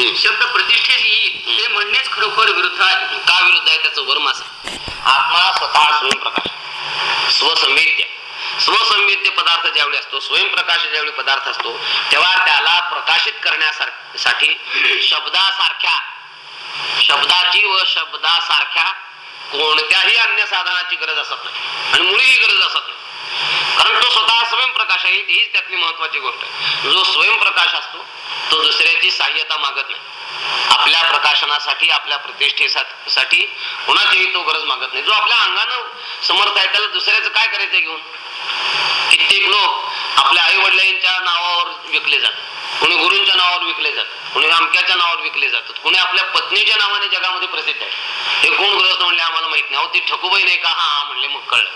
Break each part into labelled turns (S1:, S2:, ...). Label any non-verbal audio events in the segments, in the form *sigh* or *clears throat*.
S1: शब्द प्रतिष्ठेत येईल हे म्हणणेच खरोखर विरुद्ध आहे.
S2: का विरुद्ध आहे त्याचं वर्म असं? आत्मा स्वतः स्वयंप्रकाश. स्वसंवेद्य. स्वसंवेद्य पदार्थ ज्यावेळी असतो स्वयंप्रकाश ज्यावेळी पदार्थ असतो तेव्हा त्याला प्रकाशित करण्यासाठी शब्दासारख्या शब्दाची व शब्दासारख्या कोणत्याही अन्य साधनाची गरज असत नाही. आणि मुळीही गरज असत नाही. कारण तो स्वतः स्वयंप्रकाश आहे हीच त्यातली महत्वाची गोष्ट आहे. जो स्वयंप्रकाश असतो तो दुसऱ्याची सहाय्यता मागत नाही. आपल्या प्रकाशनासाठी आपल्या प्रतिष्ठेसाठी कोणाचीही तो गरज मागत नाही. जो आपल्या अंगानं समर्थ आहे त्याला दुसऱ्याचं काय करायचं घेऊन? कित्येक लोक आपल्या आई वडिलांच्या नावावर विकले जातात. कुणी गुरूंच्या नावावर विकले जातात कुणी अमक्याच्या नावावर विकले जातात कुणी आपल्या पत्नीच्या नावाने जगामध्ये प्रसिद्ध आहे हे कोण गृहस्थ म्हणले? आम्हाला माहीत नाही. अहो ती ठकूबाई नाही का? हा हा म्हणले मग कळलं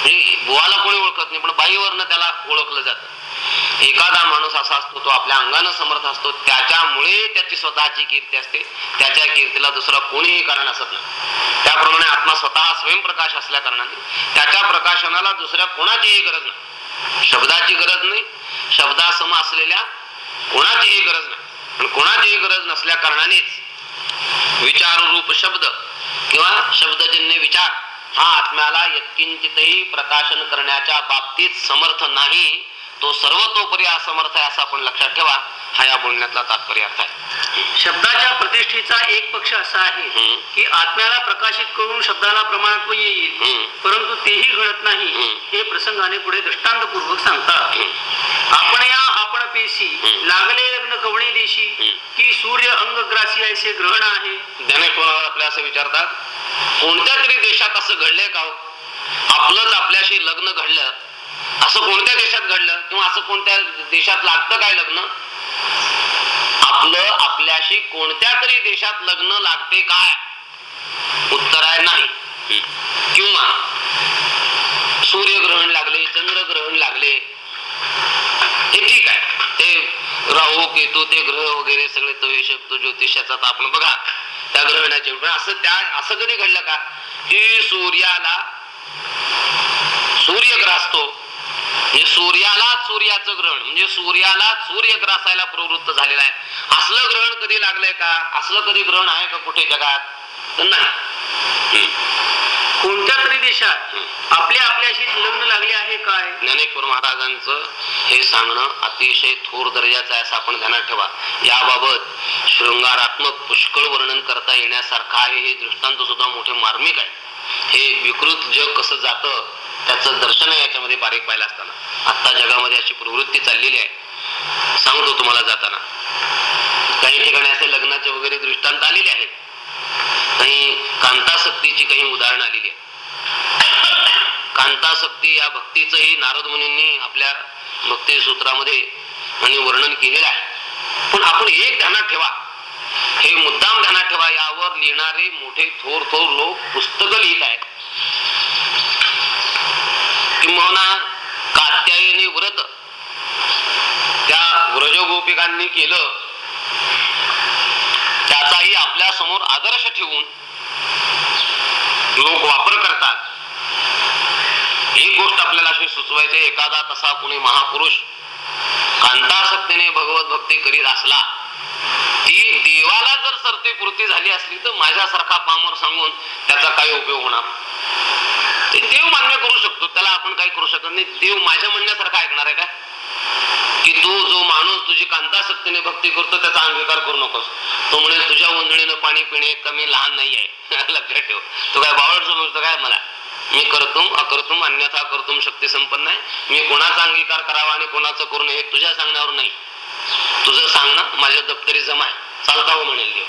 S2: म्हणजे बुवाला कोणी ओळखत नाही पण बाईवरनं त्याला ओळखलं जातं. एखादा माणूस असा असतो तो आपल्या अंगानं समर्थ असतो त्याच्यामुळे त्याची स्वतःची कीर्ती असते. त्याच्या कीर्तीला दुसरा कोणीही कारण असत नाही. त्याप्रमाणे आत्मा स्वतः स्वयंप्रकाश असल्या कारणाने त्याच्या प्रकाशनाला दुसऱ्या कोणाचीही गरज नाही. शब्दाची गरज नाही. शब्दासम असलेल्या कोणाचीही गरज नाही पण कोणाचीही गरज नसल्या कारणानेच विचार रूप शब्द किंवा शब्दजन्य विचार हा आत्म्याला यत्किंचितही प्रकाशन करण्याच्या बाबतीत समर्थ नाही तो सर्वतोपरी असमर्थ आहे असं आपण लक्षात ठेवा हा या बोलण्यातला तात्पर्य अर्थ आहे
S1: शब्दाच्या प्रतिष्ठेचा एक पक्ष असा आहे. की आत्म्याला प्रकाशित करून शब्दाला प्रमाणत्व येईल. परंतु तेही घडत नाही. हे प्रसंगाने पुढे दृष्टांतपूर्वक सांगतात आपण या पेशी. लागले लग्न कवणी देशी. की सूर्य अंगग्रासी ऐसे ग्रहण आहे
S2: ज्ञानेश्वरावर आपल्या असं विचारतात कोणत्या तरी देशात असं घडलंय का हो? आपलंच आपल्याशी लग्न घडलं असं कोणत्या देशात घडलं किंवा असं कोणत्या देशात लागतं काय लग्न आपलं आपल्याशी कोणत्या तरी देशात लग्न लागते काय उत्तर आहे नाही किंवा सूर्यग्रहण लागले चंद्रग्रहण लागले हे ठीक आहे. ते राहू केतू ते ग्रह वगैरे सगळे तो शब्द ज्योतिषाचा. आपण बघा त्या ग्रहणाचे. असं त्या असं कधी घडलं का? की सूर्याला सूर्य ग्रासतो म्हणजे सूर्याला सूर्याचं ग्रहण म्हणजे सूर्याला सूर्य ग्रासायला प्रवृत्त झालेला आहे. असलं ग्रहण कधी लागलंय का? असलं कधी ग्रहण आहे का कुठे जगात? तर नाही.
S1: कोणत्या तरी देशात आपल्या आपल्याशी लग्न लागले आहे काय?
S2: ज्ञानेश्वर महाराजांचं हे सांगणं अतिशय थोर दर्जाचं आहे असं आपण ध्यानात ठेवा. याबाबत शृंगारात्मक पुष्कळ वर्णन करता येण्यासारखं आहे हे दृष्टांत सुद्धा मोठे मार्मिक आहे. हे विकृत जग कसं जातं त्याचं दर्शन आहे याच्यामध्ये बारीक पाहिलं असताना. आता जगामध्ये अशी प्रवृत्ती चाललेली आहे. सांगतो तुम्हाला जाताना. काही ठिकाणी असे लग्नाचे वगैरे दृष्टांत आलेले आहेत. काही कांतासक्तीची काही उदाहरणं आलेली आहेत. कांतासक्ती या भक्तीचंही नारद मुनींनी आपल्या भक्ती सूत्रामध्ये आणि वर्णन केलेलं आहे. पण आपण एक ध्यानात ठेवा. हे मुद्दाम ध्यानात ठेवा यावर लिहिणारे मोठे थोर थोर लोक पुस्तक लिहित आहेत. किंबहुना कात्यायनी व्रत. त्या व्रजगोपिकांनी केलं. त्याचाही आपल्यासमोर आदर्श ठेवून लोक वापर करतात. एक गोष्ट आपल्याला अशी सुचवायची एखादा तसा कुणी महापुरुष कांतासक्तीने भगवत भक्ती करीत असला ती देवाला जर सरते पूर्ती झाली असली तर माझ्यासारखा पामर सांगून त्याचा काही उपयोग होणार ते देव मान्य करू शकतो त्याला आपण काही करू शकत नाही. देव माझ्या म्हणण्यासारखा ऐकणार आहे का? की तू जो माणूस तुझी कांतासक्तीने भक्ती करतो त्याचा अंगीकार करू नकोस. तो म्हणे तुझ्या ओंजळीनं पाणी पिणे कमी लहान नाही आहे. *laughs* लक्षात ठेव. तू काय बावळ समजतो काय मला? मी करतुम अकर्तुम अन्यथा करतुम शक्ती संपन्न आहे. मी कोणाचा अंगीकार करावा आणि कोणाचं करू नये तुझ्या सांगण्यावर नाही. तुझं सांगणं माझ्या दप्तरी जमा आहे. चालता हो म्हणेल देव.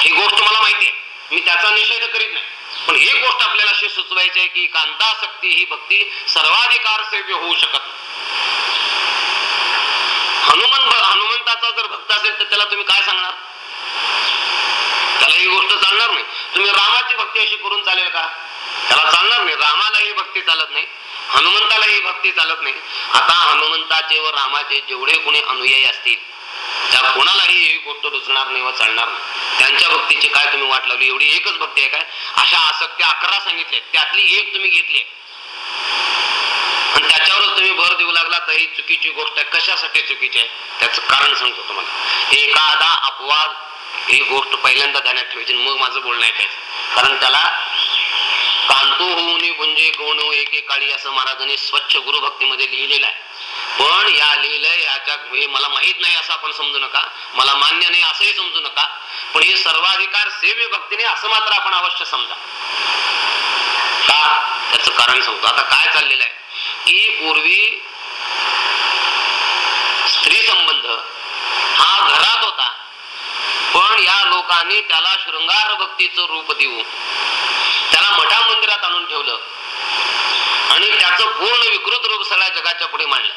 S2: ही गोष्ट मला माहिती आहे. मी त्याचा निषेध करीत नाही. पण ही गोष्ट आपल्याला अशी सुचवायची आहे की कांतासक्ती ही भक्ती सर्वाधिकार सेव्य होऊ शकत नाही. हनुमंत हनुमंताचा जर भक्त असेल तर त्याला तुम्ही काय सांगणार? त्याला ही गोष्ट चालणार नाही. तुम्ही रामाची भक्ती अशी करून चालेल का? त्याला चालणार नाही. रामालाही भक्ती चालत नाही. हनुमंतालाही भक्ती चालत नाही. आता हनुमंताचे व रामाचे जेवढे कोणी अनुयायी असतील त्या कोणालाही ही गोष्ट रुचणार नाही व चालणार नाही. त्यांच्या भक्तीची काय तुम्ही वाट लावली? एवढी एकच भक्ती आहे काय? अशा आसक्त्या अकरा सांगितल्या त्यातली एक तुम्ही घेतली आणि त्याच्यावरच तुम्ही भर देऊ लागला तर ही चुकीची गोष्ट आहे. कशासाठी चुकीची आहे? त्याचं कारण सांगतो तुम्हाला. एखादा अपवाद ही गोष्ट पहिल्यांदा ध्यानात ठेवायची मग माझं बोलणं ऐकायचं कारण त्याला कांतू होऊन गुंजे कोण एकेकाळी असं महाराजांनी स्वच्छ गुरुभक्तीमध्ये लिहिलेलं आहे. पण या लिहिलंय याच्या हे मला माहीत नाही असं आपण समजू नका. मला मान्य नाही असंही समजू नका. पण हे सर्वाधिकार सेव्य भक्तीने असं मात्र आपण अवश्य समजा. का? त्याचं कारण सांगतो. आता काय चाललेलं आहे? की पूर्वी स्त्री संबंध हा घरात होता. पण या लोकांनी त्याला शृंगार भक्तीचं रूप देऊन त्याला मठा मंदिरात आणून ठेवलं. आणि त्याचं पूर्ण विकृत रूप सगळ्या जगाच्या पुढे मांडलं.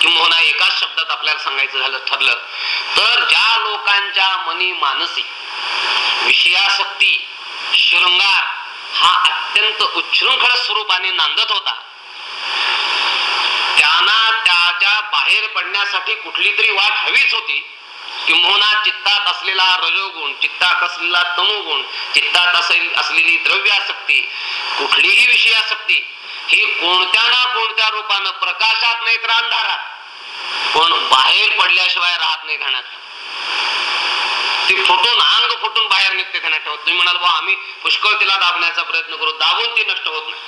S2: किंवा एकाच शब्दात आपल्याला सांगायचं झालं ठरलं. तर ज्या लोकांच्या मनी मानसी विषयासक्ती शृंगार हा अत्यंत उच्छृंखळ स्वरूपाने नांदत होता त्यांना त्याच्या बाहेर पडण्यासाठी कुठली तरी वाट हवीच होती. किंवा चित्तात असलेला रजोगुण चित्तात असलेला तमोगुण चित्तात असेल असलेली द्रव्यासक्ती कुठलीही विषयासक्ती ही कोणत्या ना कोणत्या रूपानं प्रकाशात नाही तर अंधारात. पण बाहेर पडल्याशिवाय राहत नाही घाण्यात ती फुटून अंग फुटून बाहेर निघते घाण्यात ठेवत तुम्ही म्हणाल बा आम्ही पुष्कळ तिला दाबण्याचा प्रयत्न करू. दाबून ती नष्ट होत नाही.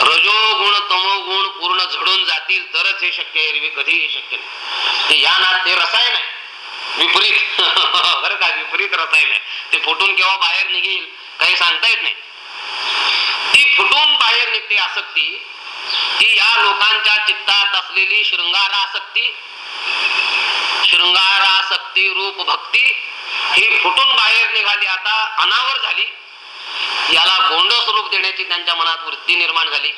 S2: रजोगुण तमोगुण पूर्ण झडून जातील तरच हे शक्य आहे कधीही शक्य नाही. या ना ते रसायन आहे. विपरीत. *laughs* बरं का विपरीत रसायन आहे. ते फुटून केव्हा बाहेर निघेल काही सांगता येत नाही. ती फुटून बाहेर निघते आसक्ती ही या लोकांच्या चित्तात असलेली शृंगारासक्ती शृंगारासक्ती रूप भक्ती ही फुटून बाहेर निघाली आता अनावर झाली. याला गोंड स्वरूप देण्याची त्यांच्या मनात वृत्ती निर्माण झाली.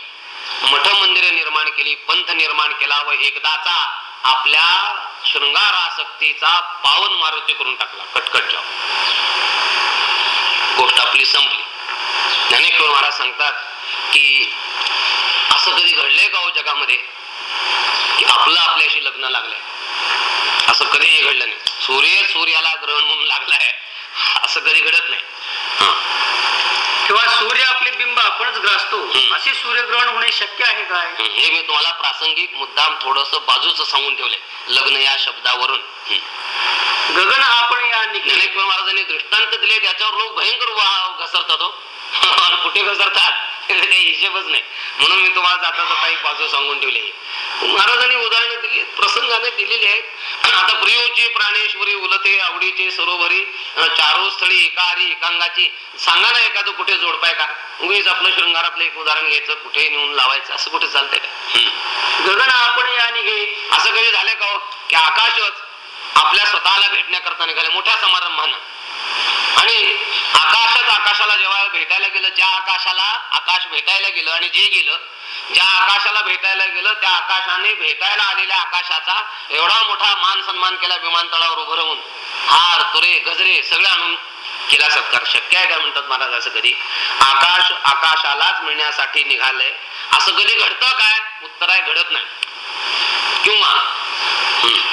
S2: मठ मंदिरे निर्माण केली पंथ निर्माण केला व एकदाचा आपल्या शृंगारासक्तीचा पावन मारुती करून टाकला. कटकट गोष्ट आपली संपली. ज्ञानेश्वर महाराज सांगतात की असं कधी घडलंय का हो जगामध्ये? की आपलं आपल्याशी लग्न लागलंय. असं कधीही घडलं नाही. सूर्य सूर्याला ग्रहण म्हणून लागलाय. असं कधी घडत नाही.
S1: किंवा सूर्य आपले बिंब आपणच ग्रासतो. असे सूर्यग्रहण होणे शक्य आहे काय
S2: हं. मी तुम्हाला प्रासंगिक मुद्दाम थोडस बाजूच सांगून ठेवलंय लग्न या शब्दावरून हं.
S1: गगन आपण या
S2: ज्ञानेश्वर महाराजांनी दृष्टांत दिले त्याच्यावर लोक भयंकर घसरतात हो *laughs* कुठे घसरतात त्याचा काही हिशेबच नाही. म्हणून मी तुम्हाला जाता जाता एक बाजू सांगून ठेवली आहे. महाराजांनी उदाहरणं दिली प्रसंगाने दिलेली आहेत. आता प्रियोची प्राणेश्वरी उलते आवडीचे सरोवरी चारो स्थळी एकाहारी एकांगाची सांगा ना एखादं कुठे जोडपाय का? उगीच आपलं शृंगारातलं एक उदाहरण घ्यायचं कुठे नेऊन लावायचं असं कुठे चालतंय का.
S1: गगन आपण या निघे
S2: असं कधी झालंय का हो? की आकाशच आपल्या स्वतःला भेटण्याकरता निघाले. मोठ्या समारंभानं. आणि आकाशच आकाशाला जेव्हा भेटायला गेलं ज्या आकाशाला आकाश भेटायला गेलं आणि जे गेलं ज्या आकाशाला भेटायला गेलं त्या आकाशाने भेटायला आलेल्या आकाशाचा एवढा मोठा मान सन्मान केला विमानतळावर उभं राहून. हार तुरे गजरे सगळं आणून केला सत्कार. शक्य आहे काय म्हणतात महाराज असं कधी? आकाश आकाशालाच मिळण्यासाठी निघालंय. असं कधी घडतं काय? उत्तर आहे घडत नाही. किंवा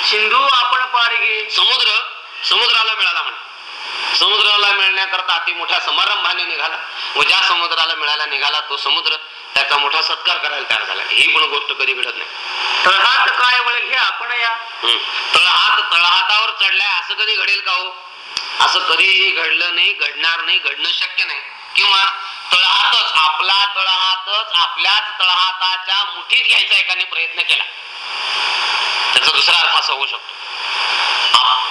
S1: सिंधू आपण पार घे.
S2: समुद्र समुद्राला मिळाला म्हणे. समुद्राला मिळण्याकरता अति मोठ्या समारंभाने निघाला. व ज्या समुद्राला मिळायला निघाला तो समुद्र त्याचा मोठा सत्कार करायला तयार झाला. ही पण गोष्ट कधी घडत नाही.
S1: तळहात काय वळ घे आपण या.
S2: तळहात तळहातावर चढलाय असं कधी घडेल का हो? असं कधीही घडलं नाही घडणार नाही घडणं शक्य नाही. किंवा तळहातच आपला तळहातच आपल्याच तळहाताच्या मुठीत घ्यायचा एकाने प्रयत्न केला. त्याचा दुसरा अर्थ असा होऊ शकतो.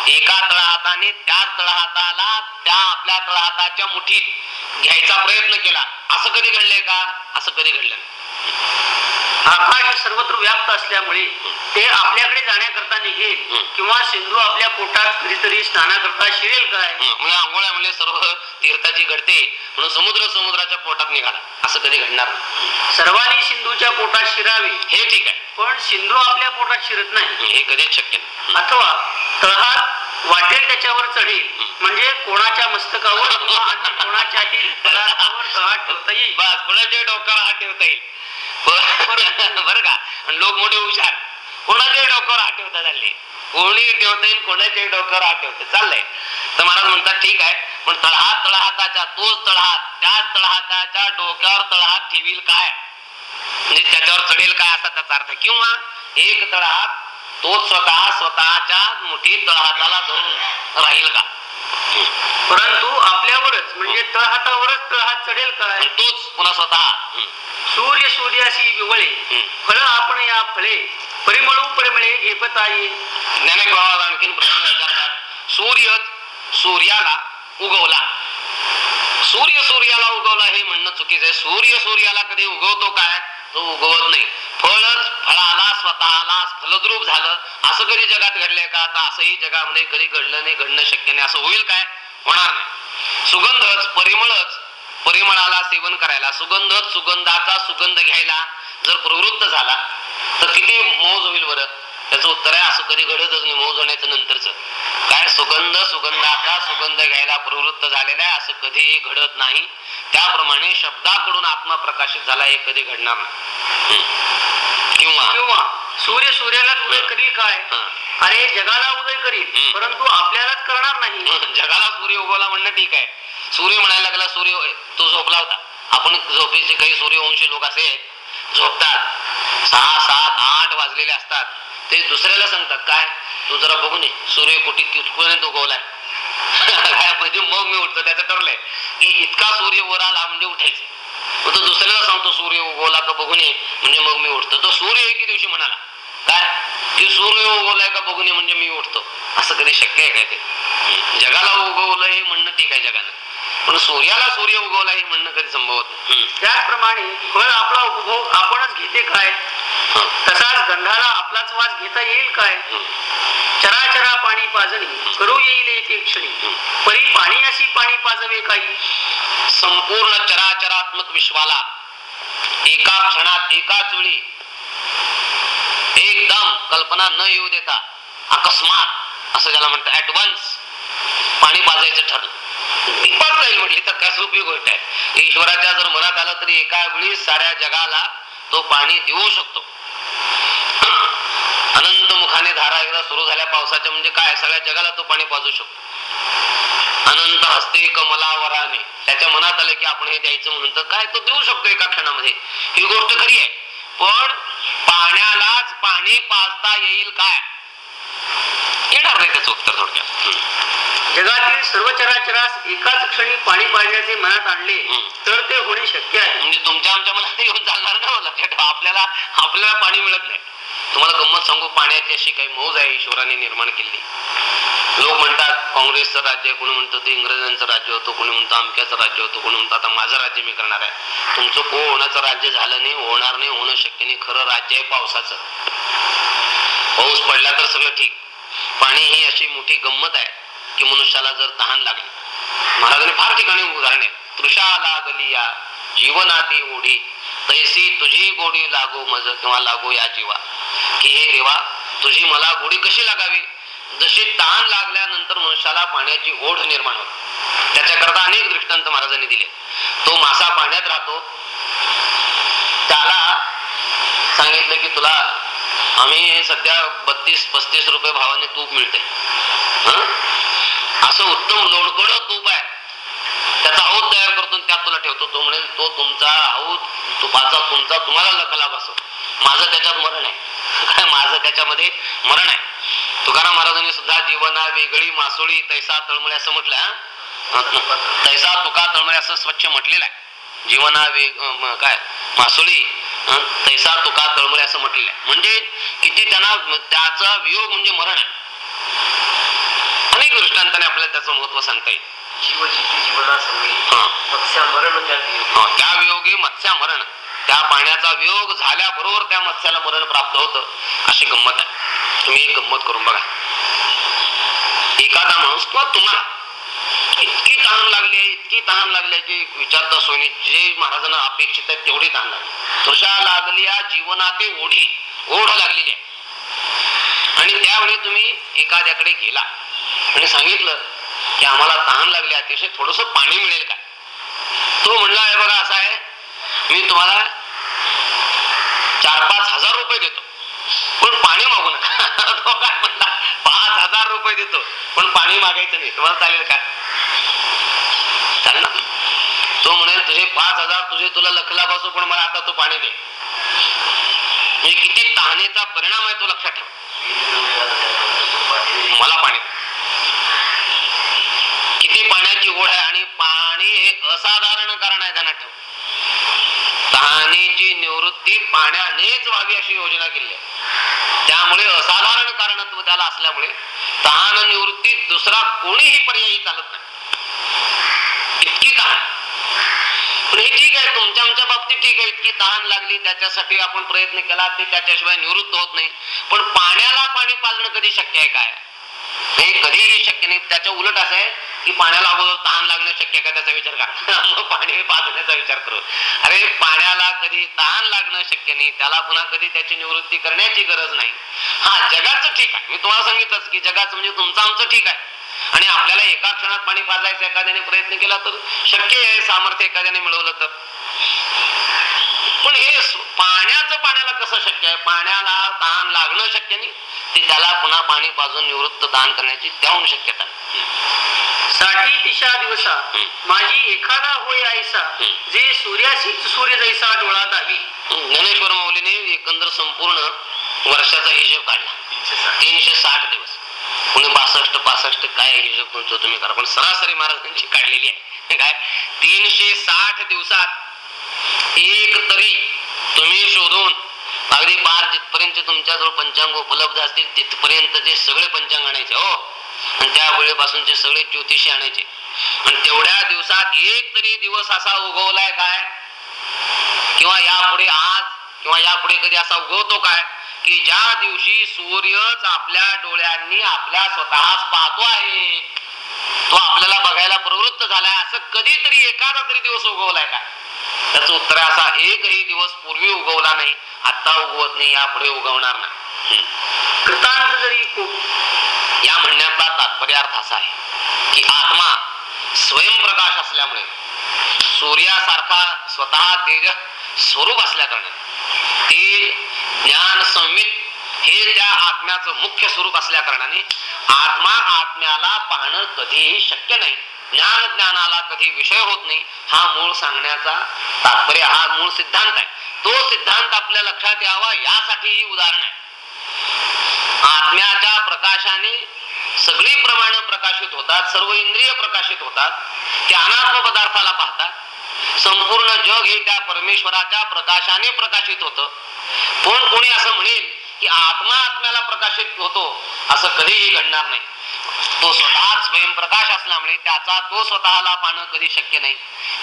S2: एका तळहाताने त्या तळहाताला त्या आपल्या तळहाताच्या मुठीत घ्यायचा प्रयत्न केला. असं कधी घडलंय का? असं कधी घडलं
S1: आकाश सर्वत्र व्याप्त असल्यामुळे ते आपल्याकडे जाण्याकरता निघेल. किंवा सिंधू आपल्या पोटात कधीतरी स्नानाकरता शिरेल काय
S2: हं, म्हणजे आंघोळ्या म्हणजे सर्व तीर्थाची घडते. म्हणून समुद्र समुद्राच्या पोटात निघाला. असं कधी घडणार.
S1: सर्वांनी सिंधूच्या पोटात शिरावे.
S2: हे ठीक आहे.
S1: पण सिंधू आपल्या पोटात शिरत नाही.
S2: हं, हे कधीच शक्य नाही.
S1: अथवा तळहात वाटेल त्याच्यावर चढेल. म्हणजे कोणाच्या मस्तकावर कोणाच्याही ठेवता येईल.
S2: बस कोणाच्या डोक्यावर हात ठेवता येईल. बर- बरं का लोक मोठे हुशार. कोणाच्याही डोक्यावर हात ठेवता चालले. कोणी ठेवता येईल कोणाच्याही डोक्यावर हात. ठेवते चाललंय. तर महाराज म्हणतात ठीक आहे. पण तळहात तळहाताच्या तोच तळहात त्याच तळहाताच्या डोक्यावर तळहात ठेवील काय? म्हणजे त्याच्यावर चढेल काय असा त्याचा अर्थ? किंवा एक तळहात तो स्वतः स्वतःच्या मोठी तळहाताला धरून राहील का?
S1: परंतु आपल्यावरच म्हणजे तळहातावरच तळहात चढेल काय
S2: तोच पुन्हा स्वतः.
S1: सूर्य सूर्याशी विवळे. फळ आपण या फळे परिमळू परिमळे घेपता ये
S2: ज्ञानेक बाबा आणखीन प्रश्न विचारतात. सूर्य सूर्याला उगवला. सूर्य सूर्याला उगवला हे म्हणणं चुकीचं आहे. सूर्य सूर्याला कधी उगवतो काय? तो उगवत नाही. फळच फळाला स्वतःला फलद्रूप झालं. असं कधी जगात घडलंय का? आता असंही जगामध्ये कधी घडलं नाही घडणं शक्य नाही. असं होईल काय? होणार नाही. सुगंधच परिमळच परिमळाला सेवन करायला सुगंधच सुगंधाचा सुगंध घ्यायला जर प्रवृत्त झाला तर किती मोज होईल बरं? त्याचं उत्तर आहे असं कधी घडतच नाही होण्याचं नंतरच. काय सुगंध सुगंधाचा सुगंध घ्यायला प्रवृत्त झालेला आहे असं कधीही घडत नाही. त्याप्रमाणे शब्दाकडून आत्मा प्रकाशित झाला हे कधी घडणार नाही. किंवा?
S1: किंवा? सूर्य सूर्यालाच उदय करील काय. अरे जगाला उदय करील. परंतु आपल्यालाच करणार नाही.
S2: जगाला सूर्य उगवला म्हणणं ठीक आहे. सूर्य म्हणायला लागला सूर्य तो झोपला होता. आपण झोपेचे काही सूर्यवंशी लोक असे झोपतात. सहा सात आठ वाजलेले असतात. ते दुसऱ्याला सांगतात काय? तू जरा बघून ये. सूर्य कुठे कितपर्यंत उगवलाय. काय म्हणजे मग मी उठतो त्याचं ठरलंय की इतका सूर्य वर आला म्हणजे उठायचं. मग तो दुसऱ्याला सांगतो सूर्य उगवला का बघून ये म्हणजे मग मी उठतो. तो सूर्य एके दिवशी म्हणाला काय? की सूर्य उगवलाय का बघून ये म्हणजे मी उठतो. असं कधी शक्य आहे काय ते? जगाला उगवलं हे म्हणणं ठीक आहे जगानं पण सूर्याला सूर्य उगवला हे म्हणणं कधी संभवत नाही.
S1: त्याचप्रमाणे फळ आपला उपभोग आपणच घेते काय? तसाच गंधाला आपलाच वास घेता येईल काय. चराचरा पाणी पाजणी. करू येईल एक एक क्षणी. परी पाणी अशी पाणी पाजवे काही.
S2: संपूर्ण चराचरात्मक विश्वाला एका क्षणात एकाच वेळी एकदम कल्पना न येऊ देता अकस्मात असं ज्याला म्हणतात ऍडव्हान्स पाणी पाजायचं ठरलं. दीपात जाईल म्हटली तर काय सोपी गोष्ट आहे. ईश्वराच्या जर मनात आलं तरी एका वेळी साऱ्या जगाला तो पाणी देऊ शकतो. अनंत मुखाने धारा एकदा सुरू झाल्या पावसाच्या म्हणजे काय? सगळ्या जगाला तो पाणी पाजू शकतो. अनंत हस्ते कमलावराने. त्याच्या मनात आलं की आपण हे द्यायचं म्हणून तर काय तो देऊ शकतो एका क्षणामध्ये. ही गोष्ट खरी आहे. पण पाण्यालाच पाणी पाजता येईल काय? येणार नाही त्याचं उत्तर थोडक्यात.
S1: जगातील सर्व चराचरास एकाच क्षणी पाणी पाजण्याचे मनात आणले. तर ते होणे शक्य आहे.
S2: म्हणजे तुमच्या आमच्या मनात येऊन चालणार ना आपल्याला आपल्याला पाणी मिळत नाही. तुम्हाला गंमत सांगू पाण्याची अशी काही मौज आहे ईश्वराने निर्माण केली. लोक म्हणतात काँग्रेसचं राज्य आहे कोणी म्हणतं ते इंग्रजांचं राज्य होतं कोणी म्हणतं अमक्याचं राज्य होतं कोणी म्हणतं आता माझं राज्य मी करणार आहे. तुमचं को होण्याचं राज्य झालं नाही होणार नाही होणं शक्य नाही खरं राज्य आहे पावसाचं. पाऊस पडला तर सगळं ठीक. पाणी ही अशी मोठी गंमत आहे की मनुष्याला जर तहान लागली. महाराजांनी फार ठिकाणी उदाहरण आहे तृषा लागली या जीवनाती ओढी तैसी तुझी गोडी लागो मज किंवा लागो या जीवा. की हे देवा तुझी मला गोडी कशी लागावी? जशी ताण लागल्यानंतर मनुष्याला पाण्याची ओढ निर्माण होते. त्याच्याकरता अनेक दृष्टांत महाराजांनी दिले. तो मासा पाण्यात राहतो. त्याला सांगितलं की तुला आम्ही सध्या बत्तीस पस्तीस रुपये भावाने तूप मिळते असं उत्तम लोणकड तूप आहे. त्याचा हौद तयार करतो त्यात तुला ठेवतो. तो म्हणेल तो तुमचा हौद तुपाचा तुमचा तुम्हाला लखलाभ असो. माझं त्याच्यात मरण आहे. *laughs* माझं त्याच्यामध्ये मरण आहे. तुकाराम महाराजांनी सुद्धा जीवना वेगळी मासोळी तैसा तळमळे असं म्हटलं? तैसा तुका तळमळे असं स्वच्छ म्हटलेलं आहे. जीवना वेग काय? मासोळी? तैसा तुका तळमळे असं म्हटलेलं आहे. म्हणजे किती त्यांना त्याचा वियोग म्हणजे मरण आहे. अनेक दृष्टांताने आपल्याला त्याचं महत्त्व सांगता येईल.
S1: जीव जीवना. मत्स्या मरण त्या
S2: वियोगी. मत्स्या मरण त्या पाण्याचा वियोग झाल्याबरोबर त्या मत्स्याला मरण प्राप्त होतं. अशी गंमत आहे. तुम्ही एक गंमत करून बघा. एखादा माणूस किंवा तुम्हाला इतकी तहान लागली आहे इतकी तहान लागली आहे की विचारता सोयी जे महाराजांना अपेक्षित आहे तेवढी तहान लागली तुषा लागली जीवनात जीवनाते ओढी ओढ लागलेली आहे. आणि त्यावेळी तुम्ही एखाद्याकडे गेला आणि सांगितलं की आम्हाला तहान लागली अतिशय थोडस पाणी मिळेल का? तो म्हणला आहे बघा असा आहे. मी तुम्हाला चार पाच हजार रुपये देतो. पण पाणी मागू नका. *laughs* तो काय म्हणला पाच हजार रुपये देतो. पण पाणी मागायचं नाही. तुम्हाला चालेल का? चालेल ना तो म्हणेल तुझे पाच हजार तुझे तुला लखला बसू पण मला आता तू पाणी दे. म्हणजे किती तहानेचा परिणाम आहे तो लक्षात ठेवा. मला पाणी किती पाण्याची ओढ आहे आणि पाणी हे असाधारण कारण आहे त्यांना ठेव. तहानेची निवृत्ती पाण्यानेच व्हावी अशी योजना केली आहे. त्यामुळे असाधारण कारणत्व त्याला असल्यामुळे तहान निवृत्ती दुसरा कोणीही पर्यायी चालत नाही. इतकी तहान. पण हे ठीक आहे तुमच्या आमच्या बाबतीत ठीक आहे इतकी तहान लागली त्याच्यासाठी आपण प्रयत्न केला ते त्याच्याशिवाय निवृत्त होत नाही. पण पाण्याला पाणी पाजणं कधी शक्य आहे काय? हे कधीही शक्य नाही. त्याच्या उलट असं आहे की पाण्याला अगोदर तहान लागणं शक्य आहे का त्याचा विचार करा. पाणी पाजण्याचा विचार करू. अरे पाण्याला कधी तहान लागणं शक्य नाही त्याला पुन्हा कधी त्याची निवृत्ती करण्याची गरज नाही. हा जगाचं ठीक आहे. मी तुम्हाला सांगितलंच की जगाचं म्हणजे तुमचं आमचं ठीक आहे. आणि आपल्याला एका क्षणात पाणी पाजायचं एखाद्याने प्रयत्न केला तर शक्य आहे सामर्थ्य एखाद्याने मिळवलं तर. पण हे पाण्याचं पाण्याला कसं शक्य आहे? पाण्याला तहान लागणं शक्य नाही ते त्याला पुन्हा पाणी पाजून निवृत्त दान करण्याची त्याहून शक्यता
S1: साठी तिशा दिवसा. माझी एखादा होय आयसा
S2: हं.
S1: जे सूर्याशीच सूर्य जैसा डोळा दावी
S2: ज्ञानेश्वर माऊलीने एकंदर संपूर्ण वर्षाचा हिशोब काढला. तीनशे साठ दिवस. कोणी बासष्ट पासष्ट काय हिशोब तुमचा तुम्ही करा पण सरासरी महाराजांची काढलेली आहे. काय? तीनशे साठ दिवसात एक तरी तुम्ही शोधून अगदी पार जिथपर्यंत तुमच्याजवळ पंचांग उपलब्ध असतील तिथपर्यंतचे सगळे पंचांग आणायचे हो. आणि त्या वेळेपासूनचे सगळे ज्योतिषी आणायचे. आणि तेवढ्या दिवसात एक तरी दिवस असा उगवलाय काय? किंवा यापुढे आज किंवा यापुढे कधी असा उगवतो काय? की ज्या दिवशी सूर्यच आपल्या डोळ्यांनी आपल्या स्वतःच पाहतो आहे तो आपल्याला बघायला प्रवृत्त झालाय. असं कधीतरी एखादा तरी दिवस उगवलाय का त्याच उत्तर असा एकही दिवस पूर्वी उगवला नाही आता उगवत नाही यापुढे उगवणार नाही.
S1: कृतांत जरी
S2: या म्हणण्याचा तात्पर्य अर्थ असा आहे की आत्मा स्वयंप्रकाश असल्यामुळे सूर्यासारखा स्वतः तेज स्वरूप असल्या कारणाने तेज ज्ञान संवित हे त्या आत्म्याचं मुख्य स्वरूप असल्या कारणाने आत्मा आत्म्याला पाहणं कधीही शक्य नाही ज्ञान ज्ञानाला कधी विषय होत नाही हा मूळ सांगण्याचा तात्पर्य हा मूळ सिद्धांत आहे. तो सिद्धांत आपल्या लक्षात यावा यासाठी उदाहरण आहे. आत्म्याच्या प्रकाशाने सगळी प्रमाण प्रकाशित होतात सर्व इंद्रिय प्रकाशित होतात ते अनात्म पदार्थाला पाहतात. संपूर्ण जग हे त्या परमेश्वराच्या प्रकाशाने प्रकाशित होत. पण कोणी असं म्हणेल की आत्मा आत्म्याला प्रकाशित होतो असं कधीही घडणार नाही. तो स्वतःच स्वयंप्रकाश असल्यामुळे त्याचा तो स्वतःला पाहणं कधी शक्य नाही.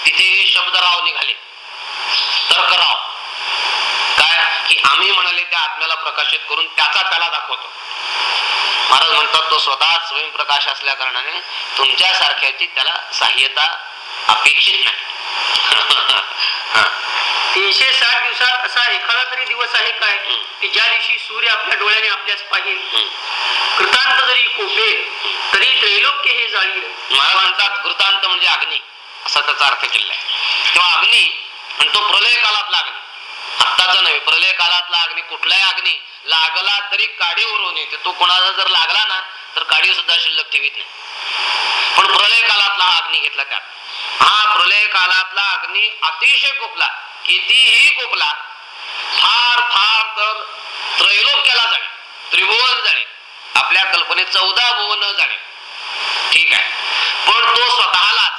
S2: तिथेही शब्दराव निघाले. तर्कराव. की आम्ही म्हणाले त्या आत्म्याला प्रकाशित करून त्याचा त्याला दाखवतो महाराज म्हणतात तो स्वतः स्वयंप्रकाश असल्या कारणाने तुमच्या सारख्याची त्याला सहाय्यता अपेक्षित नाही.
S1: तीनशे साठ दिवसात असा एखादा तरी दिवस आहे काय. की ज्या दिवशी सूर्य आपल्या डोळ्याने आपल्यास पाहिल
S2: हम्म.
S1: कृतांत जरी कोपेल तरी त्रैलोक्य हे जाळील
S2: महाराज म्हणतात वृतांत म्हणजे अग्नी असा त्याचा अर्थ केलेला आहे किंवा अग्नी आणि तो प्रलय काळातला अग्नी आत्ताचा नव्हे प्रलय काळातला अग्नी कुठलाही अग्नी लागला तरी काडी उरवून येते. तो कोणाला जर लागला ना तर काडी सुद्धा शिल्लक ठेवीत नाही. पण प्रलय काळातला हा अग्नी घेतला त्यात हा प्रलय काळातला अग्नी अतिशय कोपला. कितीही कोपला फार फार तर त्रैलोक्याला जाणे त्रिभुवन जाणे आपल्या कल्पनेत चौदा भुवन जाणे. ठीक आहे. पण तो स्वतःलाच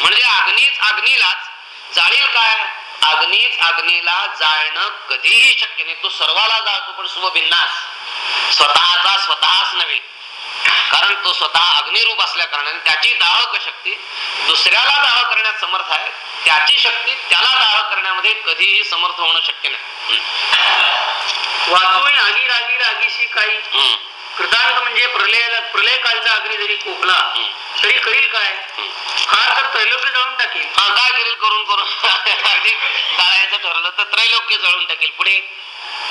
S2: म्हणजे अग्नीच अग्नीलाच जाळील काय? अग्नीच अग्नीला जाळणं कधीही शक्य नाही. तो सर्वाला जाळतो पण स्वभिन्नास स्वतःचा स्वतःच नव्हे. कारण तो स्वतः अग्निरूप असल्या कारणाने त्याची दाहक शक्ती दुसऱ्याला दाह करण्यात समर्थ आहे. त्याची शक्ती त्याला दाह करण्यामध्ये कधीही समर्थ होणं शक्य नाही.
S1: वाचून आगी रागी रागीशी काही कृतांत म्हणजे प्रलय प्रलय कालचा अग्नी जरी कोपला
S2: हम्म,
S1: तरी करील काय. फार तर त्रैलोक्य जाळून टाकेल.
S2: हा काय करेल? करून करून. अगदी जाळायचं ठरवलं तर त्रैलोक्य जळून टाकेल पुढे.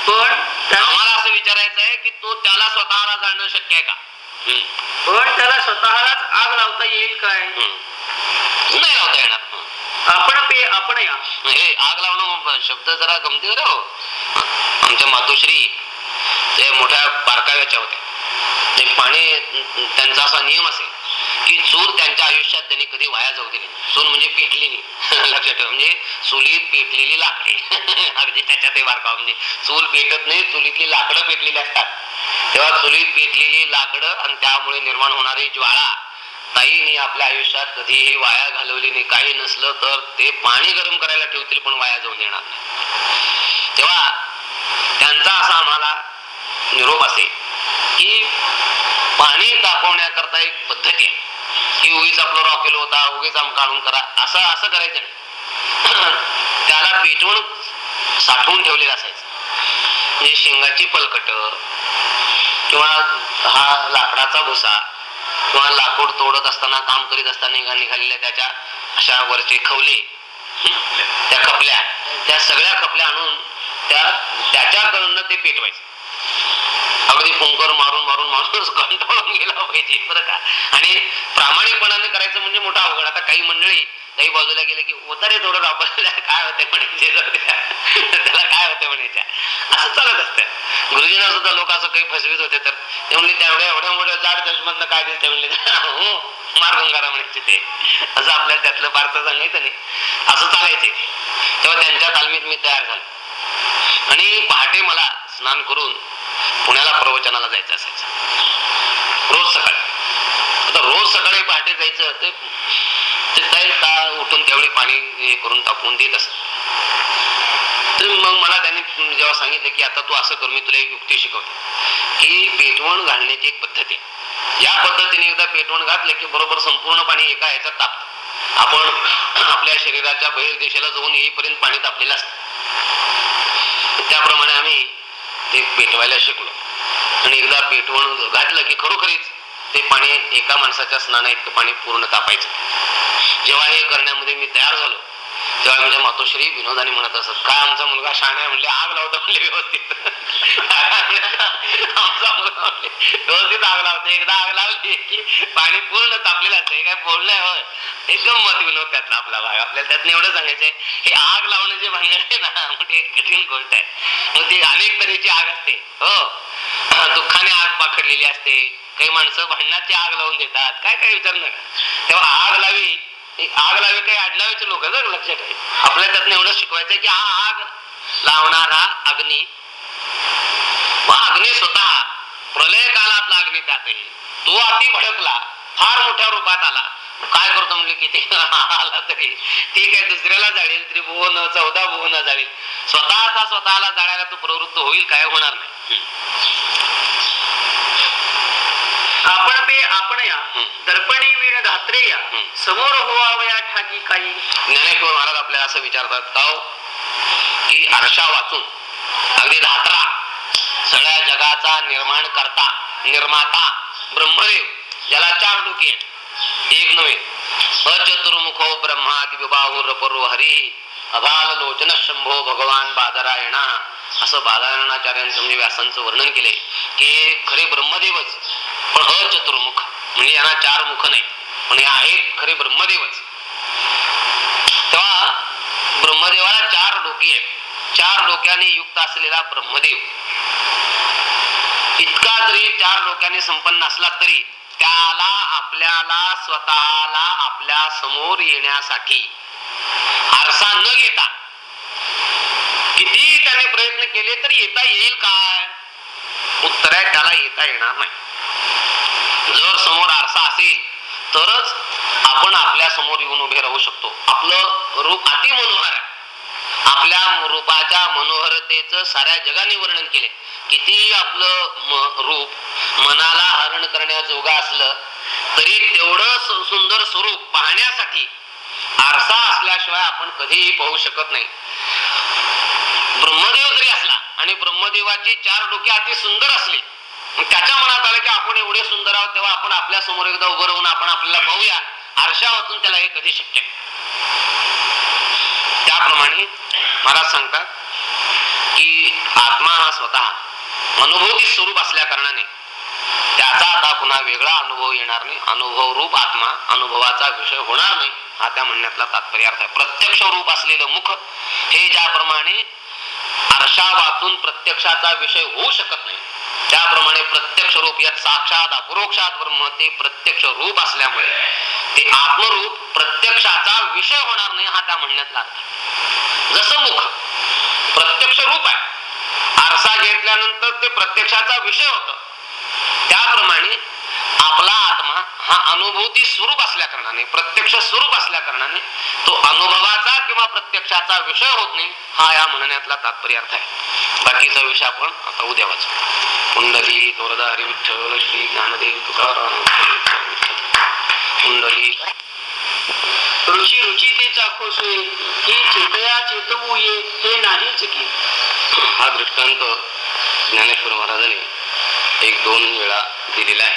S1: पण
S2: आम्हाला असं विचारायचं आहे की तो त्याला स्वतःला जाणणं शक्य आहे का?
S1: पण त्याला स्वतःलाच आग लावता येईल काय.
S2: नाही लावता येणार. हं.
S1: आपण पे आपण या.
S2: हे आग लावणं शब्द जरा गमती हो. आमच्या मातोश्री ते मोठ्या बारकाव्याच्या होत्या. ते पाणी त्यांचा असा नियम असे की चूल त्यांच्या आयुष्यात त्यांनी कधी वाया जाऊ दिली चूल म्हणजे पेटलेली नाही. *laughs* लक्षात ठेवा. म्हणजे चुलीत पेटलेली लाकडे. *laughs* अगदी त्याच्यात हे बारकाव म्हणजे चूल पेटत नाही चुलीतली लाकडं पेटलेली असतात. तेव्हा चुलीत पेटलेली लाकडं आणि त्यामुळे निर्माण होणारी ज्वाळा ताईने आपल्या आयुष्यात कधीही वाया घालवली नाही. काही नसलं तर ते पाणी गरम करायला ठेवतील पण वाया जाऊन देणार नाही. तेव्हा त्यांचा असा आम्हाला निरोप असे. की पाणी तापवण्याकरता एक पद्धती आहे. की उगीच आपलं रॉकेल होता उगीच आम काढून करा. असं असं करायचं नाही. *clears throat* त्याला पेटवून साठवून ठेवलेलं असायचं. म्हणजे शेंगाची पलकट किंवा हा लाकडाचा भुसा किंवा लाकूड तोडत असताना काम करीत असताना निघालेल्या त्याच्या अशा वरचे खवले त्या खपल्या. त्या सगळ्या खपल्या आणून त्या त्याच्याकडनं ते पेटवायचं. अगदी फुंकर मारून मारून माणूस कंटाळून गेला पाहिजे बरं का? आणि प्रामाणिकपणाने करायचं म्हणजे मोठा अवघड. आता काही मंडळी काही बाजूला गेले की होता रे थोडं राबवल्या काय होते म्हणायचे त्याला काय होते म्हणायच्या असं चालत असतं. गुरुजींना सुद्धा लोक असं काही फसवीत होते तर ते म्हणले तेवढ्या एवढ्या मोठ्या जाड चष्मतनं काय दिसते म्हणले हो मार म्हणायचे ते. असं आपल्याला त्यातलं फारसं सांगायचं नाही. असं चालायचे. तेव्हा त्यांच्या तालमीत मी तयार झालो. आणि पहाटे मला स्नान करून पुण्याला प्रवचनाला जायचं असायचं. रोज सकाळी. आता रोज सकाळी पहाटे जायचं ते काही ता उठून त्यावेळी पाणी हे करून तापवून देत असत. तर मग मला त्यांनी जेव्हा सांगितलं की आता तू असं कर मी तुला एक युक्ती शिकवते. की पेटवण घालण्याची एक पद्धती आहे. या पद्धतीने एकदा पेटवण घातलं की बरोबर संपूर्ण पाणी एका ह्याच्यात ताप आपण आपल्या शरीराच्या बहिर्देशाला जाऊन येईपर्यंत पाणी तापलेलं असतं. त्याप्रमाणे आम्ही ते पेटवायला शिकलो. आणि एकदा पेटवून घातलं की खरोखरीच ते पाणी एका माणसाच्या स्नाना इतकं पाणी पूर्ण तापायचं जेव्हा हे करण्यामध्ये मी तयार झालो तेव्हा माझ्या मातोश्री विनोदाने म्हणत असत काय आमचा मुलगा शाणे म्हणले आग लावतो म्हणले व्यवस्थित. *laughs* आमचा मुलगा म्हणले व्यवस्थित आग लावतो. एकदा आग लावली की पाणी पूर्ण तापलेलं असतं. काय बोललंय होय? एकदम गंमत विनोद त्यातला आपला भाग आपल्याला त्यातनं एवढं सांगायचंय. हे आग लावणं जे भांडण आहे ना मोठी एक कठीण गोष्ट आहे. मग ती अनेक तऱ्हेची आग असते. हो. दुःखाने आग पाखडलेली असते. काही माणसं भांडणाची आग लावून देतात. काय काय विचार नका. तेव्हा आग लावी आग लावी काही आडलावीचे लोक जर लक्षात ठेव आपल्याला त्यातनं एवढं शिकवायचं की हा आग लावणारा अग्नी अग्नी स्वतः प्रलय कालातला अग्नी त्यातही. तो अति भडकला फार मोठ्या रूपात आला. काय करतो म्हणले किती *laughs* आला तरी ठीक आहे दुसऱ्याला जाळेल त्रिभुवन चौदा भुवन जाळेल स्वतःचा स्वतःला जाळायला तो प्रवृत्त होईल काय होणार नाही
S1: आपण पे आपण या. दर्पणी वीण धात्रे या. समोर होवावया ठाकी काही
S2: ज्ञानेश्वर महाराज आपल्याला असं विचारतात का हो? की आरशा वाचून अगदी धात्रा सगळ्या जगाचा निर्माण करता निर्माता ब्रह्मदेव ज्याला चार डोके. एक नव्हे. अचतुर्मुखो ब्रह्मादि विबाहुर परो हरी अभाल लोचन शंभो भगवान बादरायणा. असं बादरायणाचार्यांचं म्हणजे व्यासांचं वर्णन केलंय. की खरे ब्रह्मदेवच. पण अचतुर्मुख. म्हणजे यांना चार मुख नाही पण हे आहेत खरे ब्रह्मदेवच. तेव्हा ब्रह्मदेवाला चार डोकी आहेत. चार डोक्याने युक्त असलेला ब्रह्मदेव. इतका जरी चार डोक्याने संपन्न असला तरी त्याला आपल्याला स्वतःला आपल्यासमोर येण्यासाठी आरसा न घेता. किती त्याने प्रयत्न केले तर येता येईल काय? उत्तर आहे त्याला येता येणार नाही. जर समोर आरसा असेल तरच आपण आपल्यासमोर येऊन उभे राहू शकतो. आपलं रूप अति मनोहर आहे. आपल्या रूपाच्या मनोहरतेच साऱ्या जगाने वर्णन केले किती आपलं रूप मनाला हरण करण्याजोगा असलं तरी तेवढं सुंदर स्वरूप पाहण्यासाठी आरसा असल्याशिवाय आपण कधीही पाहू शकत नाही. ब्रह्मदेव जरी असला आणि ब्रह्मदेवाची चार डोके अति सुंदर असली त्याच्या मनात आलं की आपण एवढे सुंदर आहोत तेव्हा आपण आपल्यासमोर एकदा उभं राहून आपण आपल्याला पाहूया. आरशा वाचून त्याला हे कधी शक्य त्याप्रमाणे महाराज सांगतात की आत्मा हा स्वतः अनुभूती स्वरूप असल्या कारणाने त्याचा आता पुन्हा वेगळा अनुभव येणार नाही. अनुभव रूप आत्मा अनुभवाचा विषय होणार नाही हा त्या म्हणण्यातला तात्पर्य अर्थ आहे. प्रत्यक्ष रूप असलेलं मुख हे ज्याप्रमाणे आरशा वाचून प्रत्यक्षाचा विषय होऊ शकत नाही त्याप्रमाणे प्रत्यक्ष रूप यात साक्षात अपरोक्षात ब्रह्म ते प्रत्यक्ष रूप असल्यामुळे ते आत्मरूप प्रत्यक्षाचा विषय होणार नाही हा त्या म्हणण्यातला अर्थ जसं मुख प्रत्यक्ष रूप आहे आरसा घेतल्यानंतर ते प्रत्यक्षाचा विषय होतं. त्याप्रमाणे आपला आत्मा हा अनुभूती स्वरूप असल्या कारणाने प्रत्यक्ष स्वरूप असल्या कारणाने तो अनुभवाचा किंवा प्रत्यक्षाचा विषय होत नाही हा या म्हणण्यातला तात्पर्य अर्थ आहे. बाकीचा विषय आपण आता उद्या वाचू. कुंडली गोरदा हरी विठ्ठल श्री ज्ञानदेव तुकाराम कुंडली.
S1: ऋषी रुची ते चाखोसे की चेतया चेतवू ये हे नाहीच की.
S2: हा दृष्टांत ज्ञानेश्वर महाराजांनी एक दोन वेळा दिलेला आहे.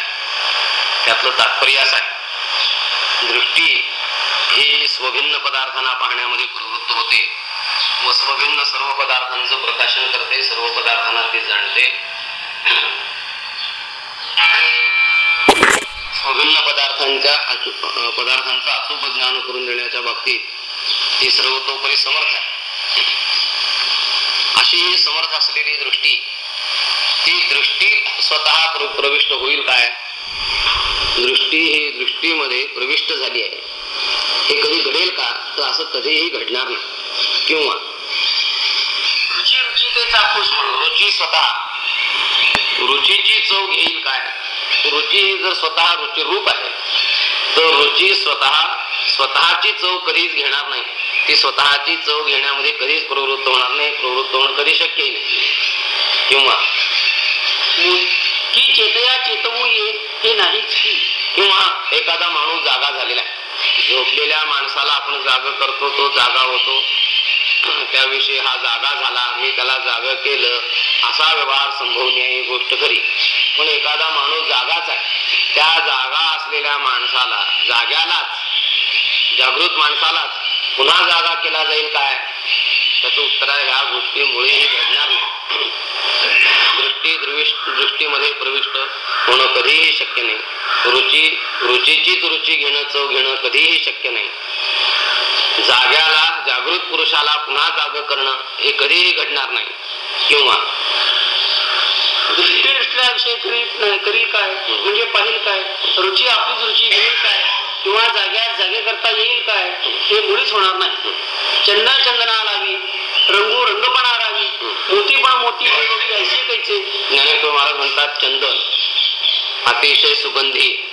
S2: त्यातलं तात्पर्य असं आहे दृष्टी हे स्वभिन्न पदार्थांना पाहण्यामध्ये प्रवृत्त होते. व स्वभिन्न सर्व पदार्थांचं प्रकाशन करते सर्व पदार्थांना ते जाणते. आणि स्वभिन्न पदार्थांच्या पदार्थांचा पदार्थांचं अचूक ज्ञान करून देण्याच्या बाबतीत ती सर्वतोपरी समर्थ आहे. अशी समर्थ असलेली दृष्टी ती दृष्टी स्वतः प्र- प्रविष्ट होईल काय? दृष्टी ही दृष्टीमध्ये प्रविष्ट झाली आहे. हे कधी घडेल का? तर असं कधीही घडणार नाही. किंवा?
S1: रुची रुची ते चाखोस म्हणून.
S2: रुची स्वतः. रुचीची चव घेईल काय? रुची ही जर स्वतः रुची रूप आहे तर रुची स्वतः स्वतःची चव कधीच घेणार नाही. ती स्वतःची चव घेण्यामध्ये कधीच प्रवृत्त होणार नाही प्रवृत्त होणं कधी शक्यही नाही. किंवा?
S1: की चेतया चेतवू ये हे नाहीच की
S2: किंवा एखादा माणूस जागा झालेला आहे. झोपलेल्या माणसाला आपण जाग करतो तो जागा होतो. त्याविषयी हा जागा झाला मी त्याला जाग केलं असा व्यवहार संभवनीय ही गोष्ट खरी. पण एखादा माणूस जागाच आहे. त्या जागा असलेल्या माणसाला जाग्यालाच जागृत माणसालाच पुन्हा जागा केला जाईल काय? त्याचं उत्तर आहे ह्या गोष्टीमुळे घडणार नाही. दृष्टी दृष्टीमध्ये प्रविष्ट होणं कधीही शक्य नाही. रुची रुचीचीच रुची घेणं चव घेणं कधीही शक्य नाही. जाग्याला जागृत पुरुषाला पुन्हा जाग करणं हे कधीही घडणार नाही. किंवा?
S1: दृष्टी दृष्ट्याविषयी विषय करीत करील काय? म्हणजे पाहिल काय? रुची आपलीच रुची घेईल काय? किंवा जाग्यात जागे करता येईल काय? हे मुळीच होणार नाही. चंदन चंदना लावी रंगू रंगपणा मोती पण मोती विनोदी ऐसे
S2: ज्ञानेश्वर महाराज म्हणतात चंदन अतिशय सुगंधी.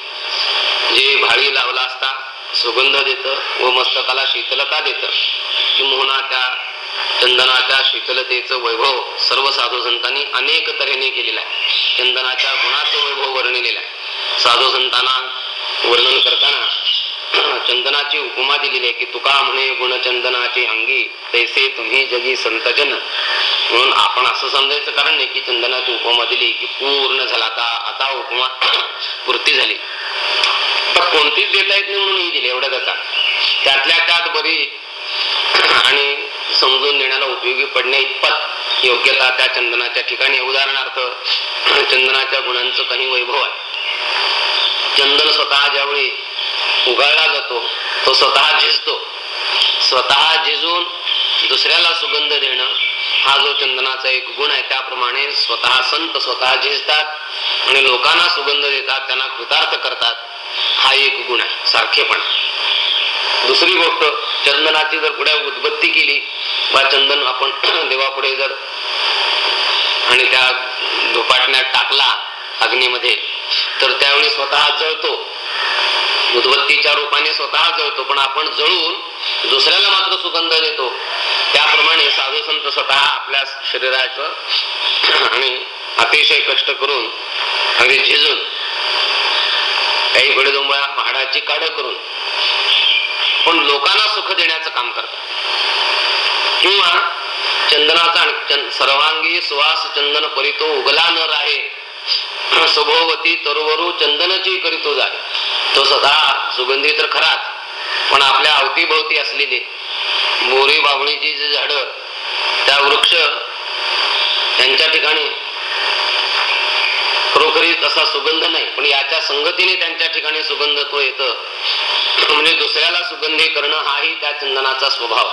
S2: जे भाळी लावला असता सुगंध देत व मस्तकाला शीतलता देत. किंवा त्या चंदनाच्या शीतलतेचं वैभव सर्व साधू संतांनी अनेक तऱ्हेने केलेलं आहे. चंदनाच्या गुणाचं वैभव वर्णिलेलं आहे. साधू संतांना वर्णन करताना *clears throat* चंदनाची उपमा दिलेली आहे की तुका म्हणे गुणचंदनाची अंगी तैसे तुम्ही जगी संतजन. म्हणून आपण असं समजायचं कारण नाही की चंदनाची उपमा दिली की पूर्ण झाला. आता आता उपमा *coughs* पूर्ती झाली. तर कोणतीच देता येत नाही म्हणून ही दिली एवढ्या त्याचा त्यातल्या त्यात बरी *coughs* आणि समजून देण्याला उपयोगी पडण्या इतपत योग्यता त्या चंदनाच्या ठिकाणी. उदाहरणार्थ *coughs* चंदनाच्या गुणांचं काही वैभव आहे. चंदन स्वतः ज्यावेळी उगाळला जातो तो स्वतः झिजतो. स्वतः झिजून दुसऱ्याला सुगंध देणं हा जो चंदनाचा एक गुण आहे त्याप्रमाणे स्वतः संत स्वतः झिजतात आणि लोकांना सुगंध देतात त्यांना कृतार्थ करतात हा एक गुण आहे सारखेपण दुसरी गोष्ट चंदनाची जर पुढे उद्बत्ती केली वा चंदन आपण *clears throat* देवापुढे जर आणि त्या धुपाटण्यात टाकला अग्नीमध्ये तर त्यावेळी स्वतः जळतो. उद्बत्तीच्या रूपाने स्वतः जळतो पण आपण जळून दुसऱ्याला मात्र सुगंध देतो. त्याप्रमाणे साधू संत स्वतः आपल्या शरीराचं आणि अतिशय कष्ट करून आणि झिजून काही गडदोंबळा पहाडाची काढ करून पण लोकांना सुख देण्याचं काम करतात. किंवा चंदनाचा आणि चंद- सर्वांगी सुवास चंदन परितो उगला न राहे. स्वभोवती तरुवरू चंदनची करीतो जाय. तो स्वतः सुगंधी तर खराच पण आपल्या अवतीभोवती असलेली मोरी बावळीची जी झाड त्या वृक्ष त्यांच्या ठिकाणी खरोखरी तसा सुगंध नाही. पण याच्या संगतीने त्यांच्या ठिकाणी सुगंध तो येत. म्हणजे दुसऱ्याला सुगंधी करणं हाही त्या चंदनाचा स्वभाव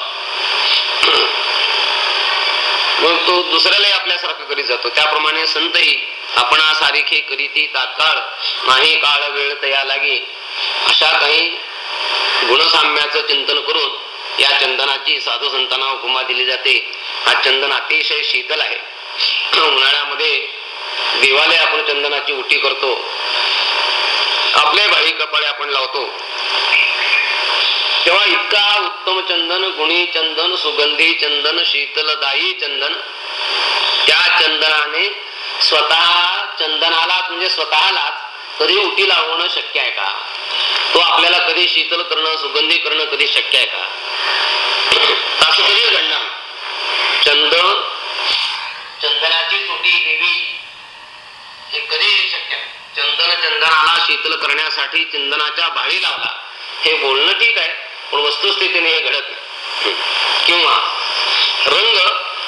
S2: मग तो दुसऱ्यालाही आपल्यासारखं करीत जातो. त्याप्रमाणे संतही आपण सारिखे करीती तात्काळ नाही काळ वेळ तया लागे अशा काही गुणसाम्याचं चिंतन करून या चंदनाची साधू संतांना उपमा दिली जाते. हा चंदन अतिशय शीतल आहे. उन्हाळ्यामध्ये दिवाले आपण चंदनाची उटी करतो. आपले भाई कपाळे आपण लावतो. तेव्हा इतका उत्तम चंदन गुणी चंदन सुगंधी चंदन शीतलदायी चंदन त्या चंदनाने स्वतः चंदनाला म्हणजे स्वतःलाच कधी उटी लावणं शक्य आहे का? तो आपल्याला कधी शीतल करणं सुगंधी करणं कधी शक्य आहे का? असं कधी घडणार. चंदन चंदनाची तुटी देवी हे कधी शक्य चंदन चंदनाला शीतल करण्यासाठी चंदनाच्या भाळी लावला. हे बोलणं ठीक आहे पण वस्तुस्थितीने हे घडत नाही. किंवा रंग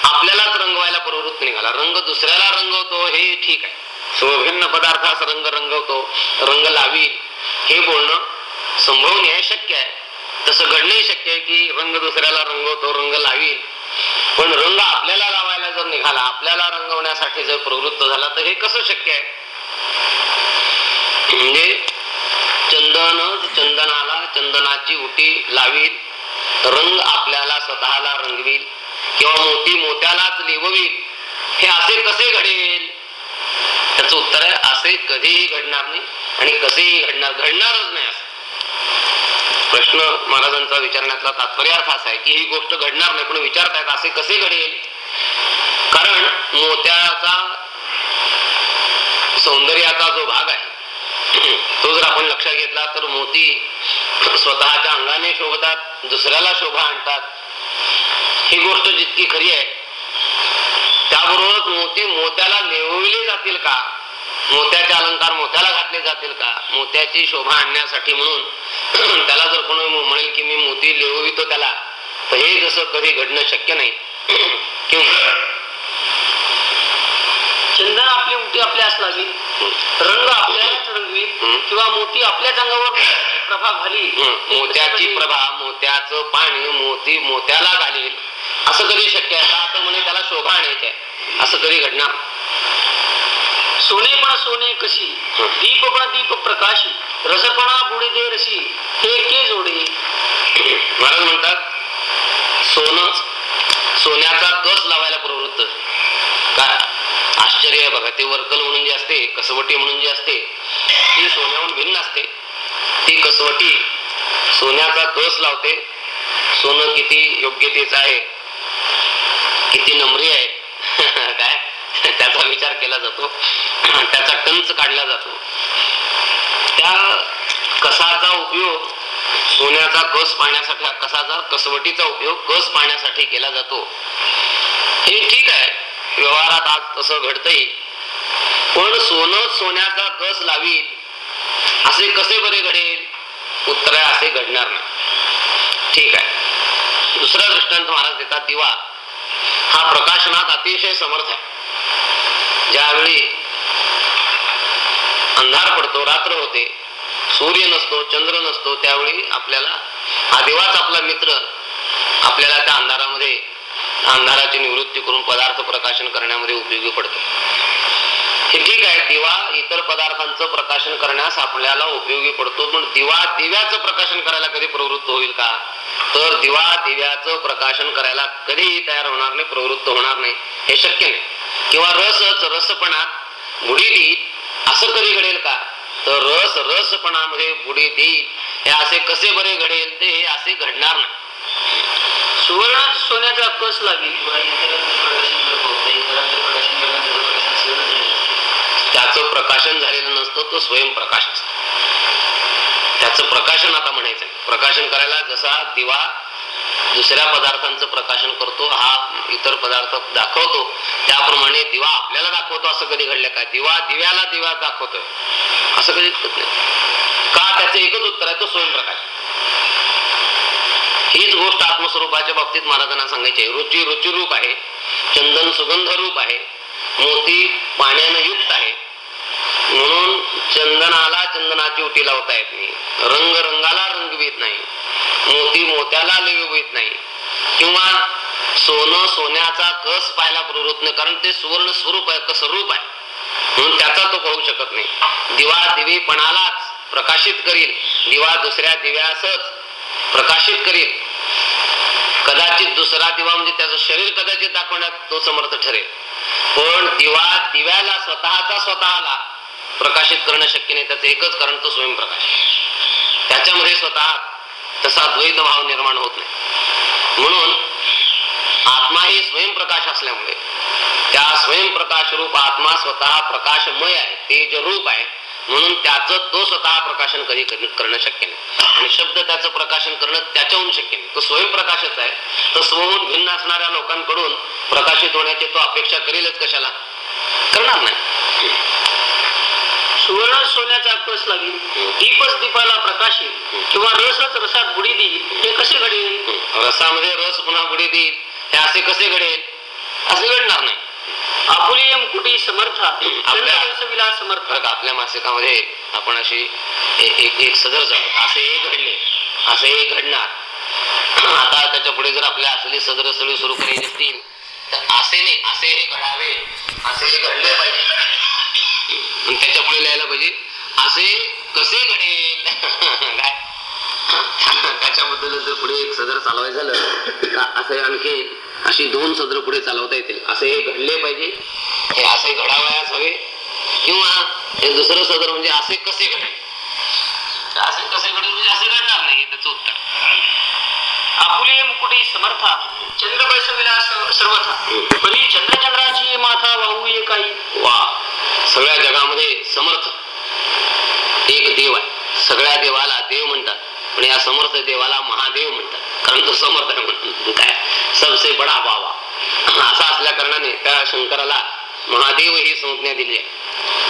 S2: आपल्यालाच रंगवायला प्रवृत्त निघाला. रंग दुसऱ्याला रंगवतो हे ठीक आहे. स्वभिन्न पदार्थास रंग रंगवतो रंग लावी हे बोलणं संभवनीय आहे शक्य आहे. तसं घडणंही शक्य आहे की रंग दुसऱ्याला रंगवतो रंग लावील पण रंग आपल्याला लावायला जर निघाला आपल्याला रंगवण्यासाठी जर प्रवृत्त झाला तर हे कसं शक्य आहे? म्हणजे चंदन चंदनाला चंदनाची उटी लावील रंग आपल्याला स्वतःला रंगवील किंवा मोती मोत्यालाच लिववील हे असे कसे घडेल? त्याच उत्तर आहे असे कधीही घडणार नाही आणि कसेही घडणार घडणारच नाही असं. प्रश्न महाराजांचा विचारण्यातला तात्पर्य अर्थ असा आहे की ही गोष्ट घडणार नाही पण विचारतायत असे कसे घडेल? कारण मोत्याचा सौंदर्याचा जो भाग आहे *clears throat* तो जर आपण लक्षात घेतला तर मोती स्वतःच्या अंगाने शोभतात दुसऱ्याला शोभा आणतात. ही गोष्ट जितकी खरी आहे त्याबरोबरच मोती मोत्याला लेवविले जातील का? मोत्याचे अलंकार मोत्याला घातले जातील का? मोत्याची शोभा आणण्यासाठी म्हणून *clears throat* त्याला जर कोणी म्हणेल की मी मोती लेववितो त्याला तर हे जसं कधी घडणं शक्य नाही. *clears throat* किंवा
S1: चंदन आपली उटी आपल्यास लावी रंग आपल्यालाच
S2: हम्म.
S1: किंवा मोती आपल्याच अंगावर
S2: हं,
S1: हे
S2: मोत्याची प्रभा मोत्याचं पाणी मोती मोत्याला घालील असं कधी शक्य आहे? का म्हणे त्याला शोभा आणायची आहे. असं कधी घडणार.
S1: सोने पण सोने कशी. दीप पण दीप प्रकाशी. रसपणा बुडी दे रशी. हे के जोडे.
S2: महाराज म्हणतात सोनं सोन्याचा कस लावायला प्रवृत्त? काय? आश्चर्य आहे बघा. ते वर्कल म्हणून जे असते कसवटी म्हणून जी असते ती सोन्याहून भिन्न असते. ती कसवटी सोन्याचा कस लावते सोनं किती योग्यतेचं आहे किती नम्री आहे विचार केला जातो. *clears throat* त्याचा टंच काढला जातो. त्या कसाचा उपयोग सोन्याचा कस पाण्यासाठी कसाचा कसवटीचा उपयोग कस पाण्यासाठी केला जातो. हे ठीक आहे. व्यवहारात आज तसं घडतंय पण सोनं सोन्याचा कस लावील असे कसे बरे घडेल? उत्तर असे घडणार नाही. ठीक आहे. दुसरा दृष्टांत महाराज देतात दिवा. हा प्रकाशनात अतिशय समर्थ आहे. ज्यावेळी अंधार पडतो रात्र होते सूर्य नसतो चंद्र नसतो त्यावेळी आपल्याला हा देवाच आपला मित्र आपल्याला त्या अंधारामध्ये अंधाराची निवृत्ती करून पदार्थ प्रकाशन करण्यामध्ये उपयोगी पडतो. हे ठीक आहे दिवा इतर पदार्थांचं प्रकाशन करण्यास आपल्याला उपयोगी पडतो पण दिवा दिव्याचं प्रकाशन करायला कधी प्रवृत्त होईल का? तर दिवा दिव्याचं प्रकाशन करायला कधीही तयार होणार नाही प्रवृत्त होणार नाही हे शक्य नाही. किंवा रसच रसपणात बुडी देईल असं कधी घडेल का? तर रस रसपणामध्ये बुडी देईल हे असे कसे बरे घडेल? ते हे असे घडणार नाही.
S1: सुवर्ण सोन्याचा कस लावी
S2: त्याचं प्रकाशन झालेलं नसतं तो स्वयंप्रकाश असतो त्याचं प्रकाशन आता म्हणायचं. प्रकाशन करायला जसा दिवा दुसऱ्या पदार्थांचं प्रकाशन करतो हा इतर पदार्थ दाखवतो. त्याप्रमाणे दिवा आपल्याला दाखवतो असं कधी घडलं का? दिवा दिव्याला दिवा दाखवतोय. असं कधी होत नाही. का त्याचं एकच उत्तर आहे तो स्वयंप्रकाश हीच गोष्ट आत्मस्वरूपाच्या बाबतीत महाराजांना सांगायची आहे. रुची रुचिरूप आहे चंदन सुगंध रूप आहे मोती पाण्यानं युक्त आहे. म्हणून चंदनाला चंदनाची उटी लावता येत नाही. रंग रंगाला रंगवीत नाही. मोती मोत्याला लिवित नाही. किंवा सोनं सोन्याचा कस पाहायला प्रवृत्त नाही कारण ते सुवर्ण स्वरूप आहे कसं रूप आहे. म्हणून त्याचा तो पाहू शकत नाही. दिवा दिवीपणालाच प्रकाशित करील दिवा दुसऱ्या दिव्यासच प्रकाशित करील कदाचित दुसरा दिवा म्हणजे त्याचं शरीर कदाचित दाखवण्यात तो समर्थ ठरेल. पण दिवा दिव्याला स्वतःचा स्वतःला प्रकाशित करणं शक्य नाही. त्याचं एकच कारण तो स्वयंप्रकाश त्याच्यामध्ये स्वतः तसा द्वैत भाव निर्माण होत नाही. म्हणून आत्मा ही स्वयंप्रकाश असल्यामुळे त्या स्वयंप्रकाश रूप आत्मा स्वतः प्रकाशमय आहे तेज रूप आहे म्हणून त्याचं तो स्वतः प्रकाशन कधी कधी करणं शक्य नाही. आणि शब्द त्याचं प्रकाशन करणं त्याच्याहून शक्य नाही. तो स्वयंप्रकाशच आहे. तर स्वहून भिन्न असणाऱ्या लोकांकडून प्रकाशित होण्याची तो अपेक्षा करेलच कशाला? करणार नाही.
S1: सुवर्ण सोन्याचा कस लागेल? दीपच दीपाला प्रकाशेल किंवा रसच रसात बुडी देईल. हे कसे घडेल?
S2: रसामध्ये रस पुन्हा बुडी देईल. हे असे कसे घडेल? असे घडणार नाही.
S1: आपुले मुकुटी समर्था. चंद्रवंशविला समर्थ.
S2: आपल्या मासिकामध्ये आपण अशी एक एक सदर जाऊ. असे हे घडले. असे हे घडणार. आता त्याच्या पुढे जर आपल्या असली सदर सुरू करायची असतील तर असे नाही. असे हे घडावे. असे हे घडले पाहिजे. आणि त्याच्या पुढे लिहायला पाहिजे असे कसे घडेल काय त्याच्याबद्दल जर पुढे एक सदर चालवायचं झालं असे आणखी अशी दोन सदर पुढे चालवता येतील. असे हे घडले पाहिजे. हे असे घडावयास हवे. किंवा हे दुसरं सदर म्हणजे असे कसे घडेल? असे कसे घडेल म्हणजे असे घडणार नाही त्याचं उत्तर.
S1: आपुले मुकुटी समर्था चंद्रवंशविला सर्वथा. परी चंद्रचंद्राची माथा वाहू ये काही.
S2: वा. सगळ्या जगामध्ये समर्थ. एक देव आहे. सगळ्या देवाला देव म्हणतात. पण या समर्थ देवाला महादेव म्हणतात. कारण तो समर्थ आहे म्हणून. काय? सबसे बडा बाबा. असा असल्या कारणाने त्या शंकराला महादेव ही संज्ञा दिली आहे.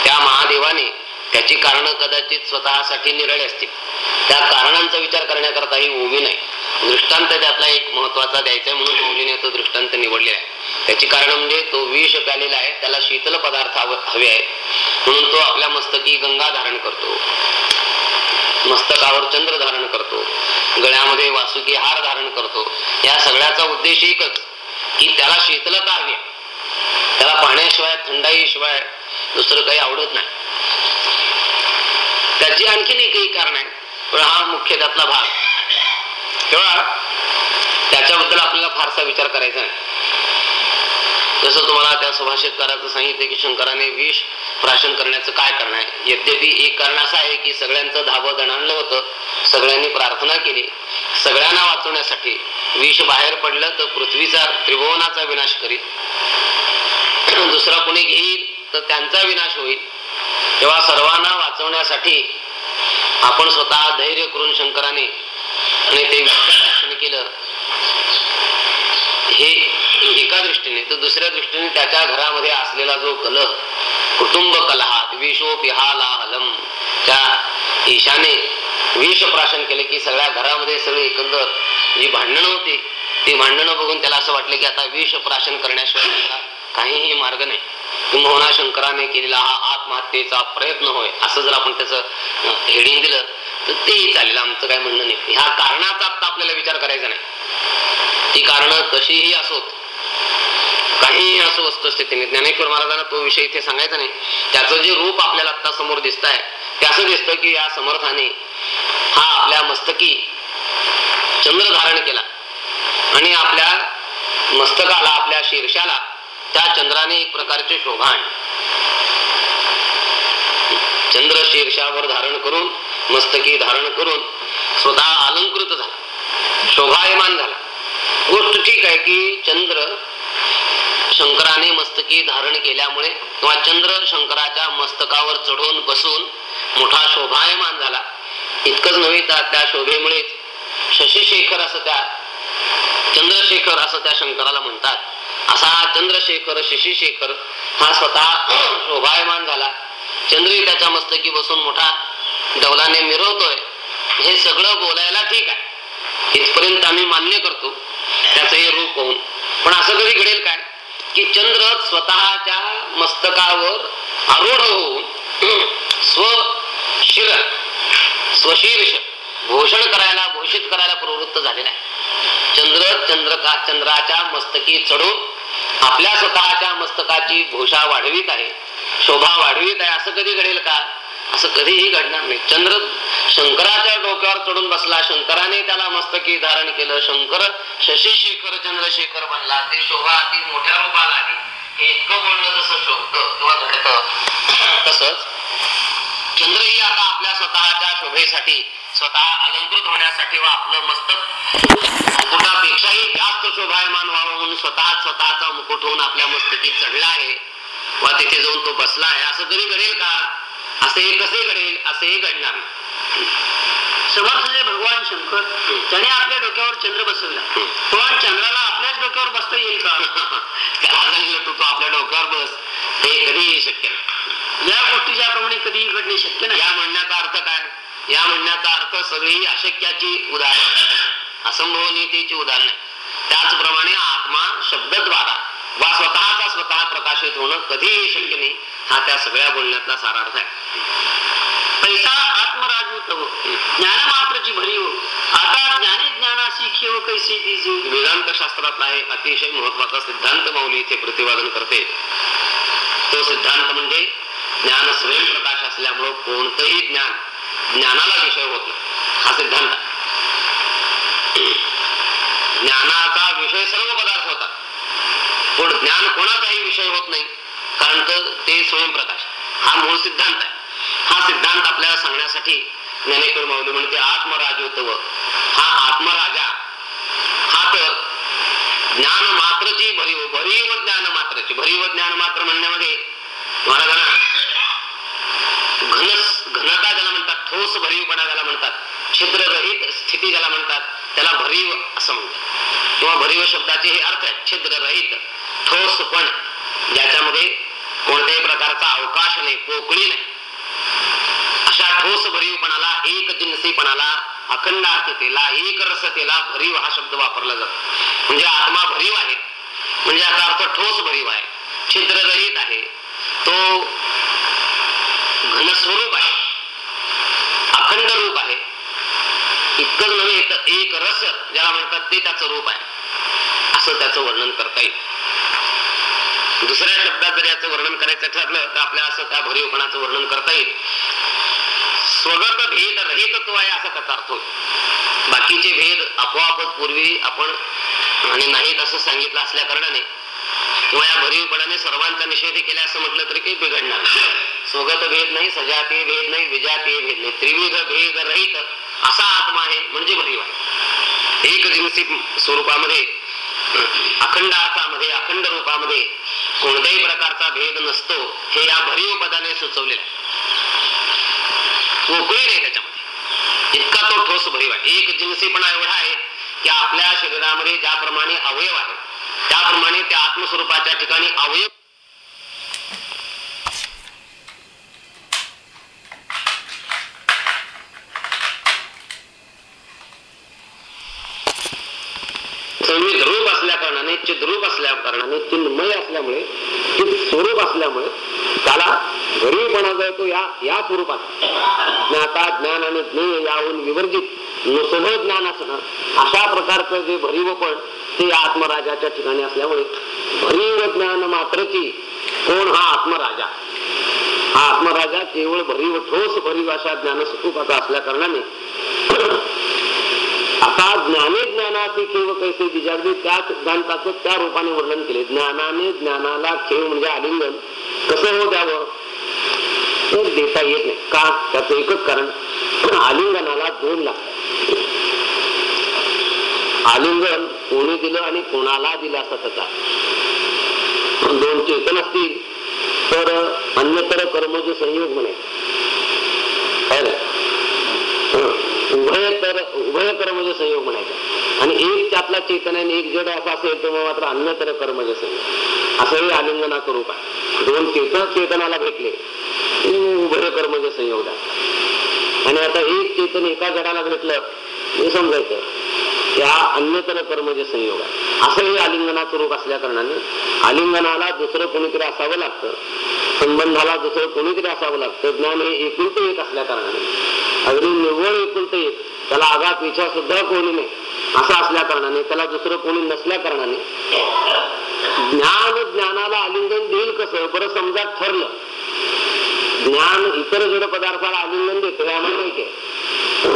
S2: त्या महादेवाने त्याची कारण कदाचित स्वतःसाठी निरळे असतील. त्या कारणांचा विचार करण्याकरता ही उभी नाही. दृष्टांत त्यातला एक महत्त्वाचा द्यायचा आहे म्हणून मौलीने तो दृष्टांत निवडले आहे. त्याची कारण म्हणजे तो विष प्यालेला आहे त्याला शीतल पदार्थ हवे आहेत. म्हणून तो आपल्या मस्तकी गंगा धारण करतो. मस्तकावर चंद्र धारण करतो. गळ्यामध्ये वासुकी हार धारण करतो. या सगळ्याचा उद्देश एकच की त्याला शीतलता हवी त्याला पाण्याशिवाय थंडाईशिवाय दुसरं काही आवडत नाही. त्याची आणखीन एकही कारण आहे पण हा मुख्य त्यातला भाग. तेव्हा त्याच्याबद्दल आपल्याला फारसा विचार करायचा नाही. जसं तुम्हाला त्या सुभाषितकाराचं सांगितलं की शंकराने विष प्राशन करण्याचं काय कारण आहे? यद्यपि एक कारण असं आहे की सगळ्यांचं धाबं दणाणलं होतं सगळ्यांनी प्रार्थना केली सगळ्यांना वाचवण्यासाठी विष बाहेर पडलं तर पृथ्वीचा त्रिभुवनाचा विनाश करीत दुसरा कोणी घेईल तर त्यांचा विनाश होईल. तेव्हा सर्वांना वाचवण्यासाठी आपण स्वतः धैर्य करून शंकराने आणि ते केलं. हे एका दृष्टीने तर दुसऱ्या दृष्टीने त्याच्या घरामध्ये असलेला जो कलह कुटुंब कलहात विषोपिहाला हलम त्या ईशाने विष प्राशन केले की सगळ्या घरामध्ये सगळे एकंदर जी भांडणं होती ती भांडणं बघून त्याला असं वाटलं की आता विष प्राशन करण्याशिवाय काहीही मार्ग नाही. किंबहुना शंकराने केलेला हा आत्महत्येचा प्रयत्न होय असं जर आपण त्याचं हेडिंग दिलं तर तेही चालेल. आमचं काय म्हणणं नाही. ह्या कारणाचा आता आपल्याला विचार करायचा नाही. ती कारण कशीही असोत काहीही असो वस्तुस्थितीने ज्ञानेश्वर महाराजांना तो विषय इथे सांगायचा नाही. त्याचं जे रूप आपल्याला आता समोर दिसत आहे ते असं दिसतं की या समर्थाने हा आपल्या मस्तकी चंद्र धारण केला. आणि आपल्या मस्तकाला आपल्या शीर्षाला त्या चंद्राने एक प्रकारचे शोभा आणली चंद्र शीर्षावर धारण करून मस्तकी धारण करून स्वतः अलंकृत झाला. शोभायमान झाला. गोष्ट ठीक आहे की चंद्र शंकराने मस्तकी धारण केल्यामुळे किंवा चंद्र शंकराच्या मस्तकावर चढून बसून मोठा शोभायमान झाला. इतकंच नव्हे तर त्या शोभेमुळेच शशिशेखर असं त्या चंद्रशेखर असं त्या शंकराला म्हणतात. असा चंद्रशेखर शशिशेखर हा स्वतः *clears throat* शोभायमान झाला. चंद्रही त्याच्या मस्तकी बसून मोठा डौलाने मिरवतोय. हे सगळं बोलायला ठीक आहे. इथपर्यंत आम्ही मान्य करतो. त्याचं हे रूप होऊन. पण असं कधी घडेल काय? की चंद्र स्वतःच्या मस्तकावर आरूढ होऊन *clears throat* स्वशिर स्वशीर्ष घोषण करायला घोषित करायला प्रवृत्त झालेला आहे. चंद्र चंद्रका चंद्राच्या मस्तकी चढून आपल्या स्वतःच्या मस्तकाची घोषा वाढवीत आहे. शोभा वाढवीत आहे. असं कधी घडेल का? असं कधीही घडणार नाही. चंद्र शंकराच्या डोक्यावर चढून बसला शंकराने त्याला मस्तकी धारण केलं. शंकर शशी शेखर चंद्रशेखर बनला. ते शोभा अति मोठ्या रूपाला आली हे इतकं बोलणं जसं शोभत किंवा घडत तसंच चंद्रही आता आपल्या स्वतःच्या शोभेसाठी स्वतः अलंकृत होण्यासाठी व आपलं मस्तक मुकुटापेक्षाही जास्त शोभायमान व्हावं म्हणून स्वतः स्वतःचा मुकुट होऊन आपल्या मस्तकीत चढला आहे. वा तिथे जाऊन तो बसला आहे. असं तरी घडेल का? असे कसे घडेल असेही घडणार.
S1: समर्थ जे भगवान शंकर. त्याने आपल्या डोक्यावर चंद्र बसवला. पण चंद्राला आपल्याच डोक्यावर बसता येईल का? *laughs*
S2: त्याला तू तू आपल्या डोक्यावर बस. हे कधीही शक्य नाही.
S1: या गोष्टी ज्याप्रमाणे कधीही घडणे शक्य नाही.
S2: या म्हणण्याचा अर्थ काय? या म्हणण्याचा अर्थ सगळी अशक्याची उदाहरण. असंभवनीयतेची उदाहरण. त्याचप्रमाणे आत्मा शब्दद्वारा वा स्वतःचा स्वतः प्रकाशित होणं कधीही शक्य नाही. हा त्या सगळ्या बोलण्यातला सारार्थ आहे.
S1: पैसा आत्मराजूत हो ज्ञान मात्रची भरी हो आता ज्ञाने ज्ञानाशी खेळ कैसे दिजे
S2: वेदांत शास्त्रातला आहे अतिशय महत्त्वाचा सिद्धांत माऊली इथे प्रतिपादन करते. तो सिद्धांत म्हणजे ज्ञान स्वयंप्रकाश असल्यामुळं कोणतंही ज्ञान ज्ञानाला विषय होत नाही. हा सिद्धांत ज्ञानाचा विषय सर्व पदार्थ होता पण ज्ञान कोणाचाही विषय होत नाही. कारण ते स्वयंप्रकाश. हा मूळ सिद्धांत आहे. हा सिद्धांत आपल्याला सांगण्यासाठी ज्ञानेश्वर माऊली म्हणते आत्मराजोत्व हा आत्मराजा हा तर ज्ञान मात्रची भरीव भरीव ज्ञान मात्रची भरीव ज्ञान मात्र म्हणण्यामध्ये महाराजांना घन घनता ज्याला म्हणतात ठोस भरीवपणा ज्याला म्हणतात छिद्ररहित स्थिती ज्याला म्हणतात त्याला भरीव असं म्हणतात. किंवा भरीव शब्दाचे हे अर्थ आहेत छिद्ररहित ठोसपण ज्याच्यामध्ये कोणत्याही प्रकारचा अवकाश नाही पोकळी नाही. अशा ठोस भरीवपणाला एक जिन्सीपणाला अखंडार्थतेला एक रसतेला भरीव हा शब्द वापरला जातो. म्हणजे आत्मा भरीव आहे. म्हणजे याचा अर्थ ठोस भरीव आहे. छिद्ररहित आहे. तो घनस्वरूप आहे. अखंड रूप आहे. इतकंच नव्हे तर एक रस ज्याला म्हणतात ते त्याचं रूप आहे. असं त्याचं वर्णन करता येईल. दुसऱ्या शब्दात जर याचं वर्णन करायचं ठरलं तर आपल्या असं त्या भरीवपणाचं वर्णन करता येईल. स्वगत भेद रहितत्व आहे असा त्याचा अर्थ होईल बाकीचे भेद आपोआपच पूर्वी आपण आणि नाहीत असं सांगितलं असल्या कारणाने किंवा या भरीवपणाने सर्वांचा निषेध केला असं म्हटलं तरी काही बिघडणार स्वगत भेद नाही सजातीय भेद नाही विजातीय भेद नाही. त्रिविध भेद रहित असा आत्मा आहे म्हणजे भरीव आहे. एक जिन्सी स्वरूपामध्ये अखंड अर्थामध्ये अखंड रूपामध्ये कोणत्याही प्रकारचा भेद नसतो हे या भरीव पदाने सुचवलेलं आहे. पोकळी नाही त्याच्यामध्ये. इतका तो ठोस भरीव आहे. एक जिन्सीपणा एवढा आहे की आपल्या शरीरामध्ये ज्याप्रमाणे अवयव आहे त्याप्रमाणे त्या आत्मस्वरूपाच्या ठिकाणी अवयव चिद्रूप रूप असल्या कारणाने चिद्रूप असल्या कारणाने चिन्मय असल्यामुळे ते स्वरूप असल्यामुळे त्याला भरीवपणा जो या या स्वरूपात. ज्ञाता ज्ञान आणि ज्ञेय याहून विवर्जित नुसभ ज्ञान असणं अशा प्रकारचं जे भरीवपण ते या आत्मराजाच्या ठिकाणी असल्यामुळे भरीव ज्ञान मात्रची कोण हा आत्मराजा? हा आत्मराजा केवळ भरीव ठोस भरीव अशा ज्ञानस्वरूपाचा असल्या कारणाने आता ज्ञाने ज्ञानाचे खेळ कैसे बिजागली त्या सिद्धांताचं त्या रूपाने वर्णन केले. ज्ञानाने ज्ञानाला खेळ म्हणजे आलिंगन. कसं हो द्यावं तर देता येत नाही. का? त्याचं एकच कारण. आलिंगनाला दोन लागतात. आलिंगन कोणी दिलं आणि कोणाला दिलं असं त्याचा दोन चेतन असतील तर अन्यतर कर्मज संयोग म्हणे. है ना? म्हणजे उभय उभय संयोग म्हणायचा. आणि एक त्यातला चेतन आणि एक जड असा असेल तर मग मात्र अन्यतर कर्मज संयोग. असंही आलिंगना रूप आहे दोन चेतन चेतनाला भेटले. की उभय कर्मज संयोग आणि आता एक चेतन एका जडाला भेटलं हे समजायचं. त्या अन्यतर कर्मज संयोग आहे. असंही आलिंगनाचं रूप असल्या कारणाने आलिंगनाला दुसरं कोणीतरी असावं लागतं. संबंधाला दुसरं कोणीतरी असावं लागतं. ज्ञान हे एकूण एक असल्या कारणाने. अगदी निव्वळ एकुलते त्याला आघात विचार सुद्धा कोणी नाही. असं असल्या कारणाने त्याला दुसरं कोणी नसल्या कारणाने ज्ञान ज्ञानाला आलिंगन देईल कसं? बरं समजा ठरलं. ज्ञान इतर जड पदार्थाला आलिंगन देते हे आम्हाला माहिती आहे.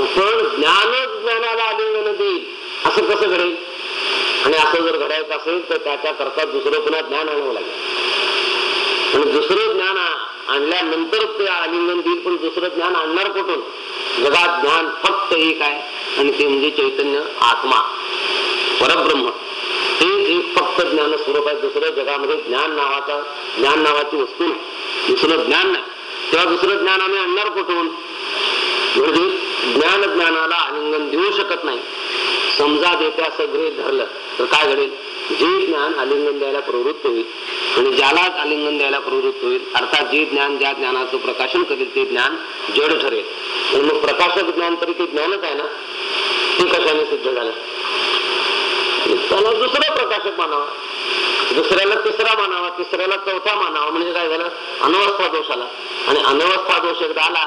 S2: पण ज्ञानच ज्ञानाला आलिंगन देईल असं कसं घडेल? आणि असं जर घडायचं असेल तर त्याच्या करता दुसरं पुन्हा ज्ञान आणावं लागेल. आणि दुसरं ज्ञान आणल्यानंतर ते आलिंगन देईल पण दुसरं ज्ञान आणणार कुठून? जगात ज्ञान फक्त एक आहे आणि ते म्हणजे चैतन्य आत्मा. परब्रह्म. ते एक फक्त ज्ञान स्वरूप आहे दुसरं जगामध्ये ज्ञान नावाचा ज्ञान नावाची वस्तू नाही. दुसरं ज्ञान नाही. तेव्हा दुसरं ज्ञान आम्ही आणणार कुठून? म्हणजे ज्ञान ज्ञानाला आलिंगन देऊ शकत नाही. समजा देत्या सगळे धरलं तर काय घडेल? जे ज्ञान आलिंगन द्यायला प्रवृत्त होईल आणि ज्याला आलिंगन द्यायला प्रवृत्त होईल अर्थात जे ज्ञान ज्या ज्ञानाचं प्रकाशन करेल ते ज्ञान जड ठरेल. मग प्रकाशक ज्ञान तरी ते ज्ञानच आहे ना. ते कशाने सिद्ध झालं? त्याला दुसरा प्रकाशक मानावा दुसऱ्याला तिसरा मानावा तिसऱ्याला चौथा मानावा म्हणजे काय झालं? अनवस्था दोष आला. आणि अनवस्था दोष एकदा आला